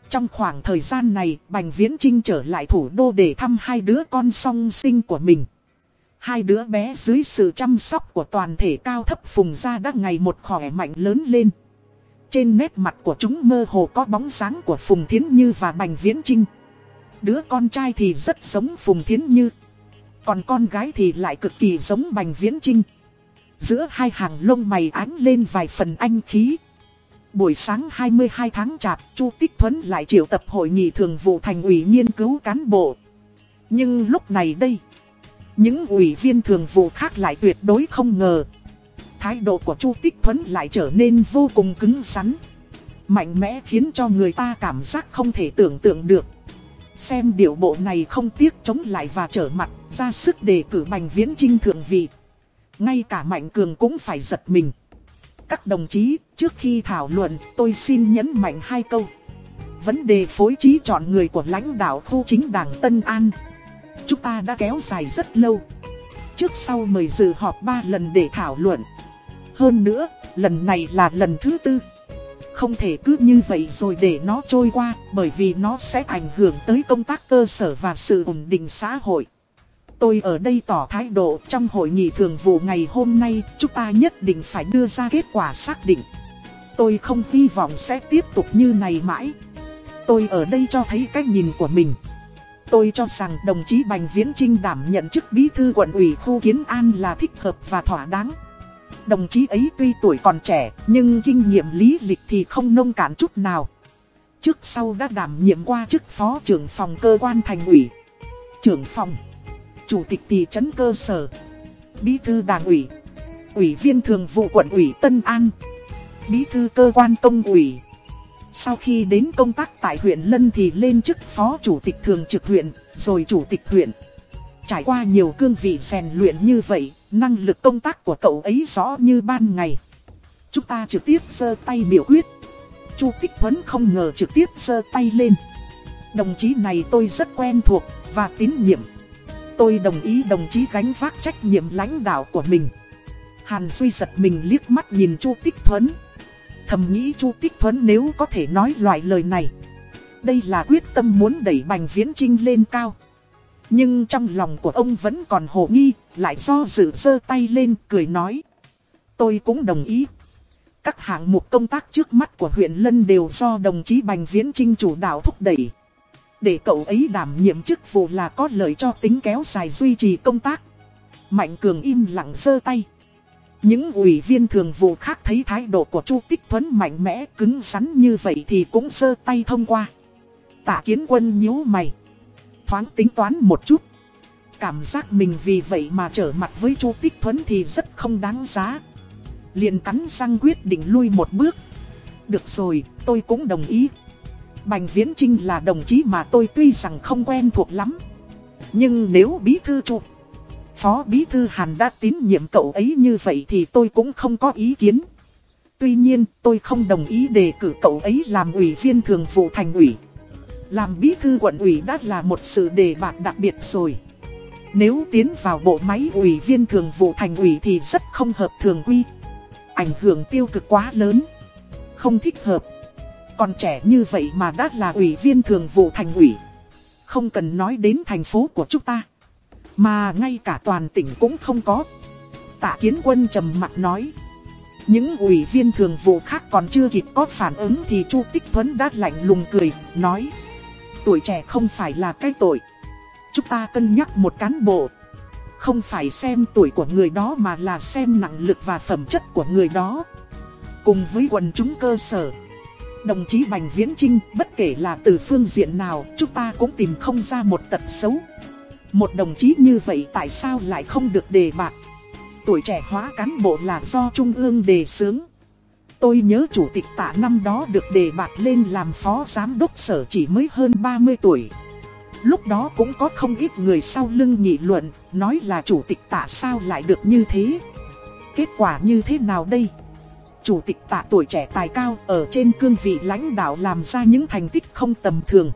Trong khoảng thời gian này, Bành Viễn Trinh trở lại thủ đô để thăm hai đứa con song sinh của mình. Hai đứa bé dưới sự chăm sóc của toàn thể cao thấp phùng ra đã ngày một khỏe mạnh lớn lên. Trên nét mặt của chúng mơ hồ có bóng dáng của Phùng Thiến Như và Bành Viễn Trinh. Đứa con trai thì rất giống Phùng Thiến Như. Còn con gái thì lại cực kỳ giống Bành Viễn Trinh. Giữa hai hàng lông mày ánh lên vài phần anh khí. Buổi sáng 22 tháng chạp, Chu Tích Thuấn lại triệu tập hội nghị thường vụ thành ủy nghiên cứu cán bộ. Nhưng lúc này đây... Những ủy viên thường vụ khác lại tuyệt đối không ngờ. Thái độ của Chu Tích Thuấn lại trở nên vô cùng cứng rắn. Mạnh mẽ khiến cho người ta cảm giác không thể tưởng tượng được. Xem điều bộ này không tiếc chống lại và trở mặt, ra sức đề cử bành viễn trinh thượng vị. Ngay cả Mạnh Cường cũng phải giật mình. Các đồng chí, trước khi thảo luận, tôi xin nhấn mạnh hai câu. Vấn đề phối trí chọn người của lãnh đạo khu chính đảng Tân An. Chúng ta đã kéo dài rất lâu. Trước sau mời dự họp 3 lần để thảo luận. Hơn nữa, lần này là lần thứ tư. Không thể cứ như vậy rồi để nó trôi qua, bởi vì nó sẽ ảnh hưởng tới công tác cơ sở và sự ổn định xã hội. Tôi ở đây tỏ thái độ trong hội nghị thường vụ ngày hôm nay, chúng ta nhất định phải đưa ra kết quả xác định. Tôi không hy vọng sẽ tiếp tục như này mãi. Tôi ở đây cho thấy cách nhìn của mình. Tôi cho rằng đồng chí Bành Viễn Trinh đảm nhận chức bí thư quận ủy khu Kiến An là thích hợp và thỏa đáng. Đồng chí ấy tuy tuổi còn trẻ, nhưng kinh nghiệm lý lịch thì không nông cạn chút nào. Trước sau đã đảm nhiệm qua chức phó trưởng phòng cơ quan thành ủy, trưởng phòng, chủ tịch thị trấn cơ sở, bí thư đảng ủy, ủy viên thường vụ quận ủy Tân An, bí thư cơ quan công ủy, sau khi đến công tác tại huyện Lân thì lên chức phó chủ tịch thường trực huyện, rồi chủ tịch huyện. Trải qua nhiều cương vị rèn luyện như vậy, năng lực công tác của cậu ấy rõ như ban ngày. Chúng ta trực tiếp giơ tay biểu quyết. Chu Tích Thuấn không ngờ trực tiếp giơ tay lên. Đồng chí này tôi rất quen thuộc và tín nhiệm. Tôi đồng ý đồng chí gánh vác trách nhiệm lãnh đạo của mình. Hàn Duy giật mình liếc mắt nhìn Chu Tích Thuấn. Thầm nghĩ Chu Tích Thuấn nếu có thể nói loại lời này. Đây là quyết tâm muốn đẩy Bành Viễn Trinh lên cao. Nhưng trong lòng của ông vẫn còn hồ nghi, Lại do dự giơ tay lên cười nói. Tôi cũng đồng ý. Các hạng mục công tác trước mắt của huyện Lân đều do đồng chí Bành Viễn Trinh chủ đạo thúc đẩy. Để cậu ấy đảm nhiệm chức vụ là có lợi cho tính kéo dài duy trì công tác. Mạnh Cường im lặng giơ tay những ủy viên thường vụ khác thấy thái độ của Chu Tích Thuấn mạnh mẽ cứng rắn như vậy thì cũng sơ tay thông qua. Tạ kiến quân nhíu mày. Thoáng tính toán một chút. Cảm giác mình vì vậy mà trở mặt với Chu Tích Thuấn thì rất không đáng giá. liền cắn răng quyết định lui một bước. Được rồi, tôi cũng đồng ý. Bành Viễn Trinh là đồng chí mà tôi tuy rằng không quen thuộc lắm. Nhưng nếu bí thư chụp Phó Bí Thư Hàn đã tín nhiệm cậu ấy như vậy thì tôi cũng không có ý kiến. Tuy nhiên, tôi không đồng ý đề cử cậu ấy làm ủy viên thường vụ thành ủy. Làm bí thư quận ủy đã là một sự đề bạc đặc biệt rồi. Nếu tiến vào bộ máy ủy viên thường vụ thành ủy thì rất không hợp thường quy. Ảnh hưởng tiêu cực quá lớn. Không thích hợp. Còn trẻ như vậy mà đã là ủy viên thường vụ thành ủy. Không cần nói đến thành phố của chúng ta. Mà ngay cả toàn tỉnh cũng không có. Tạ kiến quân trầm mặt nói. Những ủy viên thường vụ khác còn chưa kịp có phản ứng thì Chu Tích Thuấn đã lạnh lùng cười, nói. Tuổi trẻ không phải là cái tội. Chúng ta cân nhắc một cán bộ. Không phải xem tuổi của người đó mà là xem năng lực và phẩm chất của người đó. Cùng với quần chúng cơ sở. Đồng chí Bành Viễn Trinh, bất kể là từ phương diện nào, chúng ta cũng tìm không ra một tật xấu. Một đồng chí như vậy tại sao lại không được đề bạc? Tuổi trẻ hóa cán bộ là do Trung ương đề xướng. Tôi nhớ chủ tịch tạ năm đó được đề bạt lên làm phó giám đốc sở chỉ mới hơn 30 tuổi. Lúc đó cũng có không ít người sau lưng nghị luận, nói là chủ tịch tạ sao lại được như thế. Kết quả như thế nào đây? Chủ tịch tạ tuổi trẻ tài cao ở trên cương vị lãnh đạo làm ra những thành tích không tầm thường.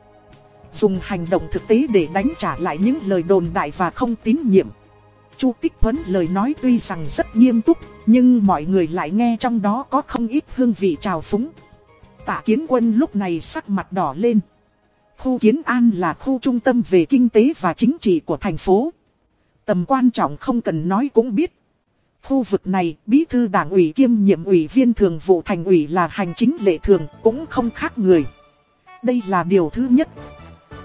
Dùng hành động thực tế để đánh trả lại những lời đồn đại và không tín nhiệm. Chu Tích Thuấn lời nói tuy rằng rất nghiêm túc, nhưng mọi người lại nghe trong đó có không ít hương vị trào phúng. Tạ Kiến Quân lúc này sắc mặt đỏ lên. Khu Kiến An là khu trung tâm về kinh tế và chính trị của thành phố. Tầm quan trọng không cần nói cũng biết. Khu vực này, bí thư đảng ủy kiêm nhiệm ủy viên thường vụ thành ủy là hành chính lệ thường, cũng không khác người. Đây là điều thứ nhất.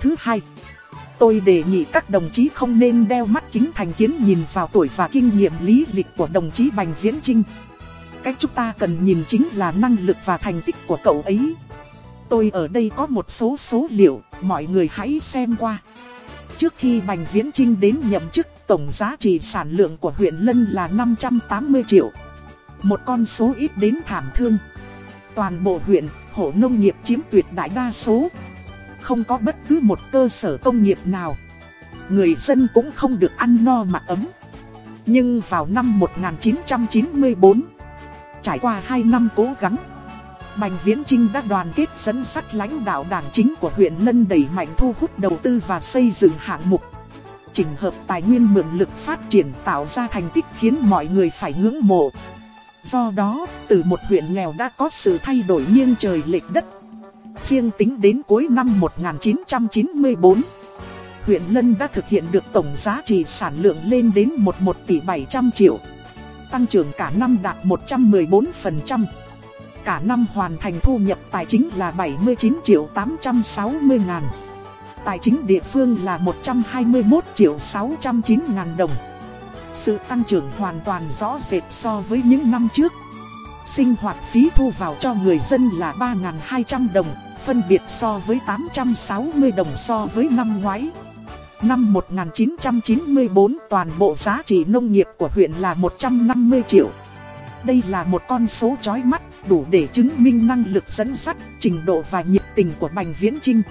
Thứ hai, tôi đề nghị các đồng chí không nên đeo mắt kính thành kiến nhìn vào tuổi và kinh nghiệm lý lịch của đồng chí Bành Viễn Trinh. Cách chúng ta cần nhìn chính là năng lực và thành tích của cậu ấy. Tôi ở đây có một số số liệu, mọi người hãy xem qua. Trước khi Bành Viễn Trinh đến nhậm chức, tổng giá trị sản lượng của huyện Lân là 580 triệu. Một con số ít đến thảm thương. Toàn bộ huyện, hộ nông nghiệp chiếm tuyệt đại đa số. Không có bất cứ một cơ sở công nghiệp nào. Người dân cũng không được ăn no mặc ấm. Nhưng vào năm 1994, trải qua 2 năm cố gắng, Bành Viễn Trinh đã đoàn kết dẫn sắt lãnh đạo đảng chính của huyện Lân đẩy mạnh thu hút đầu tư và xây dựng hạng mục. Chỉnh hợp tài nguyên mượn lực phát triển tạo ra thành tích khiến mọi người phải ngưỡng mộ. Do đó, từ một huyện nghèo đã có sự thay đổi nghiêng trời lệch đất. Riêng tính đến cuối năm 1994, huyện Lân đã thực hiện được tổng giá trị sản lượng lên đến 11 tỷ 700 triệu. Tăng trưởng cả năm đạt 114%. Cả năm hoàn thành thu nhập tài chính là 79 triệu 860 ngàn. Tài chính địa phương là 121 triệu 609 ngàn đồng. Sự tăng trưởng hoàn toàn rõ rệt so với những năm trước. Sinh hoạt phí thu vào cho người dân là 3.200 đồng, phân biệt so với 860 đồng so với năm ngoái. Năm 1994 toàn bộ giá trị nông nghiệp của huyện là 150 triệu. Đây là một con số chói mắt, đủ để chứng minh năng lực dẫn dắt, trình độ và nhiệt tình của Bành Viễn Trinh.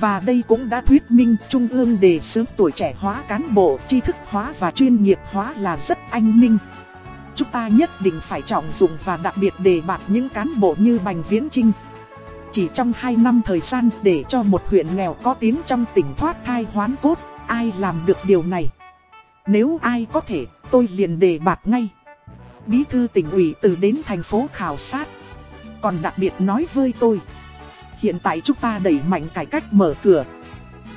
Và đây cũng đã thuyết minh Trung ương đề xướng tuổi trẻ hóa cán bộ, tri thức hóa và chuyên nghiệp hóa là rất anh minh. Chúng ta nhất định phải trọng dụng và đặc biệt đề bạt những cán bộ như Bành Viễn Trinh. Chỉ trong 2 năm thời gian để cho một huyện nghèo có tiếng trong tỉnh thoát thai hoán cốt, ai làm được điều này? Nếu ai có thể, tôi liền đề bạt ngay. Bí thư tỉnh ủy từ đến thành phố khảo sát. Còn đặc biệt nói với tôi. Hiện tại chúng ta đẩy mạnh cải cách mở cửa.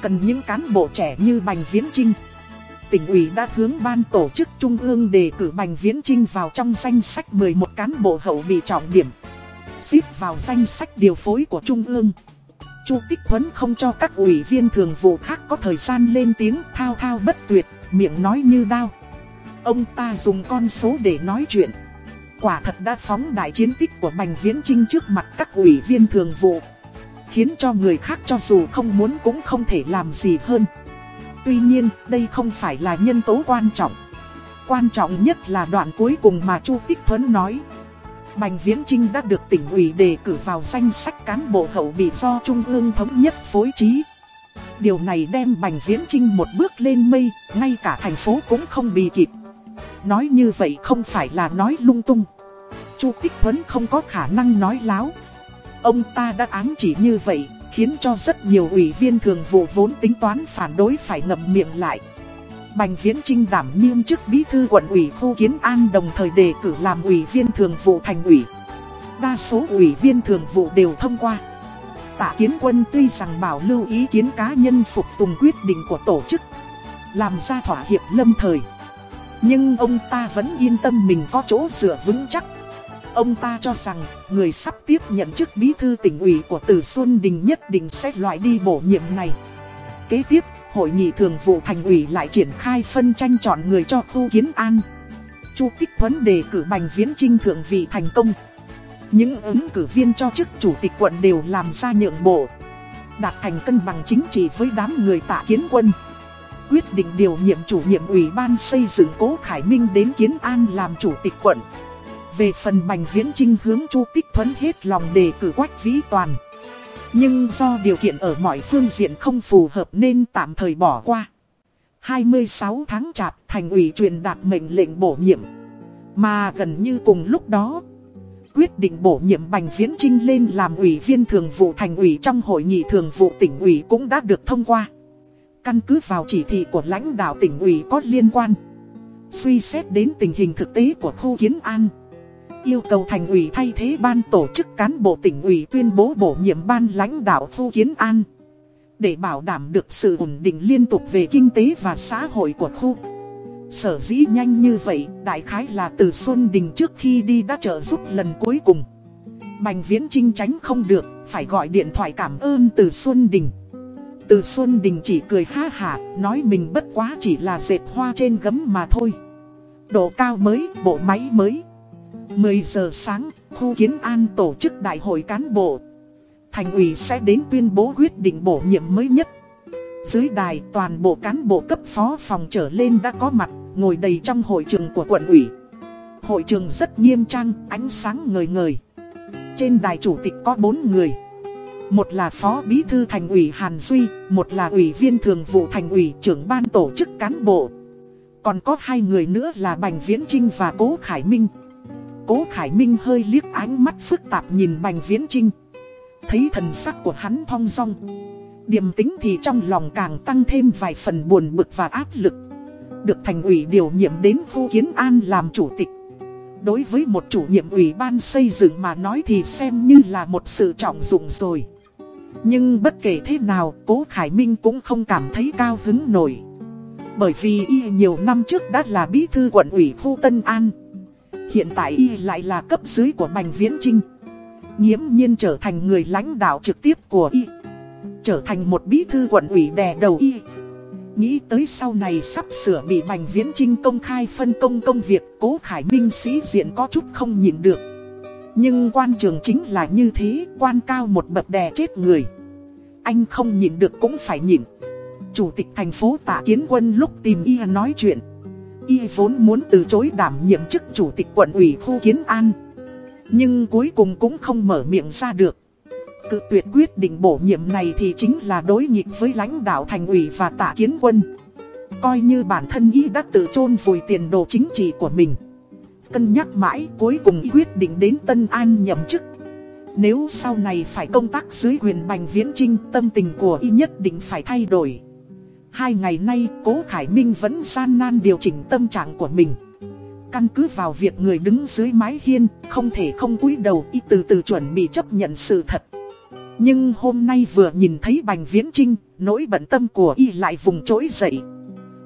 Cần những cán bộ trẻ như Bành Viễn Trinh. Tỉnh ủy đã hướng ban tổ chức trung ương đề cử Bành Viễn Trinh vào trong danh sách 11 cán bộ hậu bị trọng điểm. Xếp vào danh sách điều phối của trung ương. Chu Tích Huấn không cho các ủy viên thường vụ khác có thời gian lên tiếng thao thao bất tuyệt, miệng nói như đao. Ông ta dùng con số để nói chuyện. Quả thật đã phóng đại chiến tích của Bành Viễn Trinh trước mặt các ủy viên thường vụ. Khiến cho người khác cho dù không muốn cũng không thể làm gì hơn. Tuy nhiên, đây không phải là nhân tố quan trọng. Quan trọng nhất là đoạn cuối cùng mà Chu Tích Thuấn nói. Bành Viễn Trinh đã được tỉnh ủy đề cử vào danh sách cán bộ hậu bị do Trung ương thống nhất phối trí. Điều này đem Bành Viễn Trinh một bước lên mây, ngay cả thành phố cũng không bị kịp. Nói như vậy không phải là nói lung tung. Chu Tích Huấn không có khả năng nói láo. Ông ta đã ám chỉ như vậy, khiến cho rất nhiều ủy viên thường vụ vốn tính toán phản đối phải ngậm miệng lại. Bành Viễn Trinh đảm nhiệm chức bí thư quận ủy khu Kiến An đồng thời đề cử làm ủy viên thường vụ thành ủy. Đa số ủy viên thường vụ đều thông qua. Tạ Kiến Quân tuy rằng bảo lưu ý kiến cá nhân phục tùng quyết định của tổ chức, làm ra thỏa hiệp lâm thời. Nhưng ông ta vẫn yên tâm mình có chỗ dựa vững chắc. Ông ta cho rằng người sắp tiếp nhận chức bí thư tỉnh ủy của Từ Xuân Đình nhất định sẽ loại đi bổ nhiệm này. Kế tiếp, hội nghị thường vụ thành ủy lại triển khai phân tranh chọn người cho khu kiến an. Chu Tích Thuấn đề cử Bành Viễn Trinh thượng vị thành công. Những ứng cử viên cho chức chủ tịch quận đều làm ra nhượng bộ. Đạt thành cân bằng chính trị với đám người tạ kiến quân. Quyết định điều nhiệm chủ nhiệm ủy ban xây dựng Cố Khải Minh đến Kiến An làm chủ tịch quận. Về phần Bành Viễn Trinh hướng Chu Tích Thuấn hết lòng đề cử Quách Vĩ Toàn. Nhưng do điều kiện ở mọi phương diện không phù hợp nên tạm thời bỏ qua. 26 tháng chạp thành ủy truyền đạt mệnh lệnh bổ nhiệm. Mà gần như cùng lúc đó, quyết định bổ nhiệm Bành Viễn Trinh lên làm ủy viên thường vụ thành ủy trong hội nghị thường vụ tỉnh ủy cũng đã được thông qua. Căn cứ vào chỉ thị của lãnh đạo tỉnh ủy có liên quan. Suy xét đến tình hình thực tế của khu kiến an. Yêu cầu thành ủy thay thế ban tổ chức cán bộ tỉnh ủy tuyên bố bổ nhiệm ban lãnh đạo khu kiến an. Để bảo đảm được sự ổn định liên tục về kinh tế và xã hội của khu. Sở dĩ nhanh như vậy, đại khái là từ Xuân Đình trước khi đi đã trợ giúp lần cuối cùng. Bành Viễn Trinh tránh không được, phải gọi điện thoại cảm ơn từ Xuân Đình. Từ Xuân Đình chỉ cười ha hả, nói mình bất quá chỉ là dệt hoa trên gấm mà thôi. Độ cao mới, bộ máy mới. 10 giờ sáng, khu kiến an tổ chức đại hội cán bộ. Thành ủy sẽ đến tuyên bố quyết định bổ nhiệm mới nhất. Dưới đài, toàn bộ cán bộ cấp phó phòng trở lên đã có mặt, ngồi đầy trong hội trường của quận ủy. Hội trường rất nghiêm trang, ánh sáng ngời ngời. Trên đài chủ tịch có 4 người. Một là phó bí thư thành ủy Hàn Duy, một là ủy viên thường vụ thành ủy trưởng ban tổ chức cán bộ. Còn có hai người nữa là Bành Viễn Trinh và Cố Khải Minh. Cố Khải Minh hơi liếc ánh mắt phức tạp nhìn Bành Viễn Trinh. Thấy thần sắc của hắn thong dong. Điềm tính thì trong lòng càng tăng thêm vài phần buồn bực và áp lực. Được thành ủy điều nhiệm đến khu kiến an làm chủ tịch. Đối với một chủ nhiệm ủy ban xây dựng mà nói thì xem như là một sự trọng dụng rồi. Nhưng bất kể thế nào, Cố Khải Minh cũng không cảm thấy cao hứng nổi. Bởi vì y nhiều năm trước đã là bí thư quận ủy khu Tân An. Hiện tại y lại là cấp dưới của Bành Viễn Trinh. Nghiễm nhiên trở thành người lãnh đạo trực tiếp của y. Trở thành một bí thư quận ủy đè đầu y. Nghĩ tới sau này sắp sửa bị Bành Viễn Trinh công khai phân công công việc, Cố Khải Minh sĩ diện có chút không nhìn được Nhưng quan trường chính là như thế, Quan cao một bậc đè chết người Anh không nhìn được cũng phải nhìn Chủ tịch thành phố tạ kiến quân lúc tìm y nói chuyện Y vốn muốn từ chối đảm nhiệm chức chủ tịch quận ủy khu kiến an. Nhưng cuối cùng cũng không mở miệng ra được. Cự tuyệt quyết định bổ nhiệm này thì chính là đối nghịch với lãnh đạo thành ủy và tạ kiến quân. Coi như bản thân y đã tự chôn vùi tiền đồ chính trị của mình. Cân nhắc mãi cuối cùng y quyết định đến Tân An nhậm chức. Nếu sau này phải công tác dưới quyền Bành Viễn Trinh Tâm tình của y nhất định phải thay đổi. Hai ngày nay Cố Khải Minh vẫn gian nan điều chỉnh tâm trạng của mình Căn cứ vào việc người đứng dưới mái hiên Không thể không cúi đầu y từ từ chuẩn bị chấp nhận sự thật nhưng hôm nay vừa nhìn thấy Bành Viễn Trinh, nỗi bận tâm của y lại vùng trỗi dậy.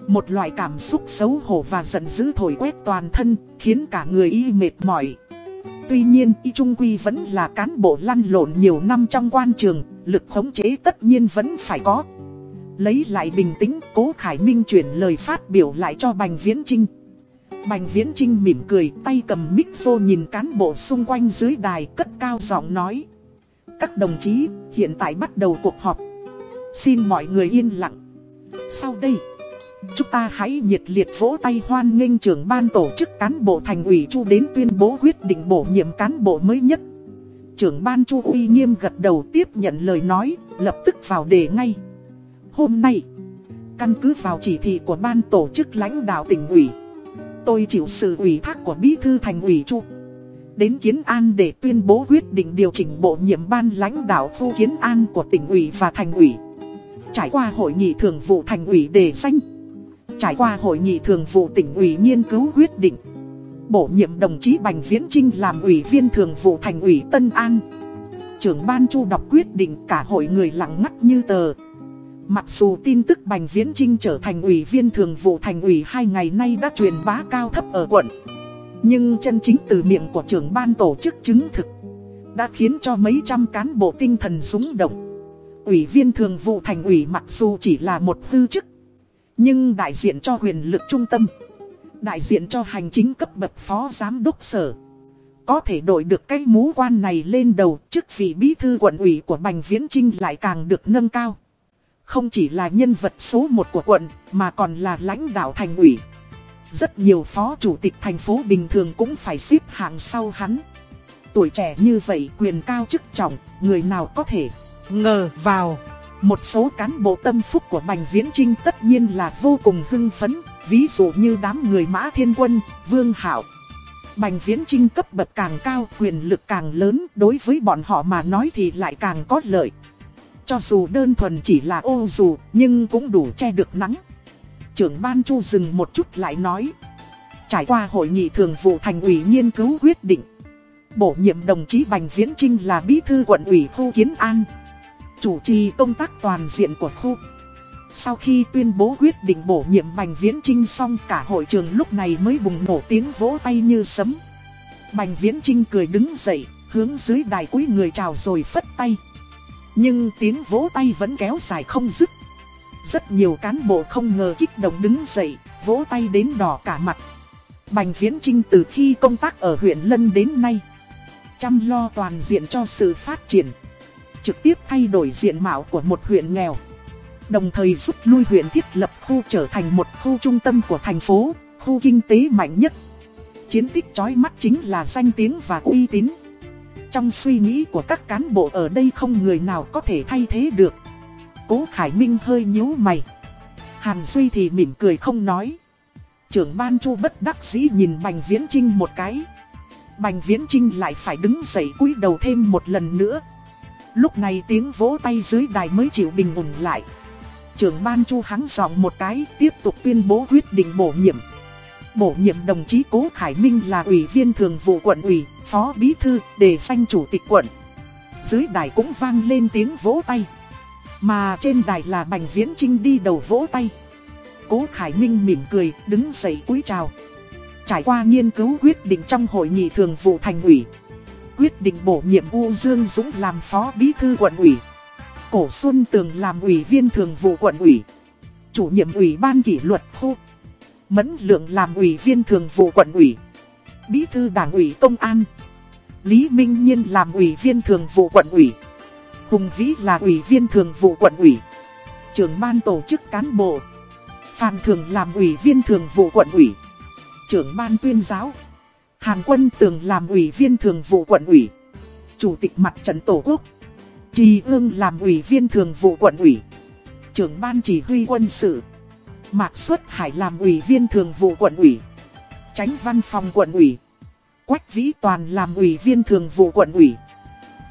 Một loại cảm xúc xấu hổ và giận dữ thổi quét toàn thân, khiến cả người y mệt mỏi. Tuy nhiên, y trung quy vẫn là cán bộ lăn lộn nhiều năm trong quan trường, lực khống chế tất nhiên vẫn phải có. Lấy lại bình tĩnh, cố Khải Minh chuyển lời phát biểu lại cho Bành Viễn Trinh. Bành Viễn Trinh mỉm cười, tay cầm mic phô nhìn cán bộ xung quanh dưới đài cất cao giọng nói. Các đồng chí, hiện tại bắt đầu cuộc họp. Xin mọi người yên lặng. Sau đây, chúng ta hãy nhiệt liệt vỗ tay hoan nghênh trưởng ban tổ chức cán bộ thành ủy Chu đến tuyên bố quyết định bổ nhiệm cán bộ mới nhất. Trưởng ban Chu uy nghiêm gật đầu tiếp nhận lời nói, lập tức vào đề ngay. Hôm nay, căn cứ vào chỉ thị của ban tổ chức lãnh đạo tỉnh ủy, tôi chịu sự ủy thác của bí thư thành ủy Chu đến Kiến An để tuyên bố quyết định điều chỉnh bộ nhiệm ban lãnh đạo khu Kiến An của tỉnh ủy và thành ủy. Trải qua hội nghị thường vụ thành ủy đề danh, trải qua hội nghị thường vụ tỉnh ủy nghiên cứu quyết định, bổ nhiệm đồng chí Bành Viễn Trinh làm ủy viên thường vụ thành ủy Tân An. Trưởng ban chu đọc quyết định cả hội người lặng ngắt như tờ. Mặc dù tin tức Bành Viễn Trinh trở thành ủy viên thường vụ thành ủy hai ngày nay đã truyền bá cao thấp ở quận. Nhưng chân chính từ miệng của trưởng ban tổ chức chứng thực Đã khiến cho mấy trăm cán bộ tinh thần súng động Ủy viên thường vụ thành ủy mặc dù chỉ là một tư chức, Nhưng đại diện cho quyền lực trung tâm, Đại diện cho hành chính cấp bậc phó giám đốc sở, Có thể đổi được cái mũ quan này lên đầu Chức vị bí thư quận ủy của Bành Viễn Trinh lại càng được nâng cao không chỉ là nhân vật số 1 của quận Mà còn là lãnh đạo thành ủy Rất nhiều phó chủ tịch thành phố bình thường cũng phải xếp hạng sau hắn Tuổi trẻ như vậy quyền cao chức trọng Người nào có thể Ngờ vào. Một số cán bộ tâm phúc của Bành Viễn Trinh tất nhiên là vô cùng hưng phấn, ví dụ như đám người Mã Thiên Quân, Vương Hảo. Bành Viễn Trinh cấp bậc càng cao, quyền lực càng lớn, đối với bọn họ mà nói thì lại càng có lợi. Cho dù đơn thuần chỉ là ô dù, nhưng cũng đủ che được nắng. Trưởng ban chu dừng một chút lại nói. Trải qua hội nghị thường vụ thành ủy nghiên cứu quyết định. Bổ nhiệm đồng chí Bành Viễn Trinh là bí thư quận ủy khu Kiến An chủ trì công tác toàn diện của khu. Sau khi tuyên bố quyết định bổ nhiệm Bành Viễn Trinh xong cả hội trường lúc này mới bùng nổ tiếng vỗ tay như sấm. Bành Viễn Trinh cười đứng dậy, hướng dưới đài quý người chào rồi phất tay. Nhưng tiếng vỗ tay vẫn kéo dài không dứt. Rất nhiều cán bộ không ngờ kích động đứng dậy, vỗ tay đến đỏ cả mặt. Bành Viễn Trinh từ khi công tác ở huyện Lân đến nay, chăm lo toàn diện cho sự phát triển trực tiếp thay đổi diện mạo của một huyện nghèo. Đồng thời rút lui huyện thiết lập khu trở thành một khu trung tâm của thành phố, khu kinh tế mạnh nhất. Chiến tích chói mắt chính là danh tiếng và uy tín. Trong suy nghĩ của các cán bộ ở đây không người nào có thể thay thế được. Cố Khải Minh hơi nhíu mày. Hàn Duy thì mỉm cười không nói. Trưởng ban chu bất đắc dĩ nhìn Bành Viễn Trinh một cái. Bành Viễn Trinh lại phải đứng dậy cúi đầu thêm một lần nữa. Lúc này tiếng vỗ tay dưới đài mới chịu bình ổn lại. Trưởng ban chu hắng giọng một cái, tiếp tục tuyên bố quyết định bổ nhiệm. Bổ nhiệm đồng chí Cố Khải Minh là ủy viên thường vụ quận ủy, phó bí thư, để danh chủ tịch quận. Dưới đài cũng vang lên tiếng vỗ tay. Mà trên đài là Bành Viễn Trinh đi đầu vỗ tay. Cố Khải Minh mỉm cười, đứng dậy cúi chào. Trải qua nghiên cứu quyết định trong hội nghị thường vụ thành ủy, quyết định bổ nhiệm U Dương Dũng làm phó bí thư quận ủy. Cổ Xuân Tường làm ủy viên thường vụ quận ủy. Chủ nhiệm ủy ban kỷ luật khu. Mẫn Lượng làm ủy viên thường vụ quận ủy. Bí thư đảng ủy công an. Lý Minh Nhiên làm ủy viên thường vụ quận ủy. Hùng Vĩ là ủy viên thường vụ quận ủy. Trưởng ban tổ chức cán bộ. Phan Thường làm ủy viên thường vụ quận ủy. Trưởng ban tuyên giáo. Hàn Quân Tường làm ủy viên thường vụ quận ủy, chủ tịch mặt trận tổ quốc. Trì Ương làm ủy viên thường vụ quận ủy, trưởng ban chỉ huy quân sự. Mạc Xuất Hải làm ủy viên thường vụ quận ủy, tránh văn phòng quận ủy. Quách Vĩ Toàn làm ủy viên thường vụ quận ủy.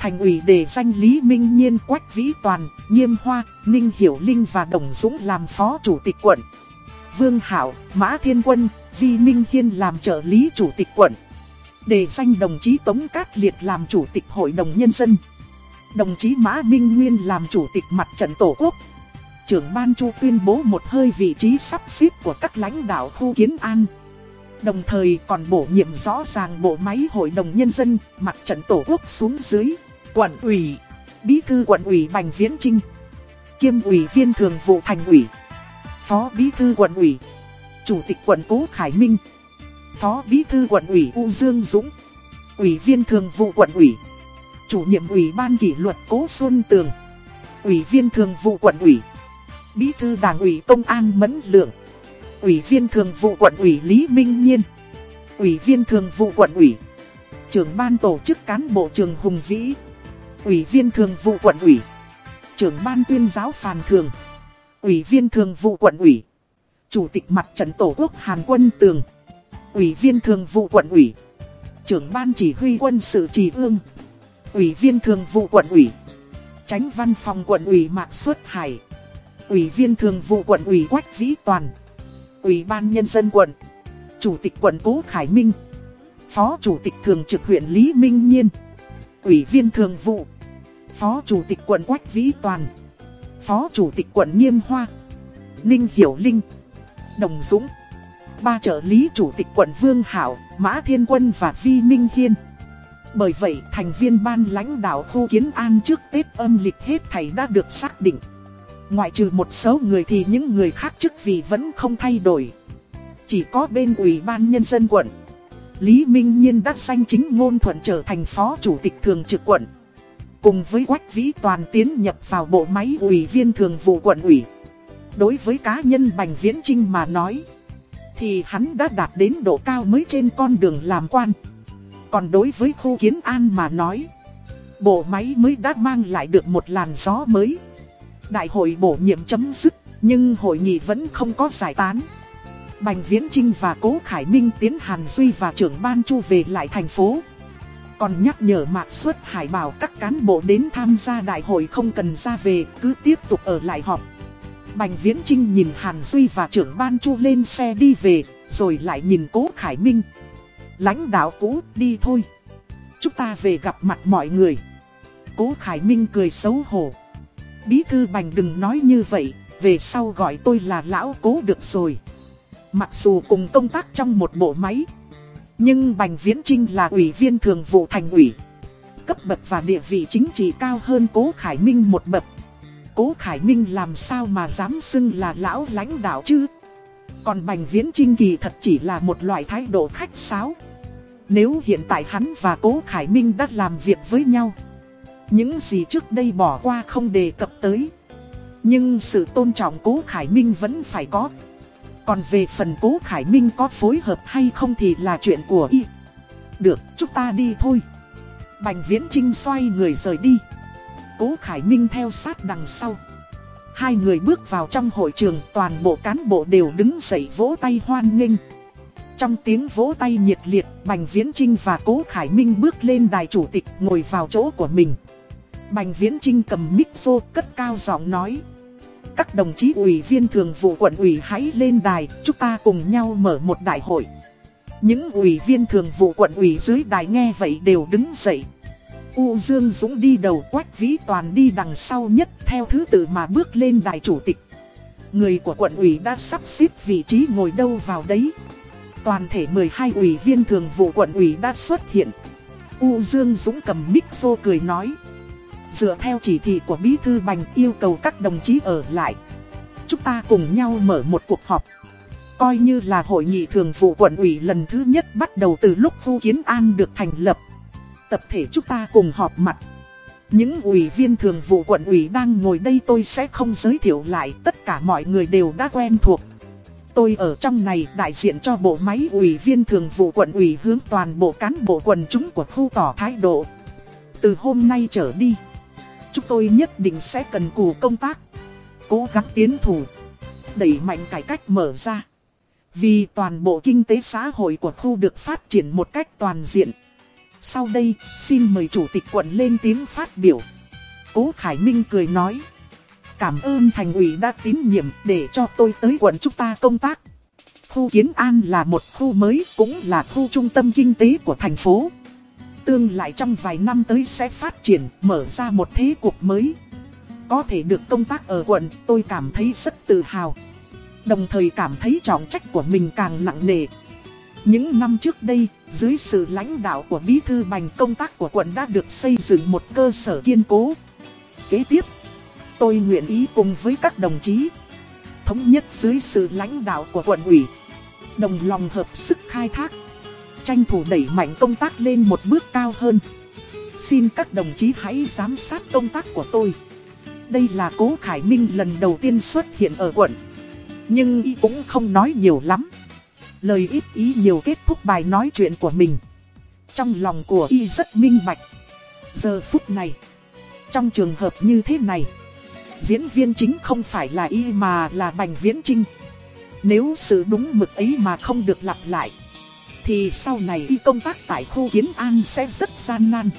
Thành ủy đề danh Lý Minh Nhiên Quách Vĩ Toàn, Nghiêm Hoa, Ninh Hiểu Linh và Đồng Dũng làm phó chủ tịch quận. Vương Hảo, Mã Thiên Quân, Vi Minh Hiên làm trợ lý chủ tịch quận. Đề danh đồng chí Tống Cát Liệt làm chủ tịch hội đồng nhân dân. Đồng chí Mã Minh Nguyên làm chủ tịch mặt trận tổ quốc. Trưởng ban chu tuyên bố một hơi vị trí sắp xếp của các lãnh đạo khu kiến an. Đồng thời còn bổ nhiệm rõ ràng bộ máy hội đồng nhân dân, mặt trận tổ quốc xuống dưới. Quận ủy, bí thư quận ủy Bành Viễn Trinh. Kiêm ủy viên thường vụ thành ủy. Phó bí thư quận ủy. Chủ tịch quận Cố Khải Minh. Phó Bí thư quận ủy U Dương Dũng, Ủy viên thường vụ quận ủy, Chủ nhiệm ủy ban kỷ luật Cố Xuân Tường, Ủy viên thường vụ quận ủy, Bí thư đảng ủy công an Mẫn Lượng, Ủy viên thường vụ quận ủy Lý Minh Nhiên, Ủy viên thường vụ quận ủy, Trưởng ban tổ chức cán bộ trường Hùng Vĩ, Ủy viên thường vụ quận ủy, Trưởng ban tuyên giáo Phàn Thường, Ủy viên thường vụ quận ủy, Chủ tịch mặt trận Tổ quốc Hàn Quân Tường Ủy viên thường vụ quận ủy Trưởng ban chỉ huy quân sự trì ương Ủy viên thường vụ quận ủy Tránh văn phòng quận ủy Mạc Xuất Hải Ủy viên thường vụ quận ủy Quách Vĩ Toàn Ủy ban nhân dân quận Chủ tịch quận Cố Khải Minh Phó Chủ tịch Thường trực huyện Lý Minh Nhiên Ủy viên thường vụ Phó Chủ tịch quận Quách Vĩ Toàn Phó Chủ tịch quận Nghiêm Hoa Ninh Hiểu Linh Đồng Dũng Ba trợ lý chủ tịch quận Vương Hảo, Mã Thiên Quân và Vi Minh Hiên Bởi vậy, thành viên ban lãnh đạo khu kiến an trước Tết âm lịch hết thảy đã được xác định. Ngoại trừ một số người thì những người khác chức vị vẫn không thay đổi. Chỉ có bên Ủy ban Nhân dân quận, Lý Minh Nhiên đã danh chính ngôn thuận trở thành phó chủ tịch thường trực quận. Cùng với Quách Vĩ Toàn tiến nhập vào bộ máy ủy viên thường vụ quận ủy. Đối với cá nhân Bành Viễn Trinh mà nói, thì hắn đã đạt đến độ cao mới trên con đường làm quan. Còn đối với khu kiến an mà nói, bộ máy mới đã mang lại được một làn gió mới. Đại hội bổ nhiệm chấm dứt, nhưng hội nghị vẫn không có giải tán. Bành Viễn Trinh và Cố Khải Minh tiến Hàn Duy và trưởng ban chu về lại thành phố. Còn nhắc nhở Mạc Xuất Hải bảo các cán bộ đến tham gia đại hội không cần ra về, cứ tiếp tục ở lại họp. Bành Viễn Trinh nhìn Hàn Duy và trưởng ban chu lên xe đi về, rồi lại nhìn Cố Khải Minh. Lãnh đạo cũ, đi thôi. Chúng ta về gặp mặt mọi người. Cố Khải Minh cười xấu hổ. Bí thư Bành đừng nói như vậy, về sau gọi tôi là lão cố được rồi. Mặc dù cùng công tác trong một bộ máy, nhưng Bành Viễn Trinh là ủy viên thường vụ thành ủy. Cấp bậc và địa vị chính trị cao hơn Cố Khải Minh một bậc. Cố Khải Minh làm sao mà dám xưng là lão lãnh đạo chứ? Còn Bành Viễn Trinh kỳ thật chỉ là một loại thái độ khách sáo. Nếu hiện tại hắn và Cố Khải Minh đã làm việc với nhau, những gì trước đây bỏ qua không đề cập tới. Nhưng sự tôn trọng Cố Khải Minh vẫn phải có. Còn về phần Cố Khải Minh có phối hợp hay không thì là chuyện của y. Được, chúng ta đi thôi. Bành Viễn Trinh xoay người rời đi. Cố Khải Minh theo sát đằng sau. Hai người bước vào trong hội trường, toàn bộ cán bộ đều đứng dậy vỗ tay hoan nghênh. Trong tiếng vỗ tay nhiệt liệt, Bành Viễn Trinh và Cố Khải Minh bước lên đài chủ tịch ngồi vào chỗ của mình. Bành Viễn Trinh cầm mic vô cất cao giọng nói. Các đồng chí ủy viên thường vụ quận ủy hãy lên đài, chúng ta cùng nhau mở một đại hội. Những ủy viên thường vụ quận ủy dưới đài nghe vậy đều đứng dậy. U Dương Dũng đi đầu quách vĩ toàn đi đằng sau nhất theo thứ tự mà bước lên đài chủ tịch. Người của quận ủy đã sắp xếp vị trí ngồi đâu vào đấy. Toàn thể 12 ủy viên thường vụ quận ủy đã xuất hiện. U Dương Dũng cầm mic vô cười nói. Dựa theo chỉ thị của Bí Thư Bành yêu cầu các đồng chí ở lại. Chúng ta cùng nhau mở một cuộc họp. Coi như là hội nghị thường vụ quận ủy lần thứ nhất bắt đầu từ lúc khu kiến an được thành lập. Tập thể chúng ta cùng họp mặt. Những ủy viên thường vụ quận ủy đang ngồi đây tôi sẽ không giới thiệu lại, tất cả mọi người đều đã quen thuộc. Tôi ở trong này đại diện cho bộ máy ủy viên thường vụ quận ủy hướng toàn bộ cán bộ quần chúng của khu tỏ thái độ. Từ hôm nay trở đi, chúng tôi nhất định sẽ cần cù công tác, cố gắng tiến thủ, đẩy mạnh cải cách mở ra. Vì toàn bộ kinh tế xã hội của khu được phát triển một cách toàn diện. Sau đây, xin mời Chủ tịch quận lên tiếng phát biểu. Cố Khải Minh cười nói. Cảm ơn thành ủy đã tín nhiệm để cho tôi tới quận chúng ta công tác. Khu Kiến An là một khu mới cũng là khu trung tâm kinh tế của thành phố. Tương lại trong vài năm tới sẽ phát triển, mở ra một thế cuộc mới. Có thể được công tác ở quận, tôi cảm thấy rất tự hào. Đồng thời cảm thấy trọng trách của mình càng nặng nề. Những năm trước đây, dưới sự lãnh đạo của Bí Thư Bành công tác của quận đã được xây dựng một cơ sở kiên cố. Kế tiếp, tôi nguyện ý cùng với các đồng chí, thống nhất dưới sự lãnh đạo của quận ủy, đồng lòng hợp sức khai thác, tranh thủ đẩy mạnh công tác lên một bước cao hơn. Xin các đồng chí hãy giám sát công tác của tôi. Đây là Cố Khải Minh lần đầu tiên xuất hiện ở quận. Nhưng y cũng không nói nhiều lắm. Lời ít ý nhiều kết thúc bài nói chuyện của mình. Trong lòng của y rất minh bạch. Giờ phút này, trong trường hợp như thế này, diễn viên chính không phải là y mà là Bành Viễn Trinh. Nếu sự đúng mực ấy mà không được lặp lại, thì sau này công tác tại khu kiến an sẽ rất gian nan.